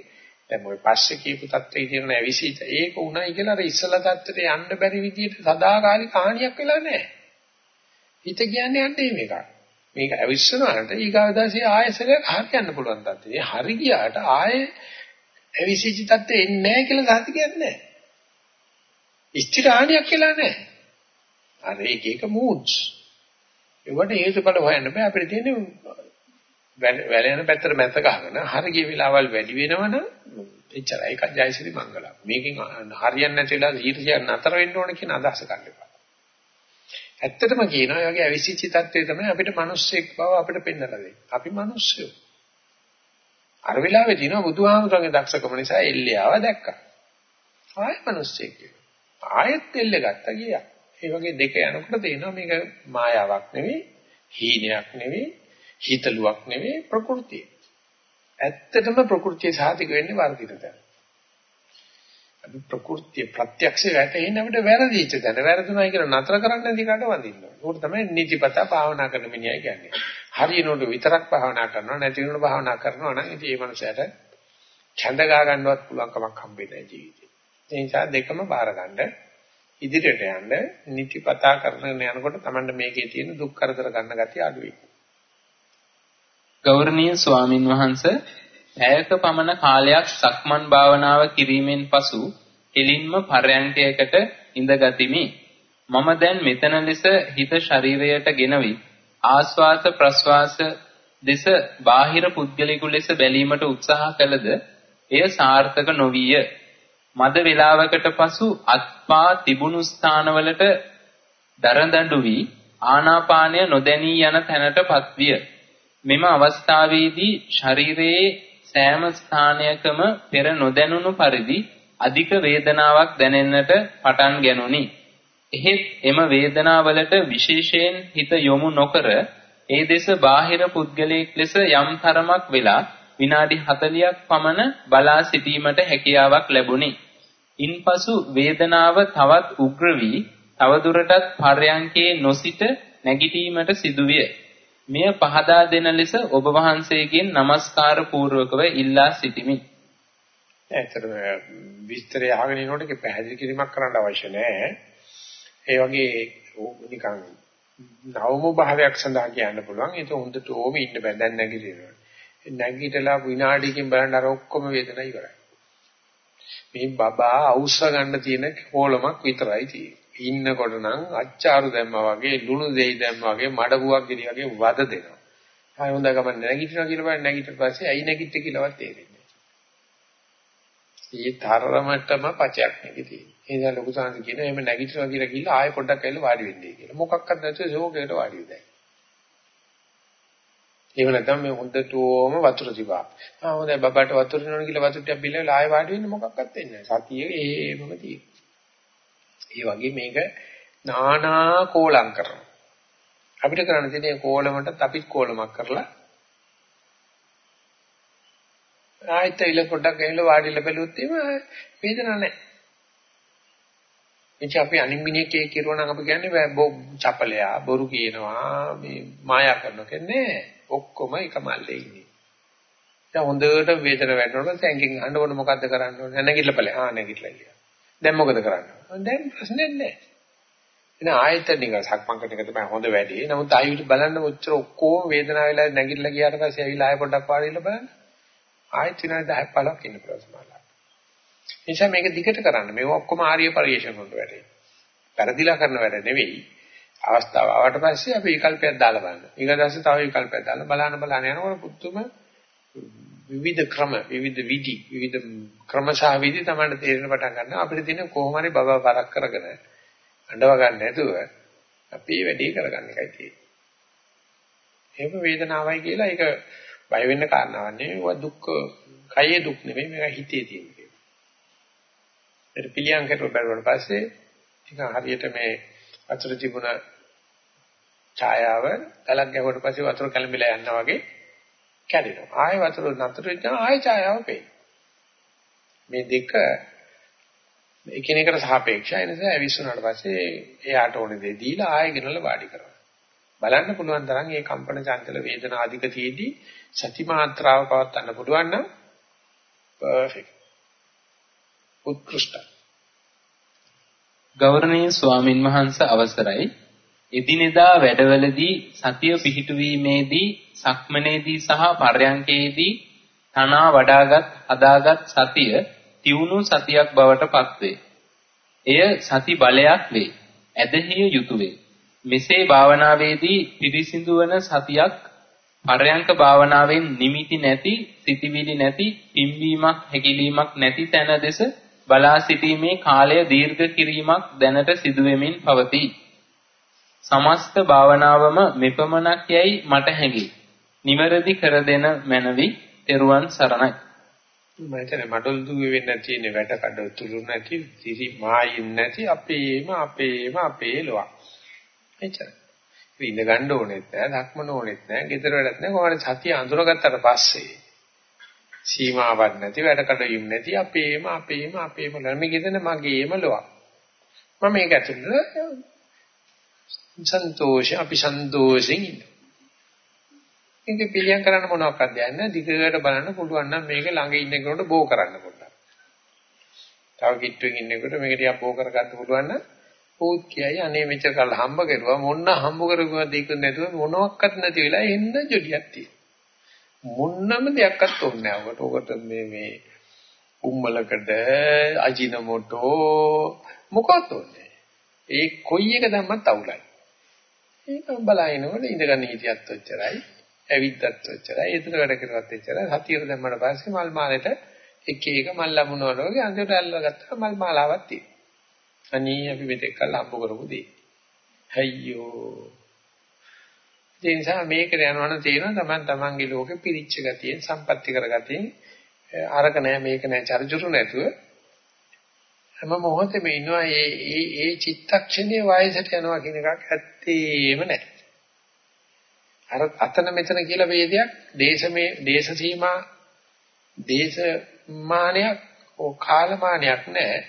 දැන් ඔය පස්සේ කියපු தත්ත්වයේ තියෙන ඇවිසිත ඒක උණයි කියලා අර ඉස්සලා தත්ත්වයට යන්න බැරි විදිහට සදාකාලික කහණියක් වෙලා නෑ. හිත කියන්නේ යන්නේ මේක. මේක ඇවිස්සනාට ඊගාදාසිය ආයෙසරයක් හරියන්න පුළුවන් தත්ත්වයේ. හරි ගියාට ආයෙ ඇවිසිච්ච தත්ත්වෙ එන්නේ නෑ කියලා සාති කියන්නේ නෑ. ඉස්තිරාණියක් කියලා නෑ. අර ඒක එක moods ඒවට හේතුඵල හොයන්න බෑ අපිට තියෙන්නේ වැල යන පැත්තට මැත ගහගෙන හරිය වෙලාවල් වැඩි වෙනවනම් එච්චරයි ඒක ජයසිරි මංගලම්. මේකෙන් හරියන්නේ නැති වෙලාව ඊර්ෂ්‍යා නතර වෙන්න ඕන කියන අදහස ගන්න එපා. ඇත්තටම කියනවා ඒ වගේ අවිසිච්ච තත්ත්වය තමයි අපිට මිනිස්සෙක් බව අපිට පෙන්වලා දෙන්නේ. අපි මිනිස්සු. අර වෙලාවේ දිනවා බුදුහාමුදුරන්ගේ දක්ෂකම නිසා එල්ලේ ආව දැක්කා. ආයෙ මිනිස්සෙක් ආයෙත් එල්ල ගත්තා ගියා. ඒ වගේ දෙක යනකොට තේනවා මේක මායාවක් නෙවෙයි, හීනයක් නෙවෙයි, හිතලුවක් නෙවෙයි ප්‍රകൃතිය. ඇත්තටම ප්‍රകൃතිය සාධික වෙන්නේ වර්ධිත තැන. අපි ප්‍රകൃතිය ප්‍රත්‍යක්ෂ වැටෙන අපිට වැරදිච්ච තැන වැරදුනායි කියලා නතර කරන්න නැති කාට වඳින්න ඕනේ. ඒක තමයි නිතිපතා භාවනා කරන මිනිහයි කියන්නේ. හරියනොට විතරක් භාවනා කරනවා නැතිනොට භාවනා කරනවා නම් ඉතින් ඒ මනුස්සයාට ඡන්ද ගා ගන්නවත් පුළුවන් කමක් හම්බෙන්නේ නැහැ ජීවිතේ. ඒ නිසා දෙකම බාර ගන්න ඉදිරියට යන්න නිතිපතා කරන යනකොට Tamanda මේකේ තියෙන දුක් කරදර ගන්න ගැතිය අඩු වෙයි. ගෞරවනීය ස්වාමින් වහන්සේ පැයක පමණ කාලයක් සක්මන් භාවනාව කිරීමෙන් පසු එලින්ම පරයන්කයකට ඉඳගතිමි. මම දැන් මෙතන ලෙස හිත ශරීරයට ගෙනවි ආස්වාස ප්‍රස්වාස දෙස බාහිර පුද්ගලිකු ලෙස බැලීමට උත්සාහ කළද එය සාර්ථක නොවිය. මද වේලාවකට පසු අත්පා තිබුණු ස්ථානවලට දරදඬු වී ආනාපානය නොදැනී යන තැනටපත් විය. මෙම අවස්ථාවේදී ශරීරයේ සෑම ස්ථානයකම පෙර නොදැනුණු පරිදි අධික වේදනාවක් දැනෙන්නට පටන් ගැනුනි. එහෙත් එම වේදනාවලට විශේෂයෙන් හිත යොමු නොකර ඒ දෙස බාහිර පුද්ගලයෙක් ලෙස යම් තරමක් වෙලා විනාඩි 40ක් පමණ බලා සිටීමට හැකියාවක් ලැබුණි. ඉන්පසු වේදනාව තවත් උග්‍ර වී තවදුරටත් පර්යංකේ නොසිට නැගිටීමට සිදුවිය. මෙය පහදා දෙන ලෙස ඔබ වහන්සේගෙන් নমස්කාර පූර්වකව ඉල්ලා සිටිමි. ඇත්තටම විස්තරය අහගෙන ඉනකොට ඒක පැහැදිලි කිරීමක් කරන්න අවශ්‍ය නැහැ. ඒ වගේ නිකන් නවම භාවයක් සඳහා කියන්න පුළුවන්. ඒක හොඳට ඕම ඉන්න බෑ දැන් නැගිටිනවා. නැගිටලා විනාඩියකින් බලන්න අර ඔක්කොම වේදනයි ඉවරයි. මේ බබා අවශ්‍ය ගන්න තියෙන කොලමක් විතරයි තියෙන්නේ. ඉන්නකොට නම් අච්චාරු දැම්මා වගේ ලුණු දෙයි දැම්මා වගේ මඩබුවක් ගෙඩි වගේ වද දෙනවා. ආය හොඳ ගමන් නැගිටිනවා කියලා බලන්න නැගිටිට පස්සේ ඇයි නැගිට්ටේ කියලාවත් තේරෙන්නේ නැහැ. ඒ තරමටම පචයක් නෙකදී. ඒ නිසා ලොකු සාන්ති කියන එහෙම නැගිටිනවා කියලා කිව්ලා ආයෙ පොඩ්ඩක් ඇවිල්ලා වාඩි වෙන්නේ කියලා. මොකක්වත් නැතුව ෂෝකේට වාඩි වෙන්නේ. එහෙම නැත්නම් මේ හොඳටම වතුර තිබා. ආ හොඳයි බබාට වතුර දෙනවා කියලා වතුර ටිකක් බිල්ලලා ආයෙ වාඩි වෙන්න මොකක්වත් වෙන්නේ නැහැ. සතියේ එහෙමම තියෙනවා. ඒ වගේ මේක නානා කෝලම් කරනවා. අපිට කරන්න තියෙන්නේ කෝලමටත් අපිත් කෝලමක් කරලා ආයෙත් ඉල පොඩ්ඩක් ඇවිල්ලා වාඩිලා බැලුවොත් එහෙම වේදනාවක් නැහැ. එච්ච අපි අනිමිනියකේ කිරුවා නම් අපි කියන්නේ චපලයා බොරු කියනවා මේ මායා කරනවා කියන්නේ ඔක්කොම එක මල්ලේ ඉන්නේ. දැන් හොඳට වේදන වැටෙනකොට සැංගෙන් අහන්න ඕන මොකද්ද කරන්න ඕනේ නැගිටලා ඵලයි. ආ නැගිටලා කියලා. දැන් මොකද කරන්න ඕනේ? දැන් ප්‍රශ්නේ නැහැ. එන ආයතනික සක්මන් කරන එක තමයි හොඳ වැඩි. නමුත් ආයෙත් බලන්න ඔච්චර ඔක්කොම වේදනාව වෙලා නැගිටලා ගියාට පස්සේ ඇවිල්ලා ආයෙ පොඩ්ඩක් වාඩිලා බලන්න. ආයෙත් විනාඩි 10ක් 15ක් ඉන්න පුළුවන් සමහරවිට. නිසා මේක දිගට කරන්න. මේක ඔක්කොම ආර්ය පරිශ්‍රණ වලට වැඩේ. පෙරදිලා කරන වැඩ නෙවෙයි. අවස්ථාව ආවට පස්සේ අපි විකල්පයක් දාලා බලන්න. ඊගදස්සේ තව විකල්පයක් දාලා බලන්න බලන්න යනකොට පුදුම විවිධ ක්‍රම විවිධ විදි විවිධ ක්‍රමසහ විදි තමයි තේරෙන පටන් ගන්නවා. අපිට තියෙන කොහොම හරි බබ පරක් කරගෙන අඬව ගන්න නැතුව අපි වැඩේ කරගන්න එකයි තියෙන්නේ. එහෙම වේදනාවයි කියලා ඒක බය වෙන්න කාරණාවක් නෙවෙයි. දුක් කයේ දුක් නෙවෙයි මේක හිතේ තියෙන එක. ඒක පිළියම් කරුව බැලුවාට පස්සේ ටික හරියට මේ වතුර තිබුණ ඡායාව ගලක් ගැහුවට පස්සේ වතුර කැළඹිලා යනවා වගේ කැඩෙනවා. ආයෙ වතුර නතර වෙච්චාම ආයෙ ඡායාව පේනවා. මේ දෙක එකිනෙකට සාපේක්ෂයි. ඒ නිසා ඇවිස්සුනාට පස්සේ එයාට ඕනේ දේ දීලා ආයෙ ගෙනල්ලා වාඩි කරනවා. බලන්න පුළුවන් තරම් මේ කම්පන චංචල වේදනා අධික තියේදී සති මාත්‍රාව පවත්වන්න පුළුවන් නම් පර්ෆෙක්ට්. උත්කෘෂ්ඨයි. ගෞරවනීය ස්වාමින් වහන්සේ අවසරයි. එදිනෙදා වැඩවලදී සතිය පිහිටුවීමේදී සක්මනේදී සහ පර්යංකේදී තනා වඩාගත් හදාගත් සතිය තියුණු සතියක් බවට පත්වේ. එය සති බලයක් වේ. ඇදහිය යුතුය. මෙසේ භාවනාවේදී පිරිසිදු වන සතියක් පරයන්ක භාවනාවෙන් නිමිති නැති, සිතිවිලි නැති, පිම්බීමක් හැකිලීමක් නැති තැන දෙස බලා සිටීමේ කාලය දීර්ඝ කිරීමක් දැනට සිදුවෙමින් පවතී. සමස්ත භාවනාවම මෙපමණක් යයි මට හැඟේ. නිවැරදි කර දෙන මැනවි තෙරුවන් සරණයි. මම හිතන්නේ මඩොල් දුවේ වෙන්න තියෙන වැඩ කඩ තුරු නැති කිසි මායින් නැති අපේම අපේම අපේ ලොවක්. එච්චරයි. ඉඳ ගන්න ඕනෙත් නෑ, ධක්මන ඕනෙත් නෑ, ගෙදර වැඩත් නෑ. කොහොමද සතිය අඳුරගත්තට පස්සේ සීමාවක් නැති වැඩ කඩයුම් නැති අපේම අපේම අපේම ළමයි ගෙදන මගේම ලොවක්. මම මේක ඇතුළේ සන්තෝෂ අපි සන්තෝෂෙන් ඉන්න. මේක පිළියම් කරන්න මොනවක්වත් දෙයක් නැහැ. දිගට බලන්න පුළුවන් නම් මේක ළඟ ඉන්න කෙනෙකුට බෝ කරන්න පොඩ්ඩක්. තව කිට්ටුවෙන් ඉන්නකොට මේක ටිකක් බෝ කරගන්න පුළුවන් නම් ඌත් කියයි අනේ මෙච්චර කල් හම්බ කරුවා මොන්න හම්බ කරුවා දෙයක් නැතුව මොනවත් නැති වෙලා එන්න ජොඩියක් තියෙනවා. මොන්නම දෙයක්වත් ඕනේ නැහැ. ඔකට ඔකට මේ මේ උම්මලකඩ අජිනමොටෝ මොකවත් ඕනේ. ඒ කොයි එක දැම්මත් අවුලයි. ඒක බලනකොට ඉඳගන්න හිටියත් ඔච්චරයි. ඇවිද්දත් ඔච්චරයි. ඒතර වැඩ කරවත් ඔච්චරයි. හතියට දැම්මම පස්සේ මල් මාලෙට එක එක මල් ලැබුණා වගේ අන්තිමට අල්ලගත්තා මල් මාලාවක් තියෙනවා. අනී අපි මෙතෙක් කල් හම්බ කරපු දේ. අයියෝ. ඒ නිසා මේකට යනවනම් තේරෙනවා Taman Tamanගේ ලෝකෙ පිරිච්ච ගතියෙන් සම්පත්‍ති කරගතියෙන් අරක නෑ මේක නෑ චර්ජුරු නැතුව හැම මොහොතෙම ඉන්නවා ඒ ඒ ඒ චිත්තක්ෂණයේ වයසට යනවා කියන එකක් ඇත්තේම නෑ. අර අතන මෙතන කියලා වේදයක් දේශමේ දේශ සීමා දේශමානයක් ඕ කාලමානයක් නෑ.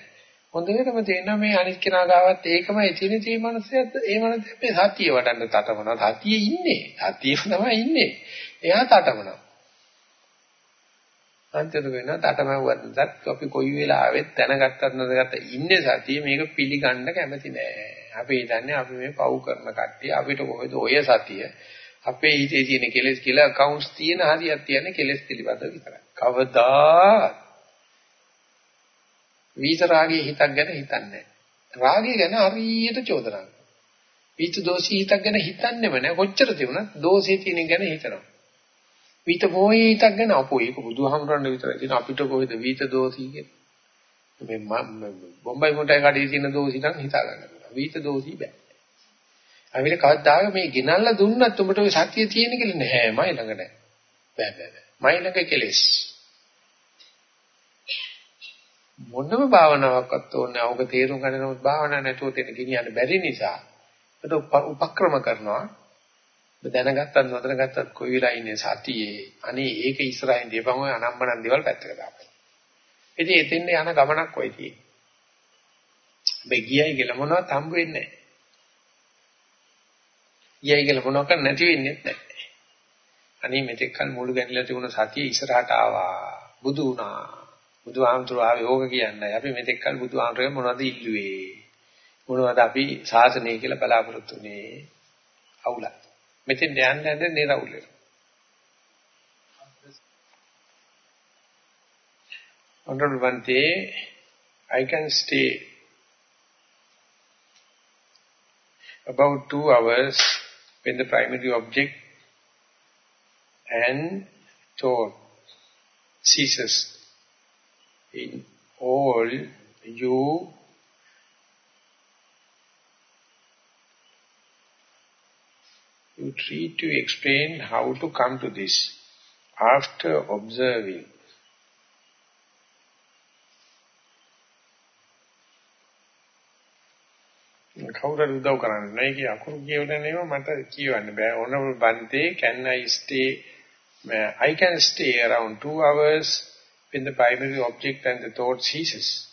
හොඳටම තේරෙනවා මේ අනිත් කෙනා ගාවත් ඒකමයි තියෙන තේ මනසයත් ඒ මනස මේ සතිය වඩන්න තටමනවා. සතියේ ඉන්නේ. සතියේ තමයි ඉන්නේ. එයා තටමනවා. අන්තිමට වෙනවා තටමැව්වත් අපි කොයි වෙලාවෙත් දැනගත්තත් නැදගත්ත ඉන්නේ සතිය මේක පිළිගන්න කැමති නෑ. අපි හිතන්නේ අපි මේ පව් කරන කට්ටිය අපිට කොහෙද ඔය සතිය අපේ හිතේ තියෙන කෙලෙස් කියලා accounts තියෙන හරියක් තියෙන කෙලෙස් පිළිබඳව විතරයි. කවදා විත රාගයේ හිතක් ගැන හිතන්නේ රාගය ගැන හරියට චෝදනා කරනවා. විත දෝෂී හිතක් ගැන හිතන්නේම නෑ කොච්චර තිබුණත් දෝෂේ තියෙන ගැන හිතනවා. විත මොහේ හිතක් ගැන අපෝ ඒක බුදුහාමුදුරන් විතරයි කියන අපිට කොහෙද විත දෝෂී කියන්නේ. මේ බොම්බයි මොටයි කඩේ තියෙන දෝෂි නම් හිතා ගන්න පුළුවන්. වීත දෝෂි බෑ. අපිට කවදාක මේ ගෙනල්ලා දුන්නත් උඹට ඔය සත්‍ය තියෙන කියලා නෑ මයි ළඟ නෑ. බෑ බෑ බෑ. මයි ළඟ කෙලෙස්. මොනම භාවනාවක්වත් ඕනේ අවක තේරුම් ගන්න නමුත් භාවනාවක් නැතුව තේන ගෙනියන්න බැරි නිසා ඒකට උපක්‍රම කරනවා. දැනගත්තත් නොදැනගත්තත් කොයි වෙලා ඉන්නේ සතියේ? අනේ ඒක ඉස්සරහින් දීපන්. ඔය අනම්මනම් දේවල් පැත්තකට දාපන් ඉතින් එතෙන් යන ගමනක් ඔය තියෙන්නේ. මේ ගියයි කියලා මොනවත් හම්බ වෙන්නේ නැහැ. ගියයි කියලා මොනවක් නැති වෙන්නේ නැහැ. අනේ මෙතෙක් කල මුළු ගැනිලා තිබුණ සතිය ඉස්සරහට ආවා. බුදු වුණා. බුදුහාමුදුරුවෝ ආවේ ඕක කියන්නයි. අපි මෙතෙක් කල බුදුහාමුදුරුවෝ මොනවද ඉල්ලුවේ? මොනවද අපි සාසනය කියලා බලාපොරොත්තු වෙන්නේ? අවුල. මෙතෙන් යන්න යන්න නිරවුල් වෙනවා. Honorable Bante, I can stay about two hours when the primary object and thought ceases in all you you try to explain how to come to this after observing කවුරුද උදව් කරන්නේ නැහැ කිය අකුරු කියවලා නෙවෙයි මට කියවන්න බෑ ඕනම බන්තේ can I stay I can stay around 2 hours when the primary object and the thought ceases.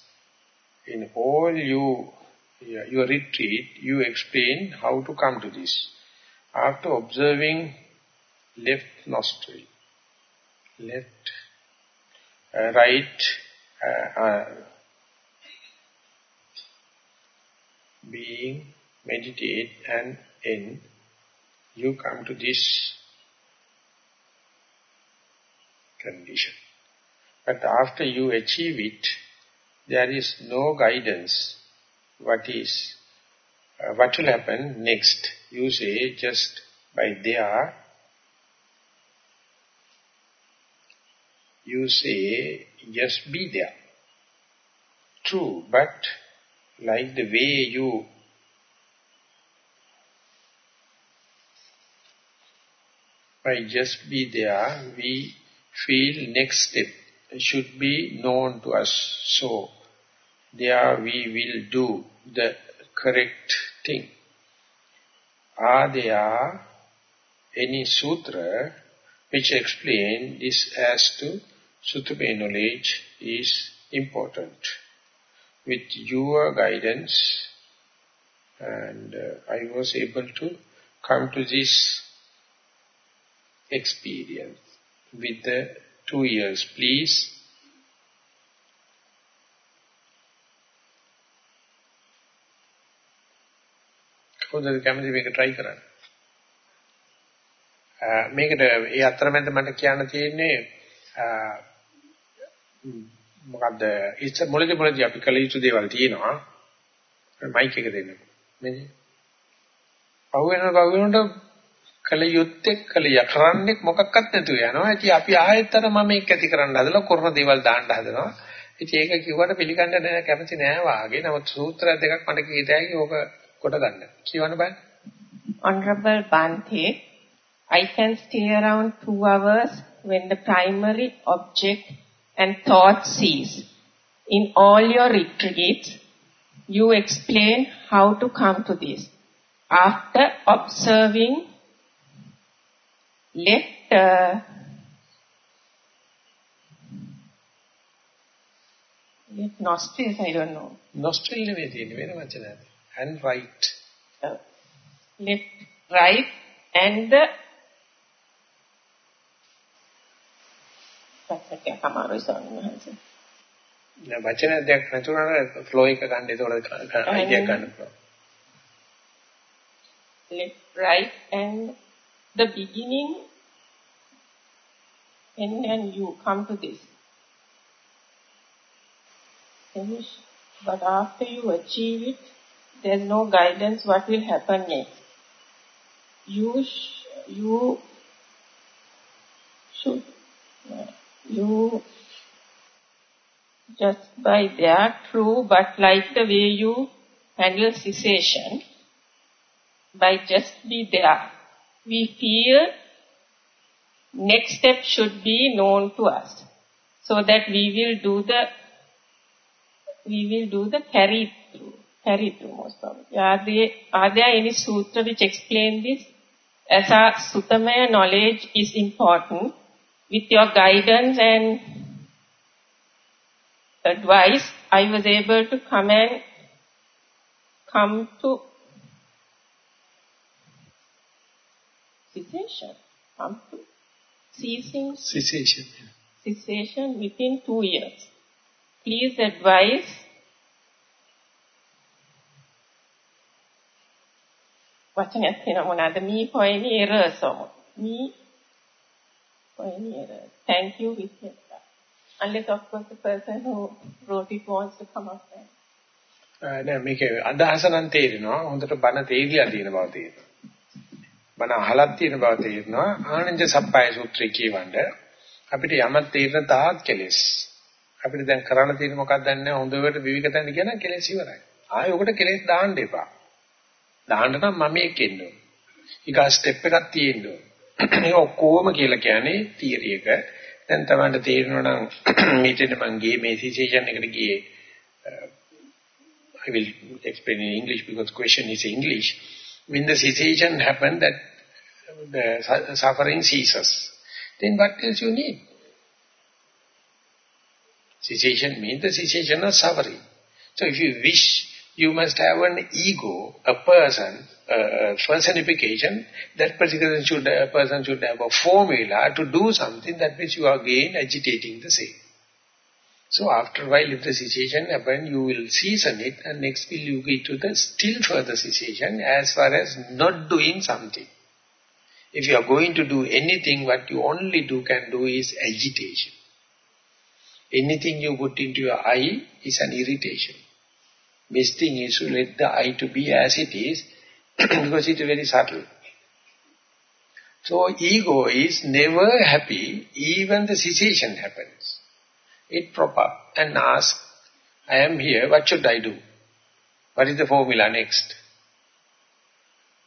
In all you, your retreat, you explain how to come to this. After observing left nostril, left, uh, right, uh, uh, being, meditate and end, you come to this condition. But after you achieve it, there is no guidance. What is, uh, what will happen next? You say just by there, you say just be there. True, but like the way you by just be there, we feel next step should be known to us. So, there we will do the correct thing. Are there any sutra which explain this as to sutra knowledge is important? With your guidance, and uh, I was able to come to this experience with the two years, please. කවුදද කැමති මේක try කරන්න? මේකට ඒ අතරමැද මට කියන්න තියෙන්නේ මොකද්ද ඉස්ස මුලදී මුලදී අපි කළ යුතු දේවල් තියෙනවා මයික් එක දෙන්න. මේ පහු වෙනවා පහු වෙනකොට කල යුත්තේ කල යකරන්නේ මොකක්වත් නැතුව යනවා. ඉතින් අපි ආයෙත් අර මම මේක ඇති කරන්න හදලා කරන දේවල් දාන්න හදනවා. ඉතින් ඒක කිව්වට පිළිගන්න නෑ කැමති නෑ වාගේ. නමුත් සූත්‍ර දෙකක් මට කීතයි ඕක කොට ගන්න. කියවන්න බෑ. Honorable Bhante, I can stay around two hours when the primary object and thought cease. In all your retreats, you explain how to come to this. After observing left uh, left nostrils, I don't know. Nostril නෙවෙයි තියෙන්නේ වෙන වචනයක්. And right. Uh, left, right and the පැත්තට අමාරුයි ස්වාමීන් වහන්සේ. නෑ වචන දෙයක් නැතුනට ෆ්ලෝ එක ගන්න ඒතකොට අයිඩියා ගන්න පුළුවන්. Left, right and the beginning and then you come to this. Finish. But after you achieve it, there's no guidance what will happen next. You, sh you should, you just by there, true, but like the way you handle cessation, by just be there, we feel next step should be known to us, so that we will do the we will do the carry through, carry through most probably. Are there, are there any sutra which explain this? As our Sutamaya knowledge is important, with your guidance and advice, I was able to come and come to cessation, come to ceasing Cessation. cessation within two years. Please advise. වචනයක් තියෙනවා මොනවාද? me any errors or me any errors. Thank you with that. Unless of course the person who wrote it wants to come up. And නෑ මේක අදහස නම් තේරෙනවා. හොඳට බන තේරිලා තියෙන බව තේරෙනවා බන අහලක් තියෙන බව තේරෙනවා. ආනන්ද සප්පයි සූත්‍රය කියවන්න අපිට යමක් තේරෙන තාක් කෙලෙස්. අපිට දැන් කරන්න තියෙන මොකක්ද දන්නේ හොඳට විවිධ තැන කියන කෙලෙස් ඉවරයි. ආයෙ ඔකට කෙලෙස් දාන්න එපා. දාන්න නම් මම මේක එන්න. ඕන ඊගා ස්ටෙප් එකක් තියෙන්න. ඕන මේක ඔක්කොම කියලා කියන්නේ තියරි එක. දැන් තමයි තේරෙනවා නම් මීටෙන් මම ගියේ මේ සිචුේෂන් එකට ගියේ. I will explain in English because question is English. When the cessation happens, that the suffering ceases. Then what else you need? Cessation means the cessation of suffering. So if you wish, you must have an ego, a person, a personification. That particular should, a person should have a formula to do something that which you are again agitating the same. So after a while, if the cessation happens, you will season it and next will you get to the still further cessation as far as not doing something. If you are going to do anything, what you only do can do is agitation. Anything you put into your eye is an irritation. Best thing is to let the eye to be as it is because it is very subtle. So ego is never happy even the cessation happens it prop up and ask, I am here, what should I do? What is the formula next?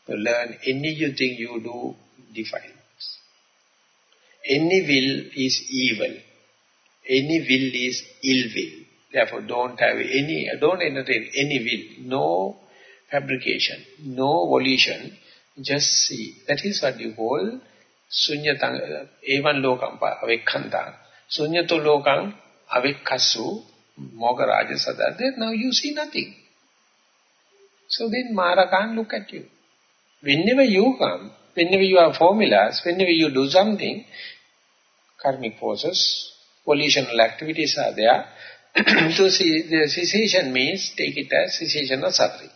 To learn anything you do defiles. Any will is evil. Any will is ill will. Therefore, don't have any, don't entertain any will. No fabrication, no volition. Just see. That is what you call sunyatang, evan lokam avekkantang. Sunyato lokam avikkasu, mogaraja sadade, now you see nothing. So then Mara can't look at you. Whenever you come, whenever you have formulas, whenever you do something, karmic forces, volitional activities are there. so see, the cessation means, take it as cessation of suffering.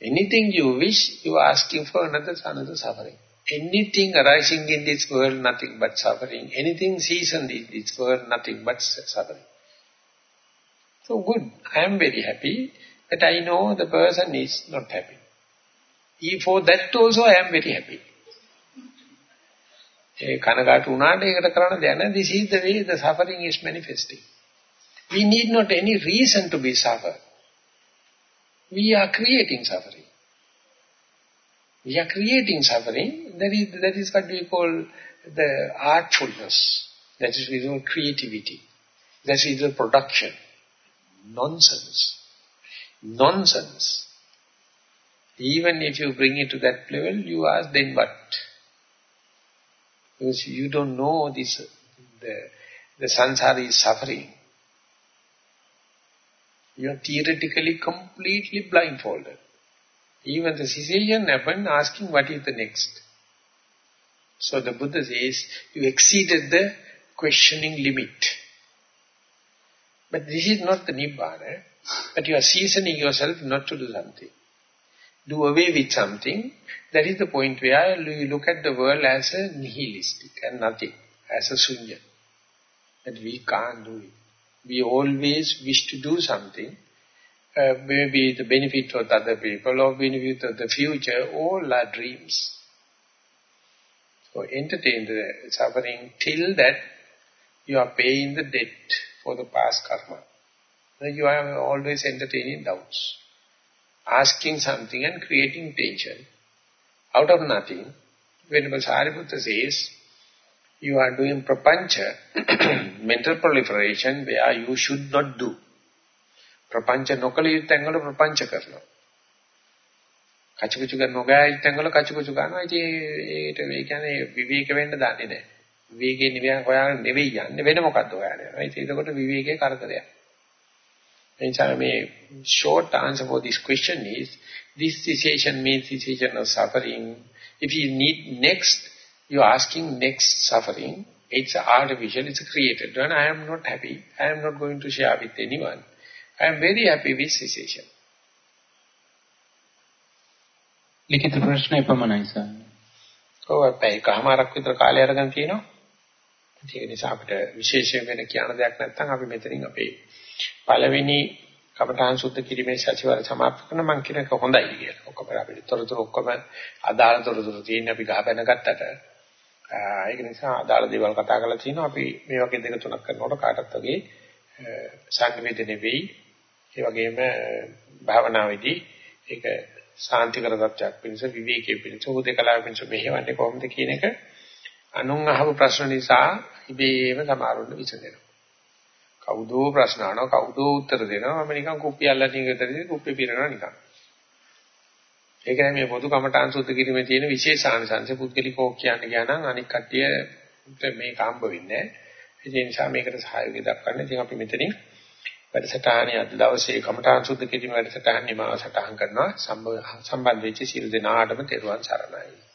Anything you wish, you are asking for another, another suffering. Anything arising in this world, nothing but suffering. Anything seasoned in this world, nothing but suffering. So good, I am very happy, but I know the person is not happy For that also I am very happy. ඒ කනගාටු වුණාට ඒකට කරන්න දෙයක් නැහැ. This is the way the suffering is manifesting. We need not any reason to be suffer. We are creating suffering. We are creating suffering. That is, that is what we call the artfulness. That is we call creativity. That is the production. Nonsense. Nonsense. Even if you bring it to that level, you ask, then what? Because you don't know this, the, the sansara is suffering. You are theoretically completely blindfolded. Even the cessation happened asking what is the next. So the Buddha says, you exceeded the questioning limit. But this is not the Nibbana. But you are seasoning yourself not to do something. Do away with something. That is the point where you look at the world as a nihilistic and nothing, as a sunya. But we can't do it. We always wish to do something, uh, maybe the benefit of other people or benefit of the future, all are dreams. So entertain the suffering till that you are paying the debt for the past karma. You are always entertaining doubts. Asking something and creating tension. Out of nothing, Venerable Sariputta says, you are doing prapancha, mental proliferation, where you should not do. Prapancha නොකල යුත්තැන් prapancha කරනවා. කචුකුචු කරන නොගෑ යුත්තැන් වල කචුකුචු කරනවා. ඉතින් ඒකට ඒ කියන්නේ විවේක වෙන්න දන්නේ නැහැ. විවේකේ නිවියන් හොයාගෙන නෙවෙයි යන්නේ වෙන මොකද්ද හොයාගෙන යනවා. ඉතින් ඒකට විවේකේ කරදරයක්. එනිසා මේ short answer for this question is this cessation means cessation of suffering. If you need next, you are asking next suffering. It's artificial, it's created. And I am not happy. I am not going to share with anyone. I am very happy with cessation. ලිඛිත ප්‍රශ්න එපමණයි sir. ඔව් අපේ එකමාරක් විතර කාලය අරගෙන තිනවා. ඒක නිසා අපිට විශේෂයෙන් වෙන කියන දෙයක් නැත්නම් අපි මෙතනින් අපේ පළවෙනි කමඨාන් සුද්ධ කිරීමේ සතිವಾರ සමාප්ත කරන මම කියන එක හොඳයි කියලා. ඔක්කොම අපිට තොරතුරු ඔක්කොම අදාළ තොරතුරු තියෙන අපි ගහපැන ගත්තට ඒක නිසා අදාළ දේවල් කතා කරලා තිනවා අපි මේ වගේ දෙක තුනක් කරනකොට කාටත් වගේ සංවේදනය වෙයි. ඒ වගේම භාවනාවේදී ඒක සාන්තිකර තත්ත්වයක් පිණිස විවේකයේ පිණිස උදේකලාව පිණිස මෙහෙවන්නේ කොහොමද කියන එක අනුන් අහපු ප්‍රශ්න නිසා ඉබේම සමහරවල් විසඳෙනවා. කවුදෝ ප්‍රශ්න අහනවා කවුදෝ උත්තර දෙනවා මම නිකන් කුප්පිය අල්ලන්නේ විතරදී කුප්පිය පිරනවා නිකන්. ඒක නෑ මේ පොදු කමඨාන් සුද්ධ කිරීමේ තියෙන විශේෂ ආනිසංශ පුද්ගලිකව කියන්න ගියා නම් අනික් කට්ටිය මේක හම්බ වෙන්නේ නෑ. ඒ නිසා මේකට සහයෝගය දක්වන්න. ඉතින් අපි මෙතනින් වැඩසටහනේ අද දවසේ කමඨාන් සුද්ධ කිරීම වැඩසටහනේ මාව සටහන් කරනවා සම්බන්ධ වෙච්ච සියලු දෙනාටම තෙරුවන් සරණයි.